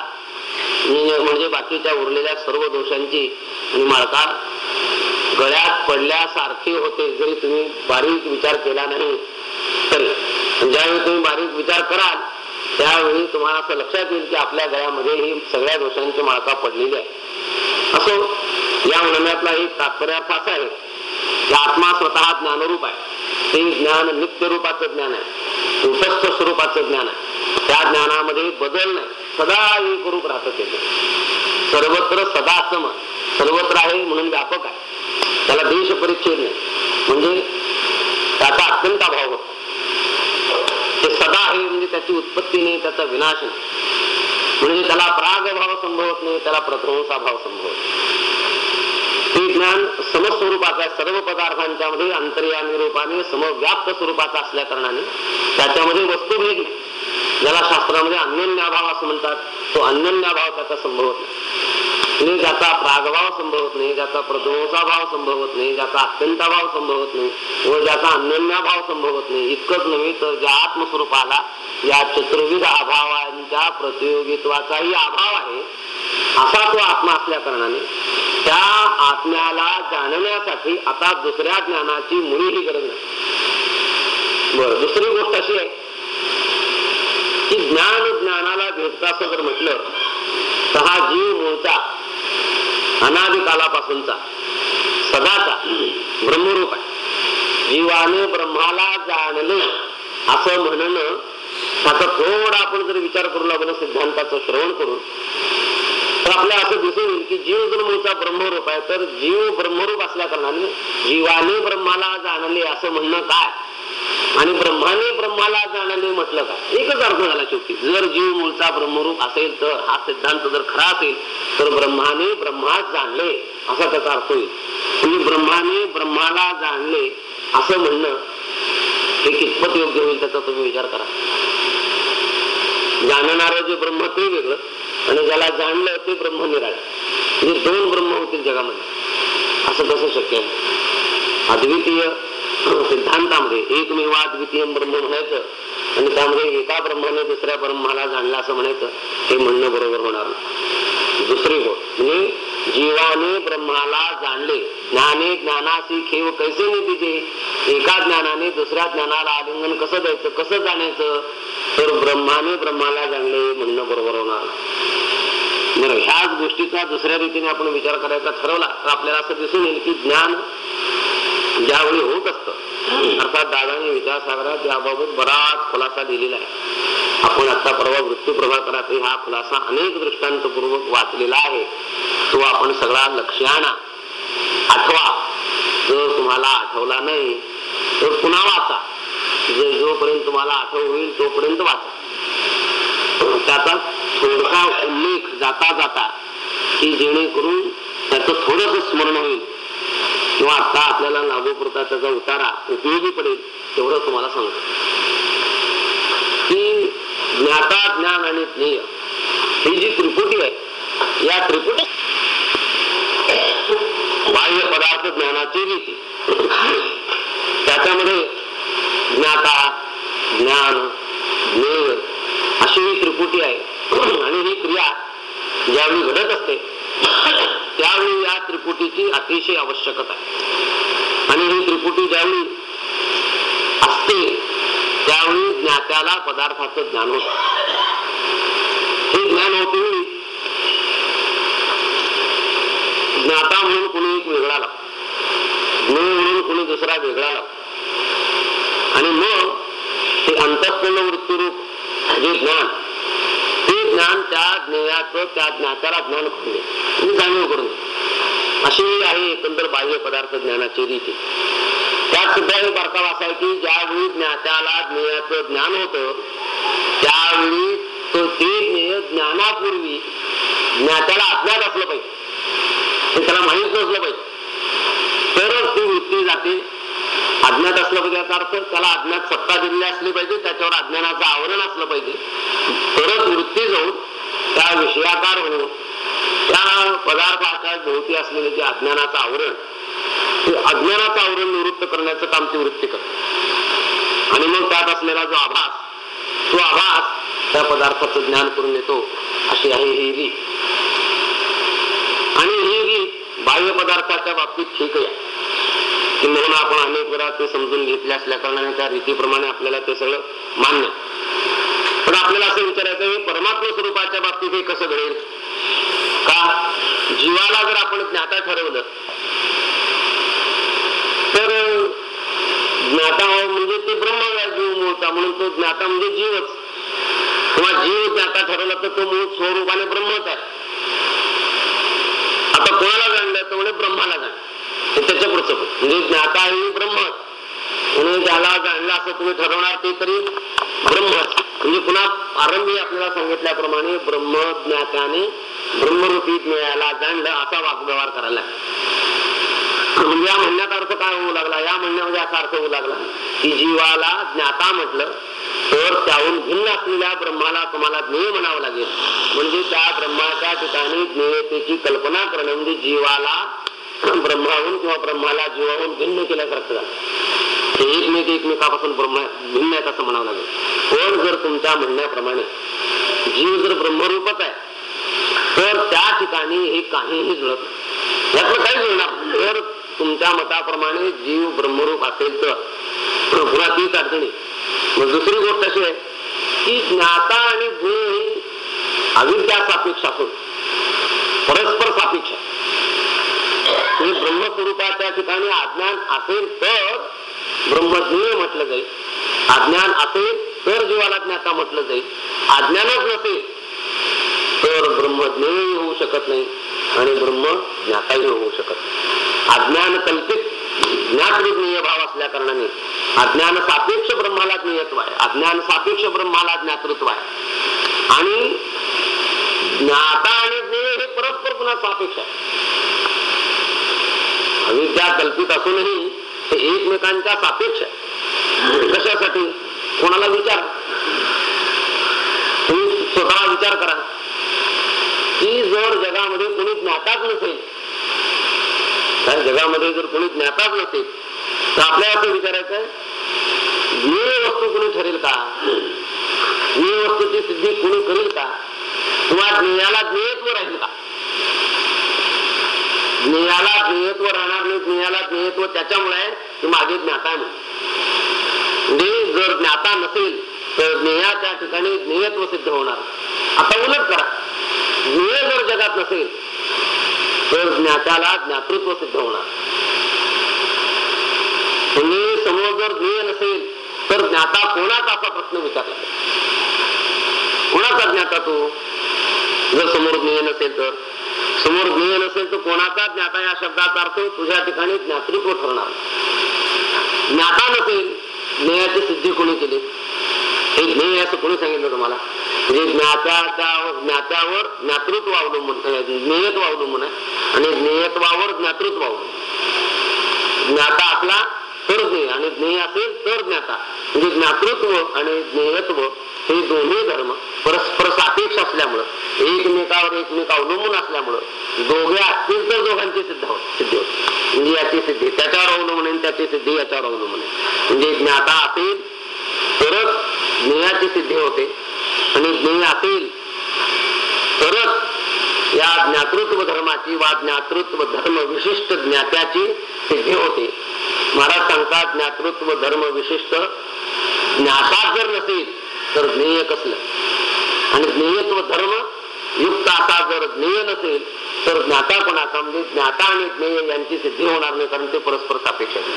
S2: म्हणजे म्हणजे बाकीच्या उरलेल्या सर्व दोषांची आणि माळका गळ्यात पडल्यासारखे होते. जरी तुम्ही बारीक विचार केला नाही तरी. ज्यावेळी तुम्ही बारीक विचार कराल त्यावेळी तुम्हाला असं लक्षात येईल की आपल्या गळ्यामध्ये ही सगळ्या दोषांची माळका पडलेली आहे. असो या म्हणण्यातला एक तात्पर्यार्थ असा आहे की आत्मा स्वतः ज्ञानरूप आहे. ते ज्ञान नित्य रूपाचं ज्ञान आहे. उपस्थ स्वरूपाचं ज्ञान आहे. त्या ज्ञानामध्ये बदल नाही. सदा एक रूप राहतं ते. सर्वत्र सदा सम सर्वत्र आहे म्हणून व्यापक आहे. त्याला देश परिच्छेद नाही. म्हणजे त्याचा अत्यंत अभाव होतो. ते सदा आहे म्हणजे त्याची उत्पत्ती नाही त्याचा विनाश नाही. म्हणजे त्याला प्राग भाव संभवत नाही त्याला प्रध्वंसा भाव संभवत ते ज्ञान समस्वरूपाचा सर्व पदार्थांच्या मध्ये अंतर्यामी रूपाने समव्याप्त स्वरूपाचा असल्या कारणाने त्याच्यामध्ये वस्तुभेद नाही. ज्याला शास्त्रामध्ये अन्यन्याभाव असं म्हणतात तो अन्यन्याभाव त्याचा संभवत नाही. नाही ज्याचा प्रागभाव संभवत नाही ज्याचा प्रथमोचा भाव संभवत नाही ज्याचा अत्यंताभाव संभवत नाही व ज्याचा अन्योन्याभाव संभवत नाही. इतकंच नव्हे तर ज्या आत्मस्वरूपाला या चतुर्विध अभावांच्या प्रतियोगित्वाचाही अभाव आहे असा तो आत्मा असल्या कारणाने त्या आत्म्याला जाणण्यासाठी आता दुसऱ्या ज्ञानाची मुळीही गरज नाही. बर दुसरी गोष्ट अशी आहे की ज्ञान ज्ञानाला भेटता असं जर म्हटलं तर हा जीव मूळचा अनादिकालापासूनचा सदाचा. ब्रह्मरूप आहे. जीवाने ब्रह्माला जाणले असं म्हणणं त्याचा थोडा आपण जर विचार करू लागलो सिद्धांताचं श्रवण करून तर आपल्याला असं दिसून येईल की जीव जर मूळचा ब्रह्मरूप आहे तर जीव ब्रह्मरूप असल्या कारणाने जीवाने ब्रह्माला जाणले असं म्हणणं काय? आणि ब्रह्माने ब्रह्माला जाणले म्हटलं का? एकच अर्थ झाला शेवटी. जर जीव मूळचा ब्रह्मरूप असेल तर हा सिद्धांत जर खरा असेल तर ब्रह्माने ब्रह्माच जाणले असा त्याचा अर्थ होईल. म्हणजे ब्रह्माने ब्रह्माला जाणले असं म्हणणं हे कितपत योग्य होईल त्याचा तुम्ही विचार करा. जाणणार जे ब्रह्म ते वेगळं आणि ज्याला जाणलं ते ब्रह्म निराळ. म्हणजे दोन ब्रह्म होतील जगामध्ये. असं कसं शक्य आहे? अद्वितीय सिद्धांतामध्ये. एकमेवा द्वितीय ब्रह्म म्हणायचं. आणि त्यामध्ये एका ब्रह्माने दुसऱ्या ब्रह्माला जाणला असं म्हणायचं. हे म्हणणं बरोबर होणार दुसरी गोष्ट म्हणजे जीवाने ब्रह्माला जाणले. ज्ञाने ज्ञानाशी खेव कैसे नेतीचे एका ज्ञानाने दुसऱ्या ज्ञानाला आलिंगन कसं द्यायचं? कसं जाणायचं? तर ब्रह्माने ब्रह्माला जाणले म्हणणं बरोबर होणार बरं ह्याच गोष्टीचा दुसऱ्या रीतीने आपण विचार करायचा ठरवला तर आपल्याला असं दिसून येईल की ज्ञान ज्यावेळी होत असतं. अर्थात दादाने विचारसागरात याबाबत बराच खुलासा दिलेला आहे. आपण आता परवा वृत्ती प्रभाकरात हा खुलासा अनेक दृष्टांतपूर्वक वाचलेला आहे. तो आपण सगळा लक्षाना आठवा जर तुम्हाला आठवला नाही तर पुन्हा वाचा. जे जोपर्यंत तुम्हाला आठव होईल तोपर्यंत वाचा. त्याचा थोडसा उल्लेख जाता जाता की जेणेकरून त्याचं थोडस स्मरण होईल. किंवा आता आपल्याला लागू पुरता त्याचा उतारा उपयोगी पडेल तेवढं तुम्हाला सांगतो. की ज्ञाता ज्ञान आणि ज्ञेय ही जी त्रिपुटी आहे या त्रिपुटी बाह्य पदार्थ ज्ञानाची रीती. त्याच्यामध्ये ज्ञाता ज्ञान ज्ञेय अशी ही त्रिपुटी आहे. आणि ही क्रिया ज्यावेळी घडत असते त्यावेळी त्रिपुटीची अतिशय आवश्यकता आहे. आणि ही त्रिपुटी ज्यावेळी असते त्यावेळी ज्ञात्याला पदार्थाचं ज्ञान होत. हे ज्ञान होते ज्ञाता म्हणून कोणी एक वेगळा लाव ज्ञ म्हणून कोणी दुसरा वेगळा लाव आणि मग ते अंतःकरण वृत्तीरूप जे ज्ञान ते ज्ञान त्या ज्ञेयाचं त्या ज्ञात्याला ज्ञान करून दे जाणीव करून दे अशी आहे एकंदर बाह्य पदार्थ ज्ञानाची रीती. त्यात सुद्धा एक बारकाव असा आहे की ज्यावेळी ज्ञात्याला ज्ञेयाचं ज्ञान होतं त्यावेळी तो ते ज्ञेय ज्ञानापूर्वी ज्ञात्याला अज्ञात असलं पाहिजे. हे त्याला माहीत नसलं पाहिजे. तरच ती वृत्ती जाते अज्ञात असलं पाहिजे याचा अर्थ त्याला अज्ञात सत्ता दिलेली असली पाहिजे त्याच्यावर अज्ञानाचं आवरण असलं पाहिजे. तरच वृत्ती जाऊन त्या विषयाकार होऊन त्या पदार्थाच्या भोवती असलेले जे अज्ञानाचं आवरण ते अज्ञानाचं आवरण निवृत्त करण्याचं काम ती वृत्ती करते. आणि मग त्यात असलेला जो आभास तो आभास त्या पदार्थाचं ज्ञान करून येतो अशी आहे ही रीत. आणि ही रीत बाह्य पदार्थाच्या बाबतीत ठीक आहे. की म्हणून आपण अनेक वेळा ते समजून घेतले असल्या कारणाने त्या रीतीप्रमाणे आपल्याला ते सगळं मान्य. पण आपल्याला असं विचारायचं परमात्मा परमात्म स्वरूपाच्या बाबतीत हे कसं घडेल? का जीवाला जर आपण ज्ञाता ठरवलं तर ज्ञाता म्हणजे ते ब्रह्म जीव मूळचा म्हणून तो ज्ञाता म्हणजे जीवच. किंवा जीव ज्ञाता ठरवला तर तो मूळ स्वरूपाने ब्रह्मच आहे. आता कोणाला जाणलं तर म्हणजे ब्रह्माला जाणलं. त्याच्या पुढचं म्हणजे ज्ञाता आहे ब्रह्म. म्हणून ज्याला जाणलं असं तुम्ही ठरवणार ते तरी ब्रह्मच म्हणजे पुन्हा आरंभी आपल्याला सांगितल्याप्रमाणे ब्रह्म ब्रह्मरूपीत मिळाला ज्ञाला जाणलं असा वाकव्यवहार करायला म्हणजे या म्हणण्याचा अर्थ काय होऊ लागला? या म्हणण्यामध्ये असा अर्थ होऊ लागला की जीवाला ज्ञाता म्हटलं तर त्याहून भिन्न असलेल्या ब्रह्माला तुम्हाला ज्ञेय म्हणावं लागेल. म्हणजे त्या ब्रह्माच्या ठिकाणी ज्ञेयतेची कल्पना करणं म्हणजे जीवाला ब्रह्माहून किंवा ब्रह्माला जीवाहून भिन्न केल्यासारखं ते एकमेक एकमेकापासून ब्रह्म भिन्न आहेत असं म्हणावं लागेल. पण जर तुमच्या म्हणण्याप्रमाणे जीव जर ब्रह्मरूपच आहे तर त्या ठिकाणी हे काहीही जुळत नाही. यातलं काही जुळणार जर तुमच्या मताप्रमाणे जीव ब्रह्मरूप असेल तर पुन्हा तीच अडचणी दुसरी गोष्ट अशी आहे की ज्ञाता आणि गुण ही अविद्या सापेक्ष असून परस्पर सापेक्ष आहे. ब्रह्मस्वरूपाच्या ठिकाणी अज्ञान असेल तर ब्रह्मज्ञ म्हटलं जाईल. अज्ञान असेल तर जीवाला ज्ञाता म्हटलं जाईल. अज्ञानच नसेल तर ब्रह्मज्ञेय होऊ शकत नाही आणि ब्रह्म ज्ञाताही होऊ शकत नाही. अज्ञान कल्पित ज्ञातविज्ञेय भाव असल्या कारणाने अज्ञान सापेक्ष ब्रह्माला ज्ञेयत्व आहे. अज्ञान सापेक्ष ब्रह्माला ज्ञातृत्व आहे. आणि ज्ञाता आणि ज्ञेय हे परस्पर पुन्हा सापेक्ष आहे. अविद्या कल्पित असूनही ते एकमेकांच्या सापेक्ष आहे. कशासाठी? कोणाला विचार? तुम्ही स्वतः विचार करा. ही जर जगामध्ये कोणी ज्ञाताच नसेल. त्या जगामध्ये जर कोणी ज्ञाताच नसेल तर आपल्याला असं विचारायचं आहे ज्ञेय वस्तू कोणी ठरेल का? ज्ञेय वस्तूची सिद्धी कोणी करेल का? किंवा ज्ञेयाला ज्ञेयत्व राहील का? ज्ञेयाला ज्ञेयत्व राहणार नाही ज्ञेयाला ज्ञेयत्व त्याच्यामुळे आहे की मागे ज्ञाता नाही म्हणजे जर ज्ञाता नसेल तर ज्ञेयाच्या ठिकाणी ज्ञेयत्व सिद्ध होणार. आता उलट करा. ज्ञेय जर जगात नसेल तर ज्ञात्याला ज्ञातृत्व सिद्ध होणार. तुम्ही समोर जर ज्ञेय नसेल तर ज्ञाता कोणाचा असा प्रश्न विचारला? कोणाचा ज्ञाता तो? जर समोर ज्ञेय नसेल तर. समोर ज्ञेय नसेल तर कोणाचा ज्ञाता या शब्दाचा अर्थ तुझ्या ठिकाणी ज्ञातृत्व ठरणार? ज्ञाता नसेल ज्ञेयाची सिद्धी कोणी केली? हे ज्ञेय असं कोणी सांगितलं तुम्हाला? म्हणजे ज्ञात्याच्या ज्ञात्यावर ज्ञातृत्व अवलंबून ज्ञेयत्व अवलंबून आहे. आणि ज्ञेयत्वावर ज्ञातृत्व अवलंबून ज्ञाता असला तर ज्ञेय आणि ज्ञेय असेल तर ज्ञाता. म्हणजे ज्ञातृत्व आणि ज्ञेयत्व हे दोन्ही धर्म परस्पर सापेक्ष असल्यामुळं एकमेकावर एकमेक अवलंबून असल्यामुळं दोघे असतील तर दोघांची सिद्ध सिद्धी होते. म्हणजे याची सिद्धी त्याच्यावर अवलंबून आहे त्याची सिद्धी याच्यावर अवलंबून आहे. म्हणजे ज्ञाता असेल तरच ज्ञेयाची सिद्धी होते. आणि ज्ञेय असेल. तरच या ज्ञातृत्व धर्माची वा ज्ञातृत्व धर्म विशिष्ट ज्ञात्याची सिद्धी होते. महाराज सांगतात ज्ञातृत्व धर्म विशिष्ट ज्ञाता जर नसेल तर ज्ञेय कसलं? आणि ज्ञेयत्व धर्म युक्त आता जर ज्ञेय नसेल तर ज्ञाता कोणाचा? म्हणजे ज्ञाता आणि ज्ञेय यांची सिद्धी होणार नाही कारण ते परस्पर सापेक्ष आहेत.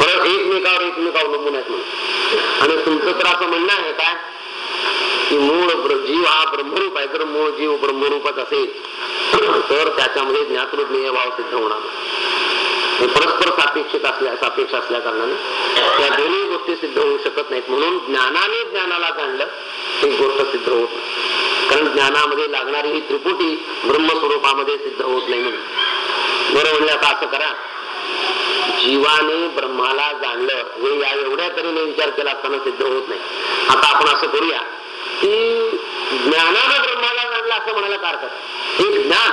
S2: परत एकमेकावर एकमेक अवलंबून आहेत म्हणून. आणि तुमचं तर असं म्हणणं आहे काय की मूळ जीव हा ब्रह्मरूप आहे. तर मूळ जीव ब्रह्मरूपच असेल तर त्याच्यामध्ये ज्ञातृज्ञेय भाव सिद्ध होणार हे परस्पर सापेक्षित असल्या सापेक्ष असल्या कारणाने त्या दोन्ही गोष्टी सिद्ध होऊ शकत नाहीत. म्हणून ज्ञानाने ज्ञानाला जाणलं ही गोष्ट सिद्ध होत नाही. कारण ज्ञानामध्ये लागणारी ही त्रिपुटी ब्रह्मस्वरूपामध्ये सिद्ध होत नाही म्हणून. बरं म्हणजे आता असं करा. जीवाने ब्रह्माला जाणलं. हे या एवढ्या तरीने विचार केला असताना सिद्ध होत नाही. आता आपण असं करूया की ज्ञानानं ब्रह्माला जाणलं असं म्हणायला काय हरकत? एक ज्ञान.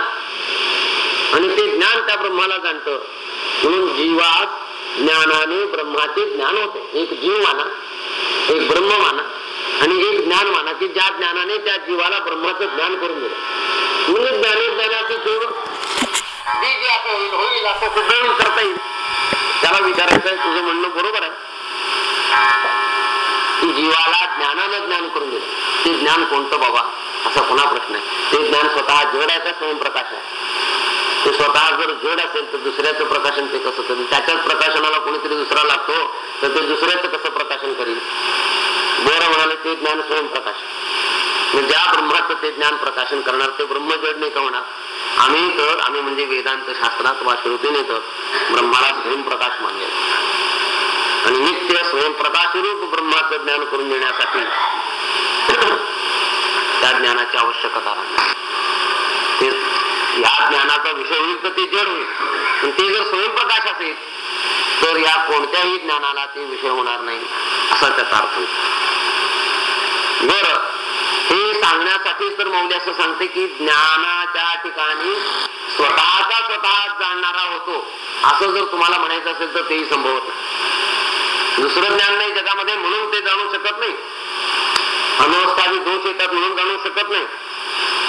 S2: आणि ते ज्ञान त्या ब्रह्माला जाणत. म्हणून जीवात ज्ञानाने ब्रह्माचे ज्ञान होते. एक जीव माना एक ब्रह्म माना आणि एक ज्ञान माना की ज्या ज्ञानाने त्या जीवाला ब्रह्माचं ज्ञान करून दिलं. म्हणजे ज्ञाने ज्ञानाचे केवळ जे जे असं होईल होईल असं सुद्धा करता येईल. त्याला विचारायचं आहे तुझं म्हणणं बरोबर आहे. की जीवाला ज्ञानानं ज्ञान करून दिलं. ते ज्ञान कोणतं बाबा? असा पुन्हा प्रश्न आहे. ते ज्ञान स्वतः जड आहे का स्वयंप्रकाश आहे? ते स्वतः जर जड असेल तर दुसऱ्याचं प्रकाशन ते कसं करेल? त्याच्याच प्रकाशनाला कोणीतरी दुसरा लागतो तर ते दुसऱ्याचं कसं प्रकाशन करेल? बरं म्हणाले ते ज्ञान स्वयंप्रकाश मग ज्या ब्रह्माचं ते ज्ञान प्रकाशन करणार ते ब्रह्म जड नाही का होणार? आम्ही तर आम्ही म्हणजे वेदांत शास्त्रात वा श्रुतीने तर ब्रह्माला स्वयंप्रकाश मानले. आणि नित्य स्वयंप्रकाशरूप ब्रह्माचं ज्ञान करून देण्यासाठी त्या ज्ञानाची आवश्यकता ते या ज्ञानाचा विषय होईल तर ते जड होईल. पण ते जर स्वयंप्रकाश असेल तर या कोणत्याही ज्ञानाला ते विषय होणार नाही असा त्याचा अर्थ होईल बर. सांगण्यासाठीच तर मौली असं सांगते की ज्ञानाच्या ठिकाणी स्वतःचा स्वतः जाणणारा होतो. असं जर तुम्हाला म्हणायचं असेल तर तेही संभवत नाही. दुसरं ज्ञान नाही जगामध्ये म्हणून ते जाणू शकत नाही. अनवस्थादी दोष येतात म्हणून जाणू शकत नाही.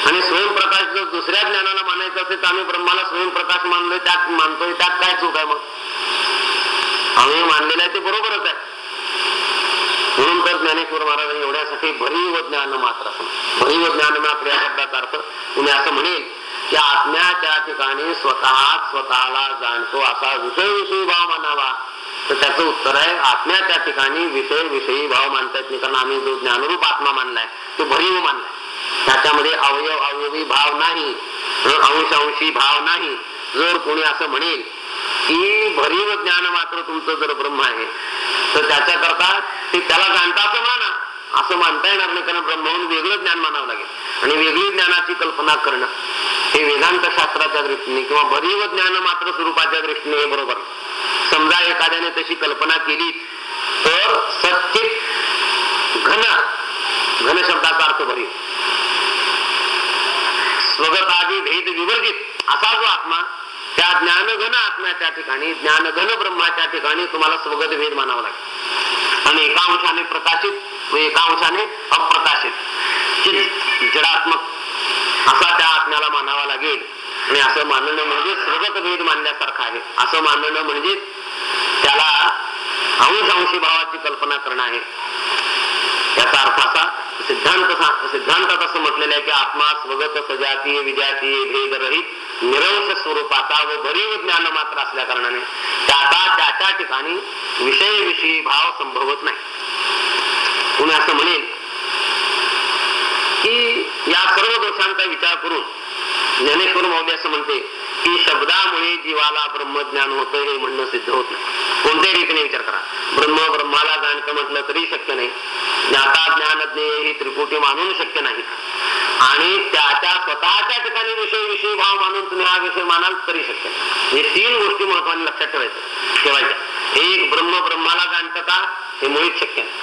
S2: आणि स्वयंप्रकाश जर दुसऱ्या ज्ञानाला मानायचं असेल तर आम्ही ब्रह्माला स्वयंप्रकाश मानलोय त्यात मानतोय त्यात काय चूक आहे मग? आम्ही मानलेलं आहे ते बरोबरच आहे. म्हणून तर ज्ञानेश्वर महाराज एवढ्यासाठी भरीव ज्ञान मात्र भरीव ज्ञान मात्र या शब्दाचा अर्थ तुम्ही असं म्हणेल की आत्म्याच्या ठिकाणी स्वतः स्वतःला जाणतो असा विषय विषयी भाव मानावा. तर त्याचं उत्तर आहे आत्म्याच्या ठिकाणी विषय विषयी भाव मानता येत नाही कारण आम्ही जो ज्ञानरूप आत्मा मानलाय तो भरीव मानलाय. त्याच्यामध्ये अवयव अवयवी भाव नाही अंश अंशी भाव नाही. जर कोणी असं म्हणेल ही भरीव ज्ञान मात्र तुमचं जर ब्रह्म आहे तर त्याच्याकरता ते त्याला जाणता असं म्हणा असं मानता येणार नाही कारण ब्रह्महून वेगळं ज्ञान मानावं लागेल. आणि वेगळी ज्ञानाची कल्पना करणं हे वेदांत शास्त्राच्या दृष्टीने किंवा भरीव ज्ञान मात्र स्वरूपाच्या दृष्टीने हे बरोबर समजा एखाद्याने तशी कल्पना केली तर सत्य घन घन शब्दाचा अर्थ भरीव. स्वगतादी भेद विवर्जित. असा जो आत्मा त्या ज्ञानघन आत्म्याच्या ठिकाणी ज्ञानघन ब्रह्माच्या ठिकाणी तुम्हाला स्वगत वेद मानावा लागेल. आणि एका अंशाने प्रकाशित एका अंशाने अप्रकाशित. जडात्मक असा त्या आत्म्याला मानावा लागेल. आणि असं मानणं म्हणजे स्वगत वेद मानल्यासारखं आहे. असं मानणं म्हणजे त्याला अंश अंशी भावाची कल्पना करणं आहे. याचा अर्थ असा सिद्धांत सिद्धांतात असं म्हटलेलं आहे की आत्मा स्वगत सजातीय विजातीय भेदरहित निरंश स्वरूपाचा व भरीव ज्ञान मात्र असल्या कारणाने त्याचा त्याच्या ठिकाणी विषय विषयी भाव संभवत नाही. कुणी असं म्हणेल की या सर्व दोषांचा विचार करून ज्ञानेश्वर मौली असं म्हणते की शब्दामुळे जीवाला ब्रह्मज्ञान होतं हे म्हणणं सिद्ध होत कोणत्याही रीतीने विचार करा. ब्रह्म ब्रह्माला जाणतं म्हटलं तरी शक्य नाही. ज्ञाता ज्ञान ज्ञेय ही त्रिपुटी मानून शक्य नाही. आणि त्याच्या स्वतःच्या ठिकाणी विषय विषयी भाव मानून तुम्ही हा विषय मानाल तरी शक्य हे तीन गोष्टी महत्वाने लक्षात ठेवायचं ठेवायच्या. एक ब्रह्म ब्रह्माला जाणतं का? हे मुळीच शक्य नाही.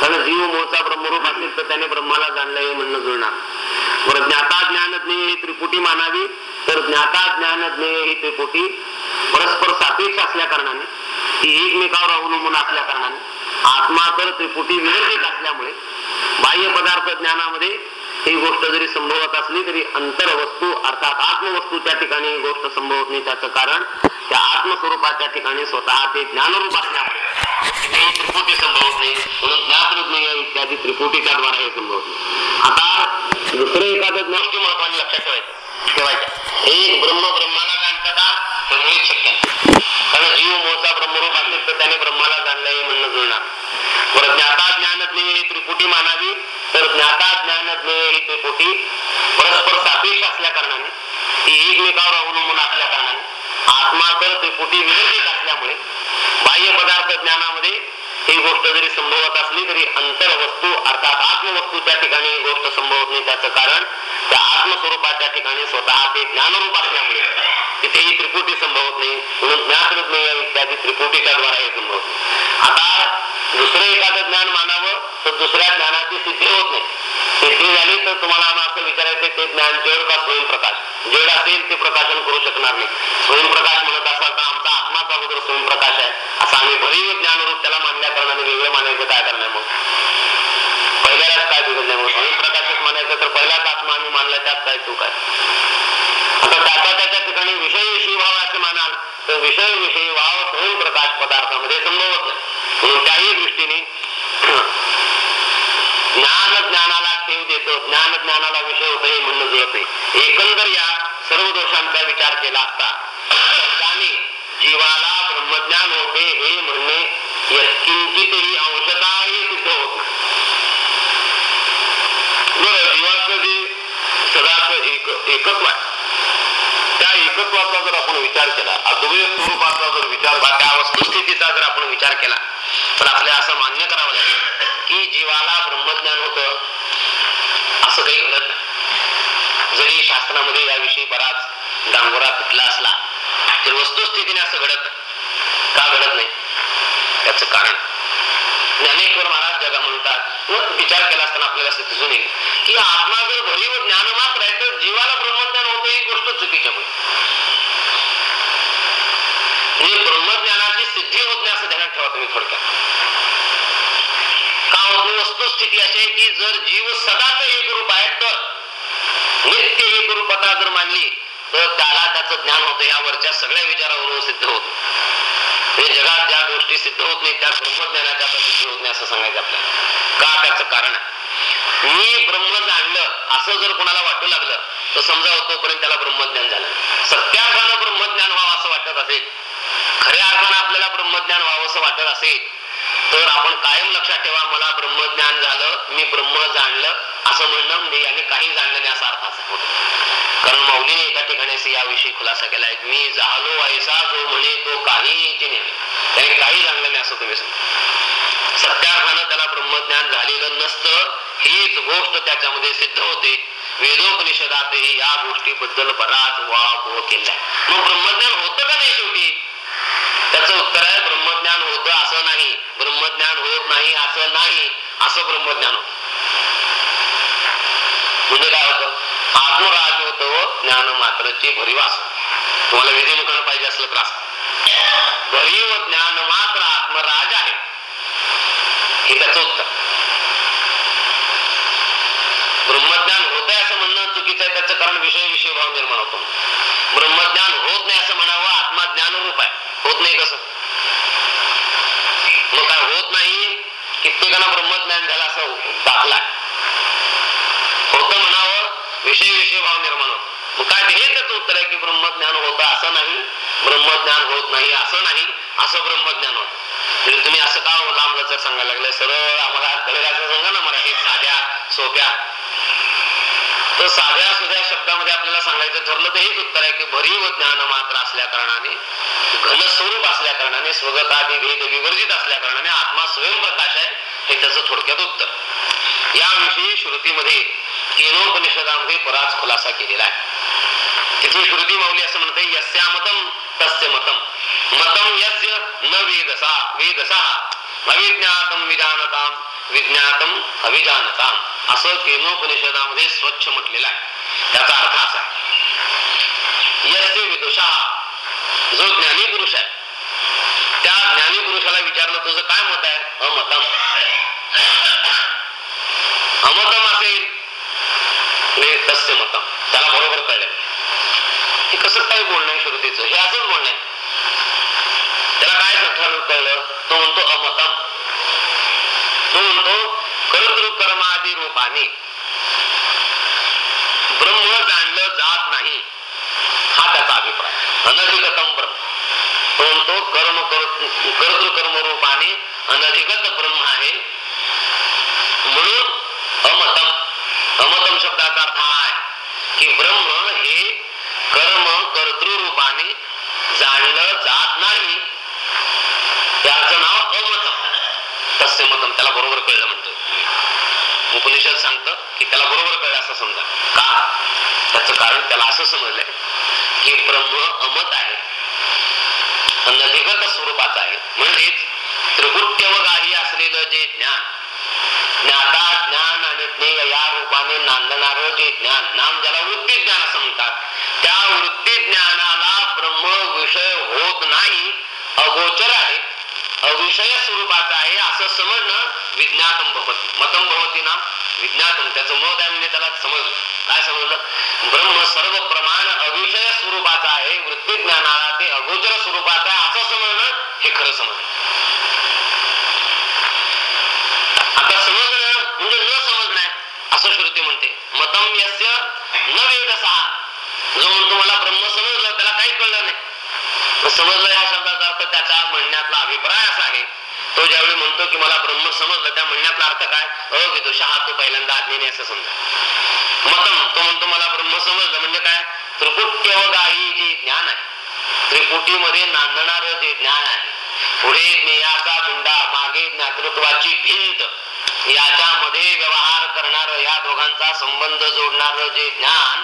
S2: कारण जीव मोचा ब्रह्मरूप असेल तर त्याने ब्रह्माला जाणलं हे म्हणणं जुळणार बरं ज्ञाता ज्ञान ज्ञेय ही त्रिपुटी मानावी. तर ज्ञाता ज्ञान ज्ञेय ही त्रिपुटी परस्पर सापेक्ष असल्या कारणाने ती एकमेकावर अवलंबून असल्या कारणाने आत्मा तर त्रिपुटी विवर्जित असल्यामुळे बाह्य पदार्थ ज्ञानामध्ये ही गोष्ट जरी संभवत असली तरी अंतरवस्तू अर्थात आत्मवस्तू त्या ठिकाणी ही गोष्ट संभवत नाही. त्याचं कारण त्या आत्मस्वरूपाच्या ठिकाणी स्वतः ते ज्ञानरूप असल्यामुळे. तिथेही त्रिपुटी संभवत नाही म्हणून इत्यादी त्रिपुटीच्या द्वारा हे संभवत नाही आता दुसरं एखादं गोष्टी महत्वाची लक्षात ठेवायचं ठेवायच्या एक ब्रह्म ब्रह्माला जाणतं का शक्य कारण जीव मोठा ब्रह्मरूप असेल तर त्याने ब्रह्माला जाणलं हे म्हणणं जुळणार बरं ज्ञाता ज्ञानज्ञ ही त्रिपुटी मानावी तर ज्ञाता ज्ञानज्ञ ही त्रिपुटी परस्पर सापेक्ष असल्या कारणाने ती एकमेकावर अवलंबून असल्या कारणाने आत्मा तर त्रिपुटी विवर्जित असल्यामुळे बाह्य पदार्थ ज्ञानामध्ये ही गोष्ट जरी संभवत असली तरी अंतरवस्तू अर्थात आत्मवस्तू त्या ठिकाणी ही गोष्ट संभवत नाही. त्याचं कारण त्या आत्मस्वरूपाच्या ठिकाणी स्वतः ते ज्ञानरूप असल्यामुळे तिथेही त्रिपुटी संभवत नाही. म्हणून ज्ञातरूप इत्यादी त्रिपुटीच्या द्वारा हे संभवत आता दुसरं एखादं ज्ञान मानावं तर दुसऱ्या ज्ञानाची सिद्धी होत नाही. सिद्धी झाली तर तुम्हाला असं विचारायचं ते ज्ञान जड का स्वयंप्रकाश? जड असेल ते प्रकाशन करू शकणार नाही. स्वयंप्रकाश म्हणत असाल तर अगोदर स्वयंप्रकाश आहे. असं आम्ही भरीव ज्ञानरूप त्याला मानल्या कारणाने वेगळं मानायचं काय करणार मग? पहिल्यालाच काय बिघडलं मग? स्वयंप्रकाशच मानायचं तर पहिलाच आत्मा आम्ही मानला त्यात काय चूक आहे? आता त्याचा त्याच्या ठिकाणी विषय विषयी भाव असे मानाल तर विषय विषयी भाव स्वयंप्रकाश पदार्थामध्ये संभवत नाही. म्हणून त्याही दृष्टीने ज्ञान ज्ञानाला ठेव देतो ज्ञान ज्ञानाला विषय होत हे म्हणणं जुळत नाही. एकंदर या सर्व दोषांचा विचार केला असता शब्दाने जीवाला ब्रह्मज्ञान होते हे म्हणणे यत्किंचितही अंशताही सिद्ध होत. बरं जीवाचं जे सदाच एक एकत्व आहे त्या एकत्वाचा जर आपण विचार केला अद्वैत स्वरूपाचा जर विचार बा त्या वस्तुस्थितीचा जर आपण विचार केला तर आपल्या असं मान्य करावं लागेल की जीवाला ब्रह्मज्ञान होत असं काही घडत नाही. जरी शास्त्रामध्ये याविषयी बराच डांगोरा पिटला असला तर वस्तुस्थितीने असं घडत का घडत नाही? त्याच कारण. ज्ञानेश्वर महाराज जगा म्हणतात. व विचार केला असताना आपल्याला असं दिसून येईल की आत्मा जर भरीव ज्ञान मात्र आहे तर जीवाला ब्रह्मज्ञान होतं ही गोष्ट चुकीच्या म्हणजे ब्रह्मज्ञानाची सिद्धी होत नाही असं ध्यानात ठेवा तुम्ही थोडक्यात. का होत नाही? वस्तुस्थिती अशी आहे की जर जीव सदाच एक रूप आहे तर नित्य एक रूपता जर मानली तर त्याला ज्ञान होतं यावरच्या सगळ्या विचारावरून सिद्ध होत हे म्हणजे जगात ज्या गोष्टी सिद्ध होत नाही त्या ब्रह्मज्ञानाच्या आता सिद्ध होत नाही असं सांगायचं आपल्याला. का त्याचं कारण आहे? मी ब्रह्म जाणलं असं जर कोणाला वाटू लागलं तर समजा तोपर्यंत त्याला ब्रह्मज्ञान झालं. सत्यार्थानं ब्रह्मज्ञान व्हावं असं वाटत असेल खऱ्या अर्थानं आपल्याला ब्रह्मज्ञान व्हावं असं वाटत असेल तर आपण कायम लक्षात ठेवा मला ब्रह्मज्ञान झालं मी ब्रह्म जाणलं असं म्हणणं म्हणजे याने काही जाणलं नाही असा अर्थ असा होतो. कारण मौलीने एका ठिकाणी याविषयी खुलासा केलाय मी झालो ऐसा जो म्हणे तो काही त्याने काही जाणलं नाही असं तुम्ही सत्यार्थानं त्याला ब्रह्मज्ञान झालेलं नसतं हीच गोष्ट त्याच्यामध्ये सिद्ध होते. वेदोपनिषदातही या गोष्टीबद्दल बराच वाह केलाय. मग ब्रह्मज्ञान होतं का नाही शेवटी? त्याचं उत्तर आहे ब्रह्मज्ञान होतं असं नाही. ब्रह्मज्ञान होत नाही असं नाही असं ब्रह्मज्ञान होत. म्हणजे काय होतं? आत्मराज होत ज्ञान मात्रचे भरीवास तुम्हाला विधिमुखानं पाहिजे असलं त्रास भरीव ज्ञान मात्र आत्मराज आहे. हे त्याचं उत्तर. ब्रह्मज्ञान होत आहे असं म्हणणं चुकीचं आहे त्याचं कारण विषय विषय भाव निर्माण होतो. ब्रह्मज्ञान होत नाही असं म्हणावं आत्मा ज्ञानरूप आहे. होत नाही कसं मग काय होत नाही कित्येकांना ब्रह्मज्ञान झालं असं दाखला. होत म्हणावं विषय विषय भाव निर्माण होतो. मग काय हे त्याचं उत्तर आहे की ब्रह्मज्ञान होतं असं नाही ब्रह्मज्ञान होत नाही असं नाही असं ब्रह्मज्ञान होत. म्हणजे तुम्ही असं का हो लांब जर सांगायला लागलं? सरळ आम्हाला गळगाचं सांगा ना मला हे साध्या सोप्या. तर साध्या सुध्या शब्दामध्ये आपल्याला सांगायचं ठरलं तर हेच उत्तर आहे की भरीव ज्ञान मात्र असल्या कारणाने घनस्वरूप असल्या कारणाने स्वगतादी भेद विवर्जित असल्या कारणाने आत्मा स्वयंप्रकाश आहे. हे त्याचं थोडक्यात उत्तर. याविषयी श्रुतीमध्ये केनोपनिषदामध्ये बराच खुलासा केलेला आहे. तिथे श्रुती माऊली असं म्हणते यस्या मतम तस्य मतम. मतम यस्य न वेदसा वेदसा. अविज्ञातम विजानताम विज्ञातम अविजानताम. असं केनोपनिषदामध्ये स्वच्छ म्हटलेलं आहे. त्याचा अर्थ असा यस्य विदुषा जो ज्ञानी पुरुष आहे त्या ज्ञानी पुरुषाला विचारलं तुझं काय मत आहे? अमतम अमतम असेल म्हणजे तस्य मतम. त्याला बरोबर कळलं. हे कसं काय बोलणं श्रुतीचं? हे असंच बोलणं आहे. त्याला काय ठरवून कळलं? तो म्हणतो अमतम. तो म्हणतो कर्तृकर्मादी रूपाने. ब्रह्म जाणलं जात नाही. हा त्याचा अभिप्राय. अनधिकतम ब्रह्म तो म्हणतो कर्म कर्तृकर्म रूपाने अनधिगत ब्रह्म आहे. म्हणून अमतम अमतम शब्दाचा अर्थ हा आहे की ब्रह्म हे कर्म कर्तृरूपाने जाणलं जात नाही. त्याचं नाव अमतम. तस्य मतम त्याला बरोबर कळलं म्हणतो उपनिषद सांगतं की त्याला बरोबर कळलं असं समजा. का? त्याचं कारण त्याला असं समजलंय की ब्रह्म अमत आहे. स्वरूपाचं आहे. म्हणजेच त्रिगुट्य व गाही असलेलं जे ज्ञान ज्ञाता ज्ञान आणि ज्ञेय या रूपाने नांदणार जे ज्ञान नाम ज्याला वृत्ती ज्ञान असं म्हणतात. त्या वृत्ती ज्ञानाला ब्रह्म विषय होत नाही अगोचर आहे. अविषय स्वरूपाचा आहे असं समजणं विज्ञातम भवती मतम भवती ना विज्ञातम त्याचं मत आहे म्हणजे त्याला समजलं. काय समजलं? ब्रह्म सर्व प्रमाण अविषय स्वरूपाचा आहे. वृत्ती ज्ञानाला ते अगोचर स्वरूपाचं आहे. असं समजणं हे खरं समजणं आता समजणं म्हणजे न समजणं असं श्रुती म्हणते. मतम यस्य न वेद जो म्हणतो मला ब्रह्म समजलं त्याला काही कळलं नाही. समजलं या शब्दाचा अर्थ त्याचा म्हणण्यातला अभिप्राय असा ज्यावेळी म्हणतो की मला ब्रह्म समजलं त्या म्हणण्याचा अर्थ काय? अविदुष हा तो पहिल्यांदा आज्ञेने असं समजा. मतम तो म्हणतो मला ब्रह्म समजलं म्हणजे काय? त्रिपुट्य गायी जे ज्ञान आहे त्रिपुटीमध्ये नांदणार जे ज्ञान आहे पुढे ज्ञेयाचा गुंडा मागे ज्ञातृत्वाची भिंत याच्यामध्ये व्यवहार करणार या दोघांचा संबंध जोडणार जे ज्ञान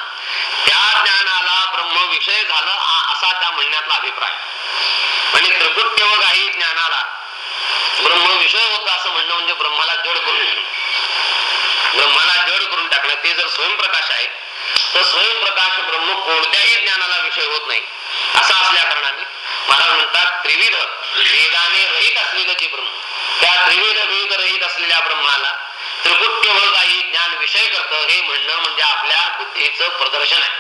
S2: त्या ज्ञानाला ब्रह्म विषय झालं असा त्या म्हणण्यातला अभिप्राय. म्हणजे आणि त्रिपुट्यवगाही ज्ञानाला ब्रह्म विषय होता असं म्हणणं म्हणजे ब्रह्माला जड करून ब्रह्माला जड करून टाकणं ते जर स्वयंप्रकाश आहे तर स्वयंप्रकाश ब्रह्म कोणत्याही ज्ञानाला विषय होत नाही. असा असल्या कारणाने महाराज म्हणतात त्रिविध वेदाने रहित असलेलं जे ब्रह्म त्या त्रिविध वेद रहित असलेल्या ब्रह्माला त्रिपुट्य काही ज्ञान विषय करतं हे म्हणणं म्हणजे आपल्या बुद्धीचं प्रदर्शन आहे.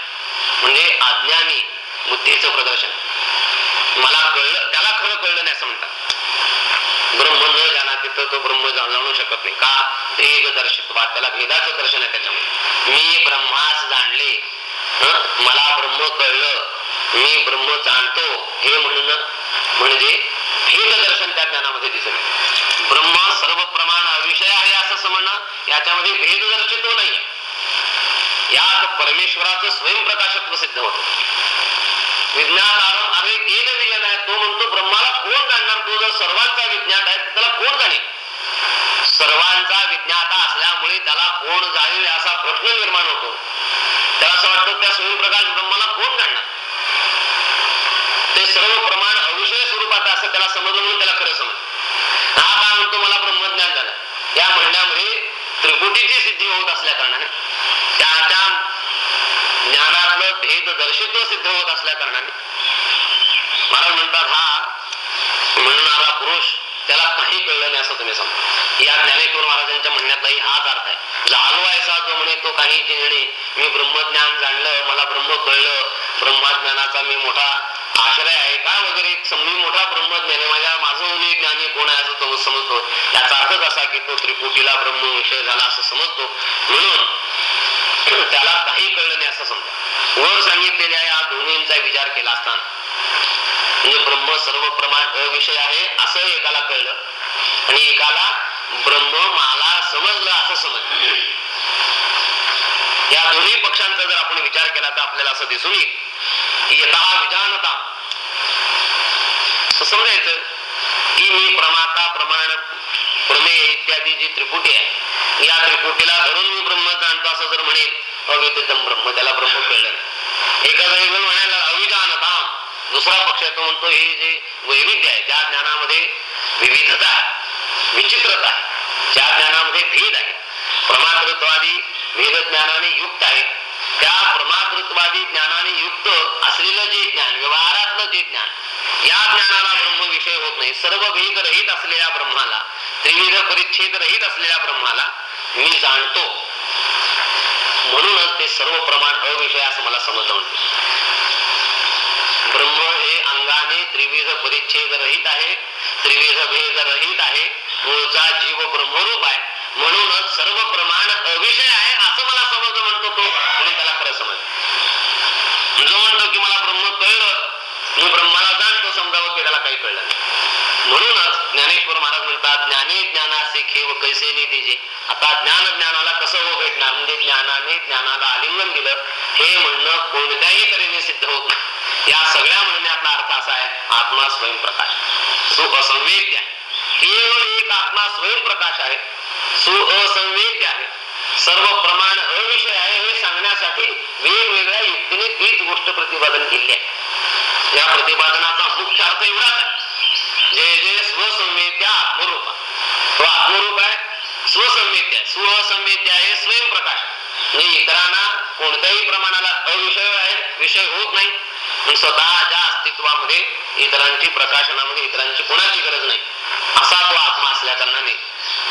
S2: म्हणजे अज्ञानी बुद्धीचं प्रदर्शन. मला कळलं त्याला खरं कळलं नाही असं म्हणतात. ब्रह्म न जाणार तिथं तो ब्रह्म जाणू शकत नाही. का? भेद दर्शित्वा त्याला भेदाचं दर्शन आहे त्याच्यामध्ये. मी ब्रह्मास जाणले. मला ब्रह्म कळलं. मी ब्रह्म जाणतो. हे म्हणणं म्हणजे भेद दर्शन त्या ज्ञानामध्ये दिसत ब्रह्म सर्व प्रमाण अविषय आहे असं समजणं याच्यामध्ये भेद दर्शित्व नाही. यात परमेश्वराचं स्वयंप्रकाशत्व सिद्ध होत. विज्ञान आरोप अरे केलं विजन आहे तो म्हणतो सर्वांचा विज्ञाता असल्यामुळे त्याला कोण जाणील असा प्रश्न निर्माण होतो. त्याला असं वाटतं त्या स्वयंप्रकाश ब्रह्माला कोण जाणणार ते सर्व प्रमाण अविषय स्वरूपात असं त्याला समजलं म्हणून त्याला खरं समज हा काय म्हणतो मला ब्रह्मज्ञान झालं. या म्हणण्यामध्ये त्रिकुटीची सिद्धी होत असल्या कारणाने त्या त्या ज्ञानातलं भेद दर्शित्व सिद्ध होत असल्या कारणाने महाराज म्हणतात हा म्हणणारा पुरुष त्याला काही कळलं नाही असं तुम्ही समजा या ज्ञानेश्वर महाराजांच्या म्हणण्यातलाही हाच अर्थ आहे. म्हणजे जाणू आहेसा जो म्हणे तो काही चिंजणे मी ब्रह्मज्ञान जाणलं मला ब्रह्म कळलं. ब्रह्मज्ञानाचा मी मोठा आश्रय आहे का वगैरे? मी मोठा ब्रह्मज्ञान आहे. माझ्या माझं उनी ज्ञानी कोण आहे असं तो समजतो. याचा अर्थच असा की तो त्रिपुटीला ब्रह्म विषय झाला असं समजतो. म्हणून *clears throat* त्याला काही कळलं नाही असं समजा. वर सांगितलेल्या या दोन्हींचा विचार केला असताना हे ब्रह्म सर्व प्रमाण अविषय आहे असं एकाला कळलं. आणि एकाला ब्रह्म मला समजलं असं समजलं. या दोन्ही पक्षांचा जर आपण विचार केला तर आपल्याला असं दिसून येईल की यथा विधानता समजायचं की मी प्रमाता प्रमाण प्रमेय इत्यादी जी त्रिपुटी आहे या त्रिपुटीला धरून मी ब्रह्म जाणतो असं जर म्हणेल अव्यतितम ब्रह्म त्याला ब्रह्म कळलं एका जरी जण म्हणायला दुसरा पक्ष तो म्हणतो हे जे वैविध्य आहे ज्या ज्ञानामध्ये विविधता आहे विचित्रता आहे ज्या ज्ञानामध्ये भेद आहे प्रमातृत्वादी भेद ज्ञानाने युक्त आहे त्या प्रमातृत्वादी ज्ञानाने युक्त असलेलं जे ज्ञान व्यवहारातलं जे ज्ञान या ज्ञानाला ब्रह्म विषय होत नाही. सर्व भेद रहित असलेल्या ब्रह्माला त्रिविध परिच्छेद रहित असलेल्या ब्रह्माला मी जाणतो. म्हणूनच ते सर्व प्रमाण अविषय असं मला समजलं म्हणते ब्रह्म हे अंगाने त्रिविध परिच्छेद रहित आहे त्रिविध भेद रहित आहे मूळचा जीव ब्रह्मरूप आहे. म्हणूनच सर्व प्रमाण अविषय आहे असं मला समज म्हणतो तो म्हणजे त्याला खरं समज. जो म्हणतो की मला ब्रह्म कळलं मी ब्रह्माला जाणतो समजावं की त्याला काही कळलं म्हणूनच ज्ञानेश्वर महाराज म्हणतात ज्ञाने ज्ञानाचे खेव कैसे नाही तिचे आता ज्ञान ज्ञानाला कसं हो भेटणार? म्हणजे ज्ञानाने ज्ञानाला आलिंगन दिलं. हे म्हणणं कोणत्याही तऱ्हेने सिद्ध होत नाही. या सगळ्या म्हणण्याचा अर्थ असा आहे आत्मा स्वयंप्रकाश सु असंवेद्य आहे. केवळ एक आत्मा स्वयंप्रकाश आहे सु असंवेद्य आहे. सर्व प्रमाण अविषय आहे हे सांगण्यासाठी वेगवेगळ्या युक्तीने तीच गोष्ट प्रतिपादन केली आहे. या प्रतिपादनाचा मुख्य अर्थ एवढाच आहे. जे जे स्वसंवेद्या आत्मरूप. तो आत्मरूप आहे स्वसंवेद्य स्वसंवेद्य आहे स्वयंप्रकाश म्हणजे इतरांना कोणत्याही प्रमाणाला अविषय आहे विषय होत नाही. स्वतःच्या अस्तित्वामध्ये इतरांची प्रकाशनामध्ये इतरांची कोणाची गरज नाही. असा तो आत्मा असल्या कारणाने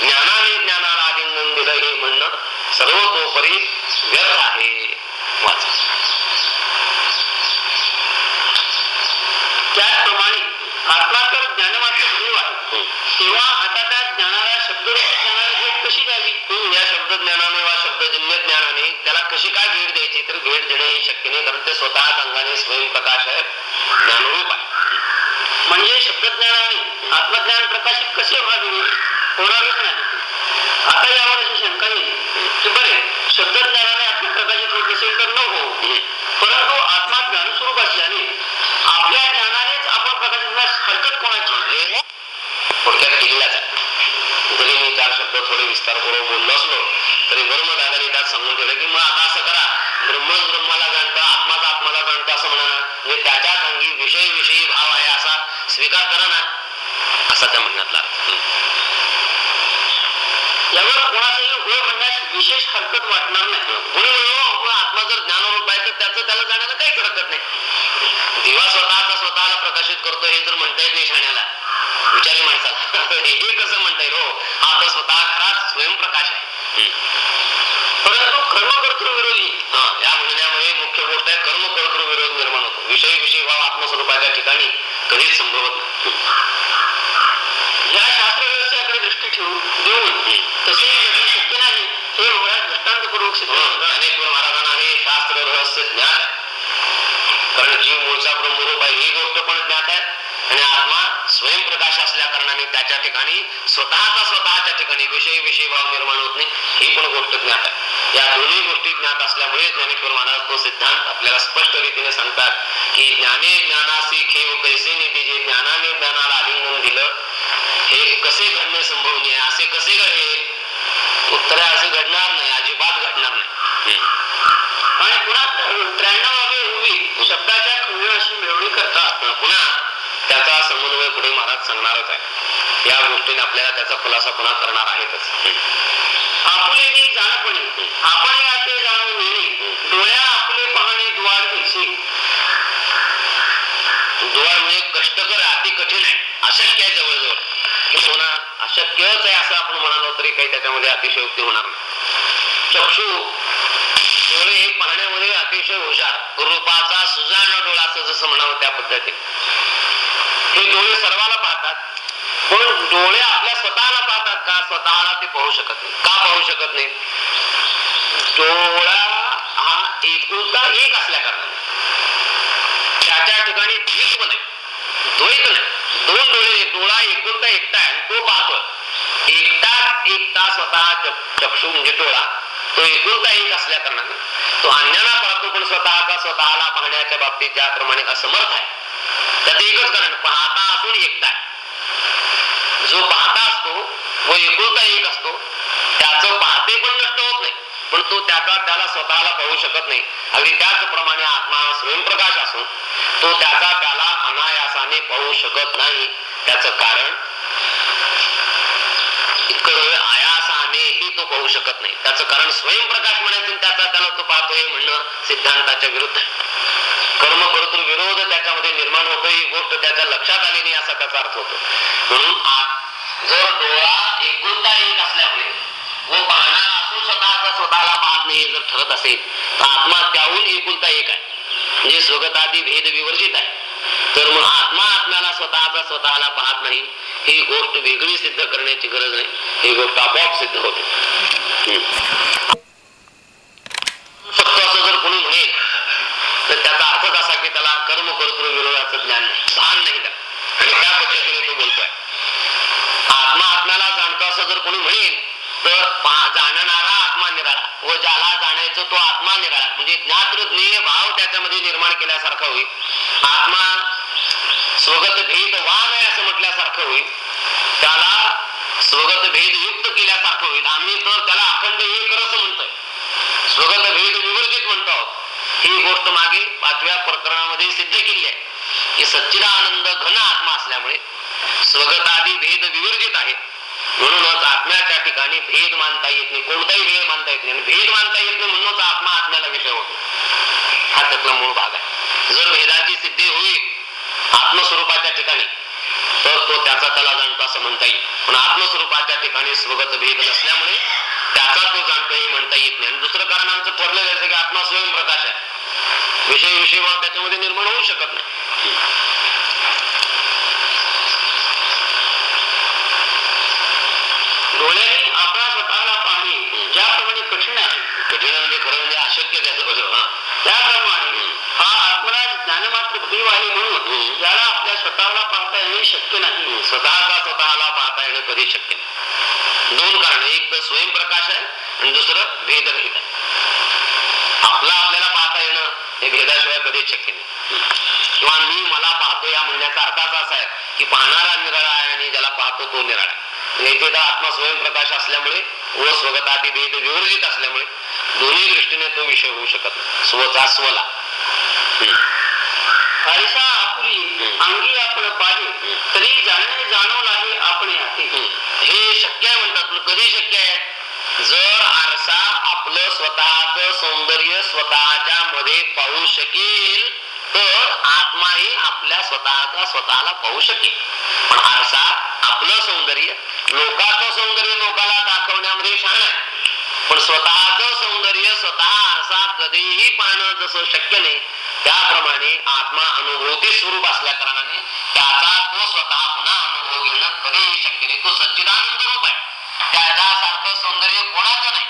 S2: ज्ञानाने ज्ञानाला आलिंगन दिलं हे म्हणणं सर्वतोपरी व्यर्थ आहे. वाचा.
S1: त्याचप्रमाणे आत्मा तर ज्ञानमात्र देव आहे. तेव्हा आता कशी द्यावी
S2: या शब्द ज्ञानाने वा शब्दजन्य ज्ञानाने त्याला कशी काय भेट द्यायची तर भेट देणे हे शक्य नाही कारण ते स्वतः अंगाने स्वयंप्रकाश आहे ज्ञानरूप आहे.
S1: म्हणजे शब्दज्ञानाने आत्मज्ञान प्रकाशित कसे व्हावे? होणारच नाही. आता यावर अशी शंका येईल की बरे शब्दज्ञानाने आत्म प्रकाशित होत असेल तर न हो. परंतु आत्मा ज्ञानस्वरूप
S2: शब्द थोडे बोललो असलो तरी ब्रह्मदादाने त्यात सांगून ठेवलं की मग आता असं करा ब्रह्मच ब्रह्माला जाणतं आत्माच आत्माला जाणतं असं म्हणा ना म्हणजे त्याच्याच अंगी विषय विषयी भाव आहे असा स्वीकार करा ना. असा त्या म्हणण्यातला
S1: यावर कोणाचंही होय म्हणण्यास विशेष हरकत वाटणार नाही.
S2: कोणी म्हणलो आत्मा जर ज्ञानरूप आहे तर त्याचं त्याला जाण्याला काही हरकत नाही. दिवा स्वतःचा स्वतःला प्रकाशित करतो हे जर म्हणता येत नाही शाण्याला. विचारी माणसाला. *laughs* हे कसं म्हणता येईल? हो. तर स्वतः स्वयंप्रकाश आहे.
S1: परंतु कर्मकर्तृ विरोधी
S2: हा. या म्हणण्यामध्ये मुख्य गोष्ट आहे कर्म कर्तृ विरोध निर्माण होतो. विषय विषय भाव आत्मस्वरूपाच्या ठिकाणी कधीच संभवत नाही. ज्ञात आहे. या दोन्ही गोष्टी ज्ञात असल्यामुळे ज्ञानेश्वर महाराज तो सिद्धांत आपल्याला स्पष्ट रीतीने सांगतात की ज्ञाने ज्ञानासी खेव कैसे निधी जे ज्ञानाने ज्ञानाला आलिंगन दिलं. हे कसे घडणे संभवनीय आहे असे कसे घडेल? उत्तर असे घडणार नाही अजिबात घडणार नाही.
S1: आणि पुन्हा त्र्याण्णवावे ओवी शब्दाच्या खंडनाशी मिळवणी करतात.
S2: पण पुन्हा त्याचा समन्वय पुढे महाराज सांगणारच आहे. या गोष्टीने आपल्याला त्याचा खुलासा पुन्हा करणार आहेतच.
S1: आपले मी आपण याचे जाणून घेणे. डोळ्या आपले पाहणे द्वार दिसे
S2: द्वार म्हणजे कष्टकर अति कठीण आहे. अशक्य आहे जवळजवळ. किंवा अशक्यच आहे असं आपण म्हणालो तरी काही त्याच्यामध्ये अतिशयोक्ती होणार नाही. चक्षु डोळे हे पाहण्यामध्ये अतिशय हुशार. रूपाचा सुजाण डोळा असं जसं म्हणावं त्या पद्धतीने. हे डोळे सर्वाला पाहतात. पण डोळे आपल्या स्वतःला ते पाहू शकत नाही. का पाहू शकत नाही? डोळा हा एकुलता एक असल्या कारणाने. त्याच्या ठिकाणी द्वित्व नाही. द्वैत नाही. दोन डोळे डोळा एकुलता एकटा आहे. तो पाहतो एकटा एकटा स्वतः चक्षु म्हणजे डोळा. तो एकुलता एक असल्या कारणाने. तो अन्याला पाहतो पण स्वतःचा स्वतःला पाहण्याच्या बाबतीत ज्याप्रमाणे असमर्थ आहे. त्यात एकच कारण पाहता असून एकटा आहे. जो पाहता असतो व एकुलता एक असतो. त्याचं पाहते पण नष्ट होत नाही. पण तो त्याचा त्याला स्वतःला पाहू शकत नाही. अगदी त्याचप्रमाणे आत्मा स्वयंप्रकाश असून तो त्याचा त्याला अनायासाने पाहू शकत नाही. त्याच कारण इतकं वेळ आयासानेही तो पाहू शकत नाही. त्याचं कारण स्वयंप्रकाश म्हणायचं त्याचा त्याला तो पाहतोय म्हणणं सिद्धांताच्या विरुद्ध. आहे कर्म करतो विरोध त्याच्यामध्ये निर्माण होतो ही गोष्ट त्याच्या लक्षात आली नाही असा त्याचा अर्थ होतो. म्हणून जर डोळा एकुलता एक असल्यामुळे. व पाहणारा असून स्वतःचा स्वतःला पाहत नाही जर ठरत असेल तर आत्मा त्याहून एकुलता एक आहे. म्हणजे स्वगतादी भेद विवर्जित आहे. तर मग आत्मा आत्म्याला स्वतःचा स्वतःला पाहत नाही ही गोष्ट वेगळी सिद्ध करण्याची गरज नाही. ही गोष्ट आपोआप सिद्ध होते. हम्म. असं जर कोणी म्हणेल तर त्याचा अर्थ असा की त्याला कर्म कर्तृ विरोधाचं ज्ञान नाही त्याला आणि त्या पद्धतीने तो बोलतोय आत्मा आत्म्याला जाणतो असं तर जाणणारा आत्मा निराळा. व ज्याला जाणायचं तो आत्मा निराळा. म्हणजे ज्ञातृज्ञेय भाव त्याच्यामध्ये निर्माण केल्यासारखा होईल. आत्मा स्वगत भेद वाद आहे असं म्हटल्यासारखं होईल. त्याला स्वगत भेद युक्त केल्यासारखं होईल. आम्ही तर त्याला अखंड एक रस म्हणतोय. स्वगत भेद विवर्जित म्हणतो आहोत. ही गोष्ट मागे पाचव्या प्रकरणामध्ये सिद्ध केली आहे. की सच्चिदानंद घन आत्मा असल्यामुळे स्वगतादी भेद विवर्जित आहे म्हणूनच आत्म्याच्या ठिकाणी भेद मानता येत नाही कोणताही भेद मानता येत नाही. भेद मानता येत नाही म्हणूनच आत्मा आत्म्याला विषय होतो. हा त्यातला मूळ भाग आहे. जर भेदाची सिद्धी होईल आत्मस्वरूपाच्या ठिकाणी तर तो त्याचा त्याला जाणतो असं म्हणता येईल. पण आत्मस्वरूपाच्या ठिकाणी स्वगत भेद नसल्यामुळे त्याचा तो जाणतो हे म्हणता येत नाही. आणि दुसरं कारण आमचं ठरलेलं आहे की आत्मा स्वयंप्रकाश आहे. विषय विषय त्याच्यामध्ये निर्माण होऊ शकत नाही.
S1: डोळ्यांनी आपला स्वतःला पाहणे ज्याप्रमाणे कठीण आहे.
S2: कठीण म्हणजे खरं म्हणजे अशक्य त्याचं हा.
S1: त्याप्रमाणे हा आत्मला ज्ञानमात्र भीव आहे म्हणून. ज्याला आपल्या स्वतःला पाहता येणे शक्य नाही.
S2: स्वतःचा स्वतःला पाहता येणं कधी शक्य नाही. दोन कारण एक तर स्वयंप्रकाश आहे आणि दुसरं भेदरहित आहे. आपला आपल्याला पाहता येणं हे भेदाशिवाय कधीच शक्य नाही. किंवा मी मला पाहतो या म्हणण्याचा अर्थाच असा आहे की पाहणारा निराळा आहे आणि ज्याला पाहतो तो निराळा आहे. तर आत्मा स्वयंप्रकाश असल्यामुळे व स्वगतादी भेद विवर्जित असल्यामुळे दोन्ही दृष्टीने तो विषय होऊ शकत स्वचा स्वला.
S1: आपुली. अंगी आपण पाहिले तरी जाणणे जाणवलं आहे आपण.
S2: हे शक्य आहे म्हणतात कधी शक्य आहे? जर आरसा आपलं स्वतःच सौंदर्य स्वतःच्या मध्ये पाहू शकेल तर आत्माही आपल्या स्वतःचा स्वतःला पाहू शकेल. पण आरसा आपलं सौंदर्य लोकांचं सौंदर्य लोकाला दाखवण्यामध्ये छान आहे. पण स्वतःच सौंदर्य स्वतः आरसा कधीही पाहणं जसं शक्य नाही त्याप्रमाणे आत्मा अनुभूती स्वरूप असल्या कारणाने त्याचा तो स्वतः पुन्हा अनुभव घेणं कधीही शक्य नाही. तो सच्चिदानंद रूप आहे. त्याच्यासारखं सौंदर्य कोणाचं नाही.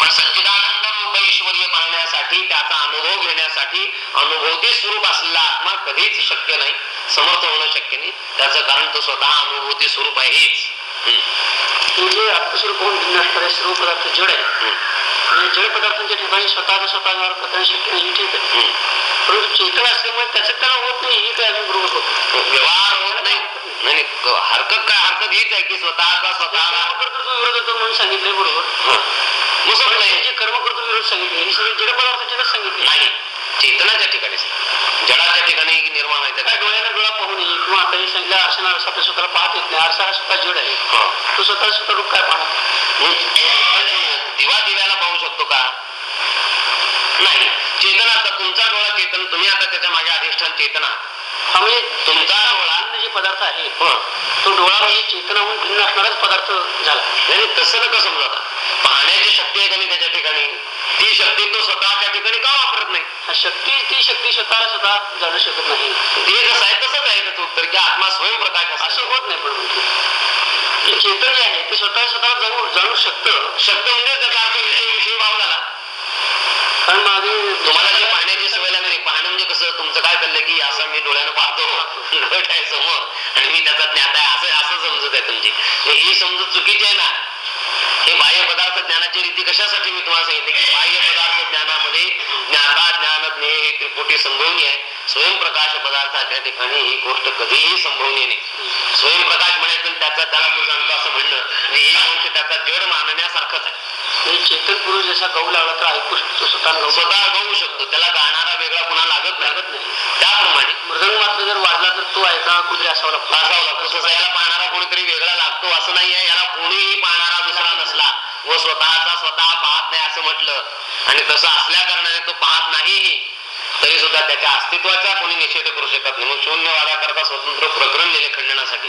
S2: पण सच्चिदानंद रूप ऐश्वर्य पाहण्यासाठी त्याचा अनुभव घेण्यासाठी अनुभूती स्वरूप असलेला आत्मा कधीच शक्य नाही समर्थ होणं शक्य नाही. त्याचं कारण तो स्वतः अनुभूती स्वरूप आहे हेच
S1: जे आत्मस्वरूप होऊन भिन्न असणारे सर्व पदार्थ जड आहे आणि जड पदार्थांच्या ठिकाणी स्वतःचा स्वतः करणं शक्य नाही ठीक आहे. परंतु चेतन असल्यामुळे त्याचं त्याला होत नाही हे काय बरोबर होतं?
S2: व्यवहार होत नाही. नाही, हरकत काय हरकत हीच आहे की स्वतःचा स्वतःला
S1: कर्तृत्व विरोध होतो म्हणून सांगितलंय बरोबर?
S2: मग
S1: पण
S2: समजलं?
S1: जे कर्मकर्तृत्व विरोध सांगितले. हे सगळे जड पदार्थांच्याच सांगितले.
S2: नाही चेतनाच्या ठिकाणी. जडाच्या ठिकाणी निर्माण आहे
S1: काय
S2: त्याच्या
S1: डोळ्याला डोळा पाहू नये किंवा आता हे सांगितलं आरसा आरसा आपल्या स्वतःला पाहत येत नाही. आरसा हा स्वतः जड आहे. तो स्वतः स्वतः रूप काय पाहणार?
S2: दिवा दिव्याला पाहू शकतो का? नाही. चेतना आता तुमचा डोळा चेतन तुम्ही आता त्याच्यामागे अधिष्ठान चेतना.
S1: हा म्हणजे
S2: तुमचा डोळा
S1: जे पदार्थ आहे.
S2: हं.
S1: तो डोळा म्हणजे चेतनाहून भिन्न असणाराच पदार्थ झाला.
S2: नाही तसं नका समजा पाहण्याची शक्ती आहे का नाही त्याच्या ठिकाणी? ती शक्ती तो स्वतःच्या ठिकाणी का वापरत नाही?
S1: शक्ती ती शक्ती स्वतःला स्वतः जाणू शकत नाही.
S2: ते कसं आहे तसंच आहे त्याचं उत्तर की आत्मा स्वयंप्रकाश
S1: असं होत नाही पण म्हणतो चेतन जे आहे ते स्वतः स्वतःला जाणू जाणू शकतं.
S2: शक्य म्हणजे त्याचा अर्थ विषय विषयी भाव झाला.
S1: कारण मागे
S2: तुम्हाला जे पाहण्याची म्हणजे काय चाललंय की असं मी डोळ्यानं पाहतो घट आहे समोर? आणि मी त्याचा ज्ञात आहे असं असं समजत आहे तुमची. ही समजूत चुकीची आहे ना? हे बाह्य पदार्थ ज्ञानाची रीती कशासाठी मी तुम्हाला सांगितले की बाह्य पदार्थ ज्ञानामध्ये ज्ञाता ज्ञान ज्ञेय हे त्रिपुटी संभवनी आहे. स्वयंप्रकाश पदार्थाच्या ठिकाणी ही गोष्ट कधीही संभवनी नाही. स्वयंप्रकाश म्हणायचं त्याचा त्याला तू जाणतो असं म्हणणं म्हणजे ही गोष्ट त्याचा जड मानण्यासारखंच आहे.
S1: म्हणजे चेतन पुरुष जसा गहू लागला तर ऐकू शकतो स्वतः गहू
S2: स्वतः गवू शकतो. त्याला गाणारा वेगळा पुन्हा लागत
S1: लागत नाही.
S2: त्याप्रमाणे
S1: मृदंग मात्र जर वाजला तर तो ऐका कुठे असावा लागतो.
S2: असावं लागतो. तसं याला पाहणारा कोणीतरी वेगळा लागतो असं नाहीये याला कोणीही पाहणारा दुसरा नसला. व स्वतःचा स्वतः पाहत नाही असं म्हटलं. आणि तसं असल्या कारणाने तो पाहत नाहीही. तरी सुद्धा त्याच्या अस्तित्वाचा कोणी निषेध करू शकत नाही. मग शून्यवादाकरता स्वतंत्र प्रकरण दिले खंडनासाठी.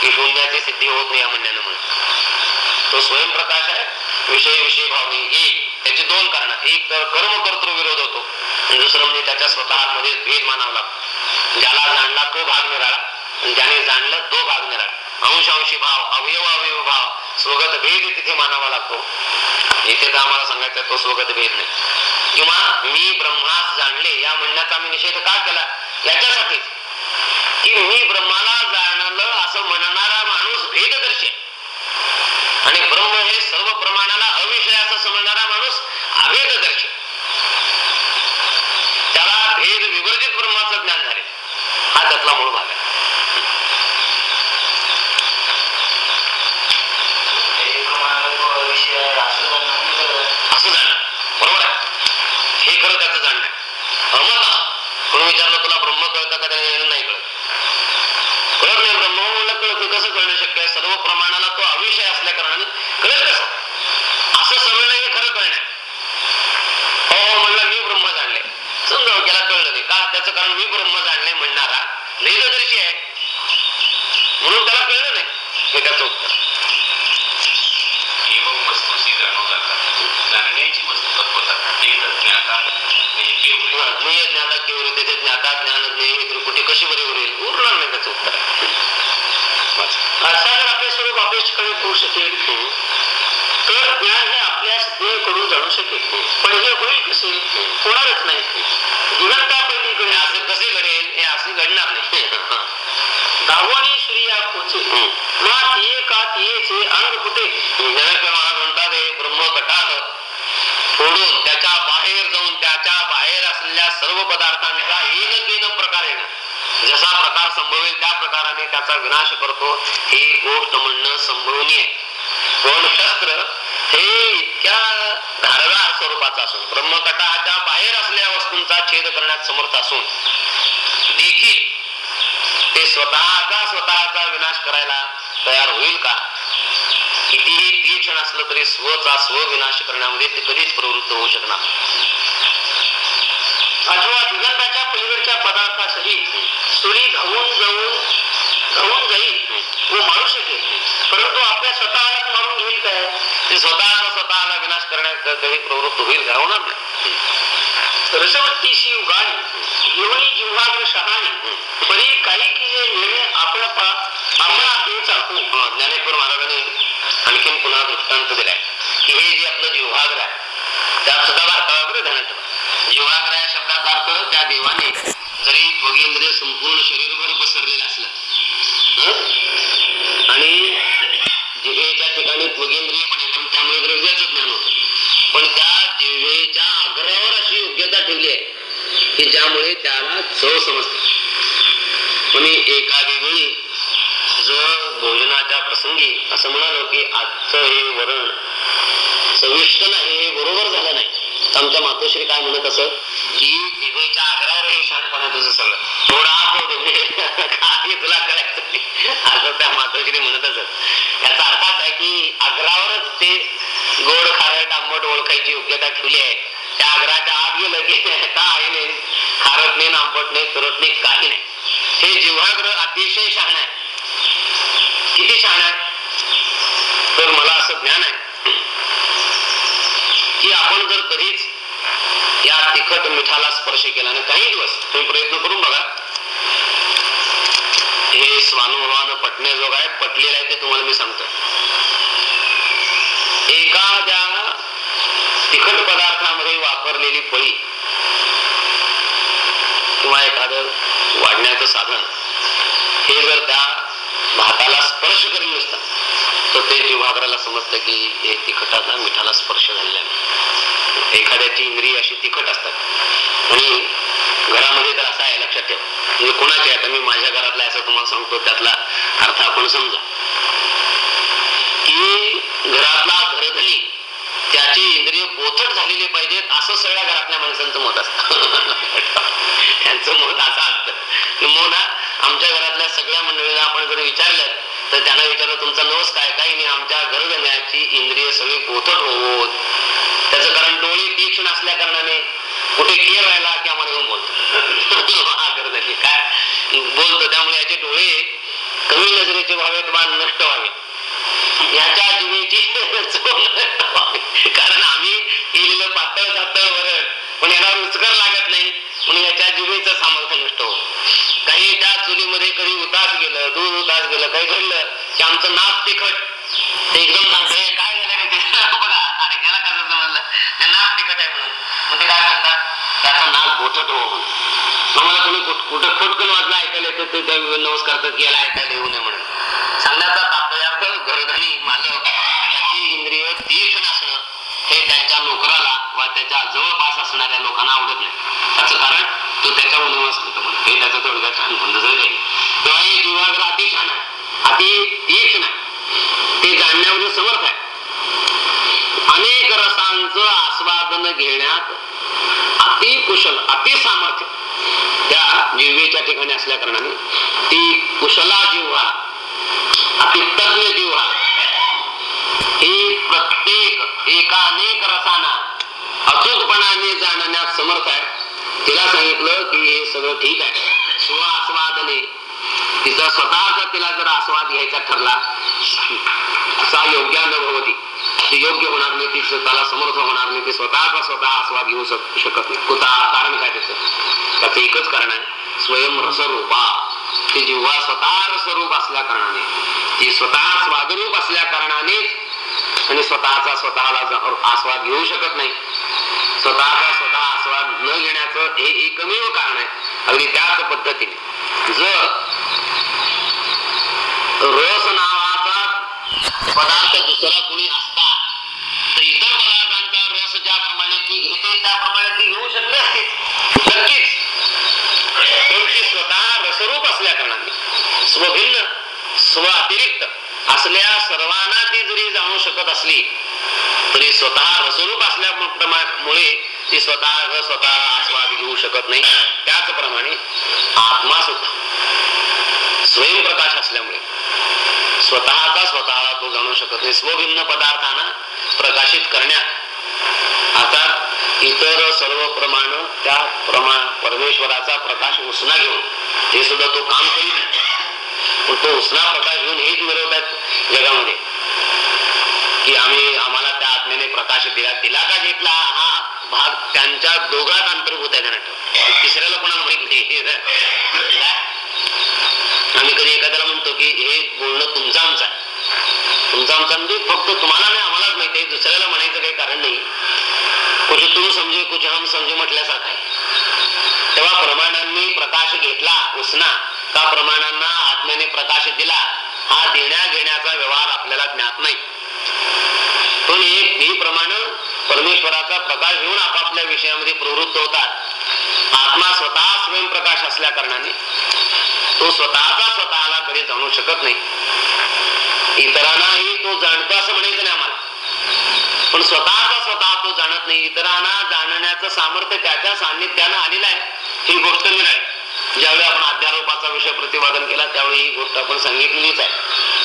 S2: की शून्याची सिद्धी होत नाही या म्हणण्यानं म्हणून. तो स्वयंप्रकाश आहे. विषय विषय भाव नाही एक त्याची दोन कारण. एक तर कर्म कर्तृ विरोध होतो. दुसरं म्हणजे त्याच्या स्वतःमध्ये भेद मानावा लागतो. ज्याला जाणला तो भाग निराळा. ज्याने जाणलं तो भाग निराळा. अंशांशी भाव अवयव अवयव भाव स्वगत भेद तिथे मानावा लागतो. इथे तर आम्हाला सांगायचं तो स्वगत भेद नाही. किंवा मी ब्रह्मास जाणले या म्हणण्याचा मी निषेध का केला? याच्यासाठी की मी ब्रह्माला जाणलं असं म्हणणारा माणूस भेददर्शी आहे. आणि ब्रह्म हे सर्व प्रमाणाला अविषय असं समजणारा माणूस अभेददर्शी दर्शन. त्याला भेद विवर्जित ब्रह्माचं ज्ञान झाले. हा त्यातला मूळ भाग आहे. असं जाणं बरोबर आहे. हे खरं त्याचं जाणणं आहे. अमत विचारलं तुला ब्रह्म कळतं का त्याने कारणाने कळत कसं असं समजणं हे खरं कळणं आहे. हो हो म्हणलं मी ब्रह्म जाणले समजा त्याला कळलं नाही का त्याचं कारण मी ब्रह्म जाणले म्हणणारा वेददर्शी आहे म्हणून त्याला कळलं नाही हे त्याचं उत्तर
S3: एवं वस्तूची जाणव जातात जाणण्याची वस्तू तत्वता ते ज्ञाता म्हणजे केवळ
S2: ज्ञेय ज्ञाता केवळ त्याचे ज्ञाता ज्ञान ज्ञेय ही त्रिपुटी कशी बरी उरेल उरणार नाही त्याचं उत्तर वाचा.
S1: असा जर आपले स्वरूप आपल्या ठिकाणी होऊ शकेल
S2: हम्म.
S1: तर ज्ञान हे आपल्यास देह पण हे होईल कसे होणारच नाही. दिगंता पहिलीकडे
S2: असे कसे घडेल हे असे घडणार नाही. *laughs*
S1: दावणी पोचे अंग
S2: महाराज म्हणतात हे ब्रह्म कटात फोडून त्याच्या बाहेर जाऊन त्याच्या बाहेर असलेल्या सर्व पदार्थांचा एक तीन प्रकारेण जसा प्रकार संभवेल त्या प्रकाराने त्याचा विनाश करतो. ही गोष्ट म्हणणं संभवनीय. पण शस्त्र हे इतक्या धारदार स्वरूपाचा असून ब्रह्मकटाच्या बाहेर असलेल्या वस्तूंचा छेद करण्यात समर्थ असून देखील ते स्वतःचा स्वतःचा विनाश करायला तयार होईल का? कितीही तीक्ष्ण असलं तरी स्वचा स्वविनाश करण्यामध्ये ते कधीच प्रवृत्त होऊ शकणार
S1: अथवा दिगंताच्या पलीकडच्या पदार्थासही सुरी घाऊन जाऊन घाऊन जाईल व मारू शकेल. परंतु आपल्या स्वतःलाच मारून घेईल काय?
S2: ते स्वतःचा स्वतःला विनाश करण्यात कधी प्रवृत्त होईल का? होणार नाही.
S1: रसवत्तीशी उगाणी एवढी जिव्हाग्र शहाणी परी काही की जे नेहमी आपण आपण आपले
S2: ज्ञानेश्वर महाराजांनी आणखीन पुन्हा दृष्टांत दिलाय की हे जे आपलं जिव्हाग्र आहे त्यात सुद्धा भारतावर ध्यानात जिव्हाग्र या शब्दाचा अर्थ त्या देवाने जरी त्वगेंद्रिय संपूर्ण शरीरभर पसरलेलं असलं आणि जिहेच्या ठिकाणी त्वगेंद्रिय पण ज्ञान होत. पण त्या दिव्याच्या आग्रहावर अशी योग्यता ठेवली आहे की ज्यामुळे त्याला चव समजते. पण एखादी वेळी जर भोजनाच्या प्रसंगी असं म्हणालो की आजचं हे वरण चविष्ट नाही हे बरोबर झालं नाही. तर आमच्या मातोश्री काय म्हणत असत की जिभेच्या आग्रहावर हे शहाणपणा तुझं सगळं. थोडा आत काय तुला कळायचं असं त्या मातोश्री म्हणत असत. त्याचा अर्थ असा आहे की आग्रहावरच ते गोड खारट आंबट ओळखायची योग्यता ठेवली आहे. त्या आग्राच्या आत गेलं की *laughs* काय नाही? खारट नाही आंबट नाही तुरट नाही काही नाही. हे जिव्हाग्रह अतिशय शहाण आहे. किती शहाण आहे? तर मला असं ज्ञान आहे की आपण जर कधीच या तिखट मिठाला स्पर्श केला आणि काही दिवस तुम्ही प्रयत्न करून बघा. हे स्वानुभवानं पटण्याजोग आहे पटलेलं आहे ते तुम्हाला मी सांगतो एखाद्या तिखट पदार्थामध्ये वापरलेली पळी. किंवा एखादं वाढण्याचं साधन. हे जर त्या भाताला स्पर्श करीत नसतं तर ते जिव्हाग्राला समजतं की हे तिखटाचा मिठाला स्पर्श झालेला आहे एखाद्याची इंद्रिय अशी तिखट असतात. आणि घरामध्ये तर असा आहे लक्षात ठेव. म्हणजे कोणाची आता मी माझ्या घरातला असं तुम्हाला सांगतो त्यातला अर्थ आपण समजा. की घरातला बोथट झालेली पाहिजेत असं सगळ्या घरातल्या माणसांचं मत असतं. *laughs* त्यांचं मत असं असतं. मोना आमच्या घरातल्या सगळ्या मंडळीला आपण जर विचारलं तर त्यांना विचारलं तुमचा नवस काय? काही नाही आमच्या घरधन्याची इंद्रिय सगळी बोथट होत. त्याचं कारण डोळे तीक्ष्ण असल्या कारणाने कुठे केर राहिला की आम्हाला येऊन बोलतो *laughs* हा घरधनी काय? बोलतो. त्यामुळे याचे डोळे कमी नजरेचे व्हावेत वा नष्ट व्हावेत. याच्या जीवेची *laughs* कारण पातळ पातळ वरण पण याला रुचकर लागत नाही. म्हणून याच्या जिभेचं सामर्थ्य नष्ट हो काही त्या चुलीमध्ये कधी उतास गेलं दूध उतास गेलं काही घडलं की आमचं नाक तिखट. ते एकदम सांगतो "ए, काय झालं ते?" बघा अरे त्याला कसं समजलं? ते नाक तिखट आहे म्हणून. मग ते काय म्हणतात? त्याचं नाक बोचट हो मला कोणी कुठ- खोटकन वाजलं ऐकायला येतं ते त्या नमस्कार करतात की याला ऐकायला येऊ नये म्हणून. सांगण्याचा तात्पर्यार्थ घरधनी मालक याची इंद्रिय तीक्ष्ण हे त्यांच्या नोकराला वा त्याच्या जवळपास असणाऱ्या लोकांना आवडत नाही. त्याचं कारण तो त्याच्या उन्हास हे त्याचा थोडक्यात छान बंद झालं तेव्हा हे जीवाग्र अति छान आहे. अति तीक्ष्ण ते जाणण्यामध्ये समर्थ आहे. अनेक रसांचं आस्वादन घेण्यात अति कुशल अति सामर्थ्य. त्या जिव्हेच्या ठिकाणी असल्या कारणाने ती कुशला जिव्हा अति तज्ञ जिव्हा ही प्रत्येक एका अनेक रसाना. अचूकपणाने जाणण्यात समर्थ आहे. तिला सांगितलं की हे सगळं ठीक आहे. स्वआस्वादने तिचा स्वतःचा तिला जर आस्वाद घ्यायचा ठरला असा योग्य अनुभवती ती योग्य होणार नाही ती स्वतःला समर्थ होणार नाही ती स्वतःचा स्वतः आस्वाद घेऊ शकत नाही. कुठं कारण काय त्याचं? त्याचं एकच कारण आहे. स्वयं रसरूपा. ती जेव्हा स्वतः रसरूप असल्या कारणाने ती स्वतः स्वादरूप असल्या कारणानेच आणि स्वतःचा स्वतःला आस्वाद घेऊ शकत नाही. स्वतःचा स्वतः आस्वाद न घेण्याचं हे एकमेव कारण आहे. अगदी त्याच पद्धतीने. जर रस नावाचा पदार्थ दुसरा कुणी असता तर इतर पदार्थांचा रस ज्याप्रमाणे ती घेते त्याप्रमाणे ती घेऊ शकले असते. नक्कीच. पण ती स्वतः रसरूप असल्या कारणाने स्वभिन्न स्व अतिरिक्त. असल्या सर्वांना ती जरी जाणू शकत असली तरी स्वतः रसरूप असल्यामुळे ती स्वतः स्वतः आस्वाद घेऊ शकत नाही. त्याचप्रमाणे आत्मा सुद्धा स्वयंप्रकाश असल्यामुळे स्वतःचा स्वतःला तो जाणू शकत नाही. स्वभिन्न पदार्थांना प्रकाशित करण्यात अर्थात इतर सर्व प्रमाण त्या प्रमाण परमेश्वराचा प्रकाश उसना घेऊन हे सुद्धा तो काम करीत तो उसना प्रकाश घेऊन हेच मिळवतात जगामध्ये. की आम्ही आम्हाला त्या आत्म्याने प्रकाश दिला तिला का घेतला? हा भाग त्यांच्या दोघात अंतर्भूत आहे त्यांना तिसऱ्याला कोणाला माहीत नाही? आम्ही कधी एखाद्याला म्हणतो की हे बोलणं तुमचं आमचं आहे. तुमचं आमचं म्हणजे फक्त तुम्हाला नाही आम्हालाच माहिती आहे. दुसऱ्याला म्हणायचं काही कारण नाही. कुछ तुम समजे कुछ हम समजे म्हटल्यासारखं आहे. तेव्हा प्रमाणांनी प्रकाश घेतला उसना. का प्रमाणांना आत्म्याने प्रकाश दिला हा देण्या घेण्याचा व्यवहार आपल्याला ज्ञात नाही. पण एक ही प्रमाण परमेश्वराचा प्रकाश घेऊन आपापल्या विषयामध्ये प्रवृत्त होतात. आत्मा स्वतः स्वयंप्रकाश असल्या कारणाने तो स्वतःचा स्वतःला कधी जाणू शकत नाही. इतरांनाही तो जाणतो असं म्हणायचं नाही आम्हाला. पण स्वतःचा स्वतः तो जाणत नाही. इतरांना जाणण्याचं सामर्थ्य त्याच्या सान्निध्यानं आलेलं आहे. ही गोष्ट निराळी. ज्यावेळी आपण अध्यारोपाचा विषय प्रतिपादन केला त्यावेळी ही गोष्ट आपण सांगितलेलीच आहे.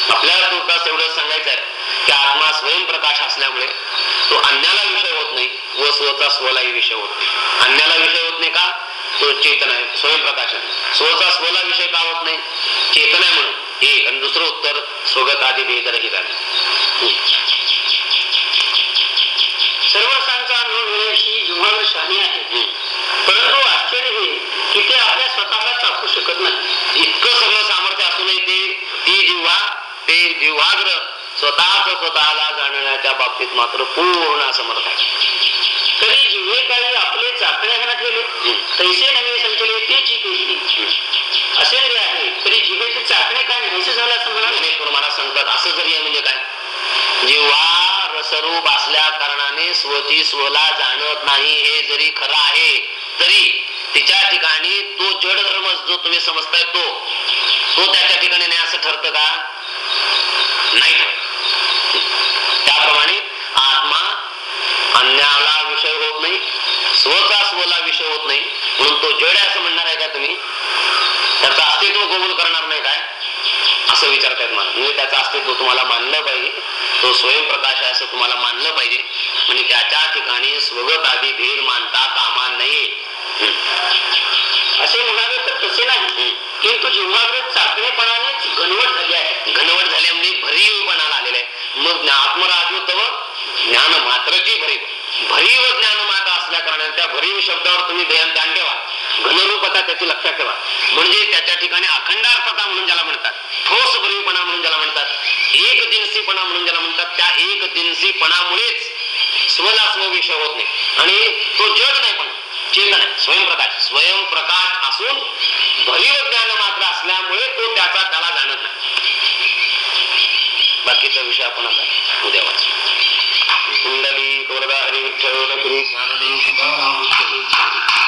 S2: आपल्याला तुर्तास एवढं सांगायचं आहे की आत्मा स्वयंप्रकाश असल्यामुळे तो अन्याला विषय होत नाही व स्वचा स्वलाही विषय होत नाही. अन्याला विषय होत नाही का? तो चेतन आहे स्वयंप्रकाश आहे. स्वचा स्वला विषय का होत नाही? चेतन आहे म्हणून. एक. आणि दुसरं उत्तर स्वगत आदी भेदरहित आहे.
S1: सर्व अनुभव घेण्याशी जिव्हावर शहाणी आहे.
S2: हम्म.
S1: परंतु आश्चर्य हे स्वतःला चाखू शकत नाही.
S2: इतकं सगळं सामर्थ्य असूनही ते ती जिव्हा ते जिव्हाग्र स्वतःच स्वतःला जाणण्याच्या बाबतीत मात्र पूर्ण असमर्थ आहे.
S1: तरी जिव्हे काळी आपले चाकणे घाना ठेवले तैसे नव्हे संचले ते जी केली असे जरी आहे तरी जिभेचे चाकणे काय नाहीसे झालं असं म्हणा
S2: ज्ञानेश्वर महाराज सांगतात असं जरी आहे म्हणजे काय? जेव्हा रसरूप असल्या कारणाने स्वची स्वला जाणत नाही हे जरी खरं आहे तरी तिच्या ठिकाणी तो जड धर्म जो तुम्ही समजताय तो तो त्याच्या ठिकाणी नाही असं ठरतं का? नाही त्याप्रमाणे आत्मा अन्याला विषय होत नाही स्वतः स्वला विषय होत नाही म्हणून तो जड आहे असं म्हणणार आहे का तुम्ही? त्याचं अस्तित्व कबूल करणार नाही काय? असं विचारतायत मला. म्हणजे त्याचं अस्तित्व तुम्हाला मानलं पाहिजे तो स्वयंप्रकाश आहे असं तुम्हाला मानलं पाहिजे. म्हणजे त्याच्या ठिकाणी स्वगत आधी भेद मानता कामा नये.
S1: असे म्हणावे तर तसे नाही. किंतु जिव्हाग्र चाकणेपणानेच घनवट झाली आहे.
S2: घनवट झाले म्हणजे भरीवपणाला आलेलं आहे. मग ज्ञा- आत्मराजू तव ज्ञान मात्रची भरीव. भरीव ज्ञान माता असल्या कारणाने त्या भरीव शब्दावर तुम्ही ध्यान ध्यान ठेवा. घनरूपता त्याची लक्षात ठेवा. म्हणजे त्याच्या ठिकाणी अखंडार्थता म्हणून ज्याला म्हणतात ठोस भरीवपणा म्हणून ज्याला म्हणतात त्या एक दिनसीपणामुळेच स्वला स्व विषय होत नाही. आणि तो जड नाही पण चेतन आहे स्वयंप्रकाश. स्वयंप्रकाश असून भरीव ज्ञान मात्र असल्यामुळे तो त्याचा त्याला जाणत नाही. बाकीचा विषय आपण आता उद्या वाचू. कुंडली कोरदा हरी विठ्ठल श्री ज्ञानदेव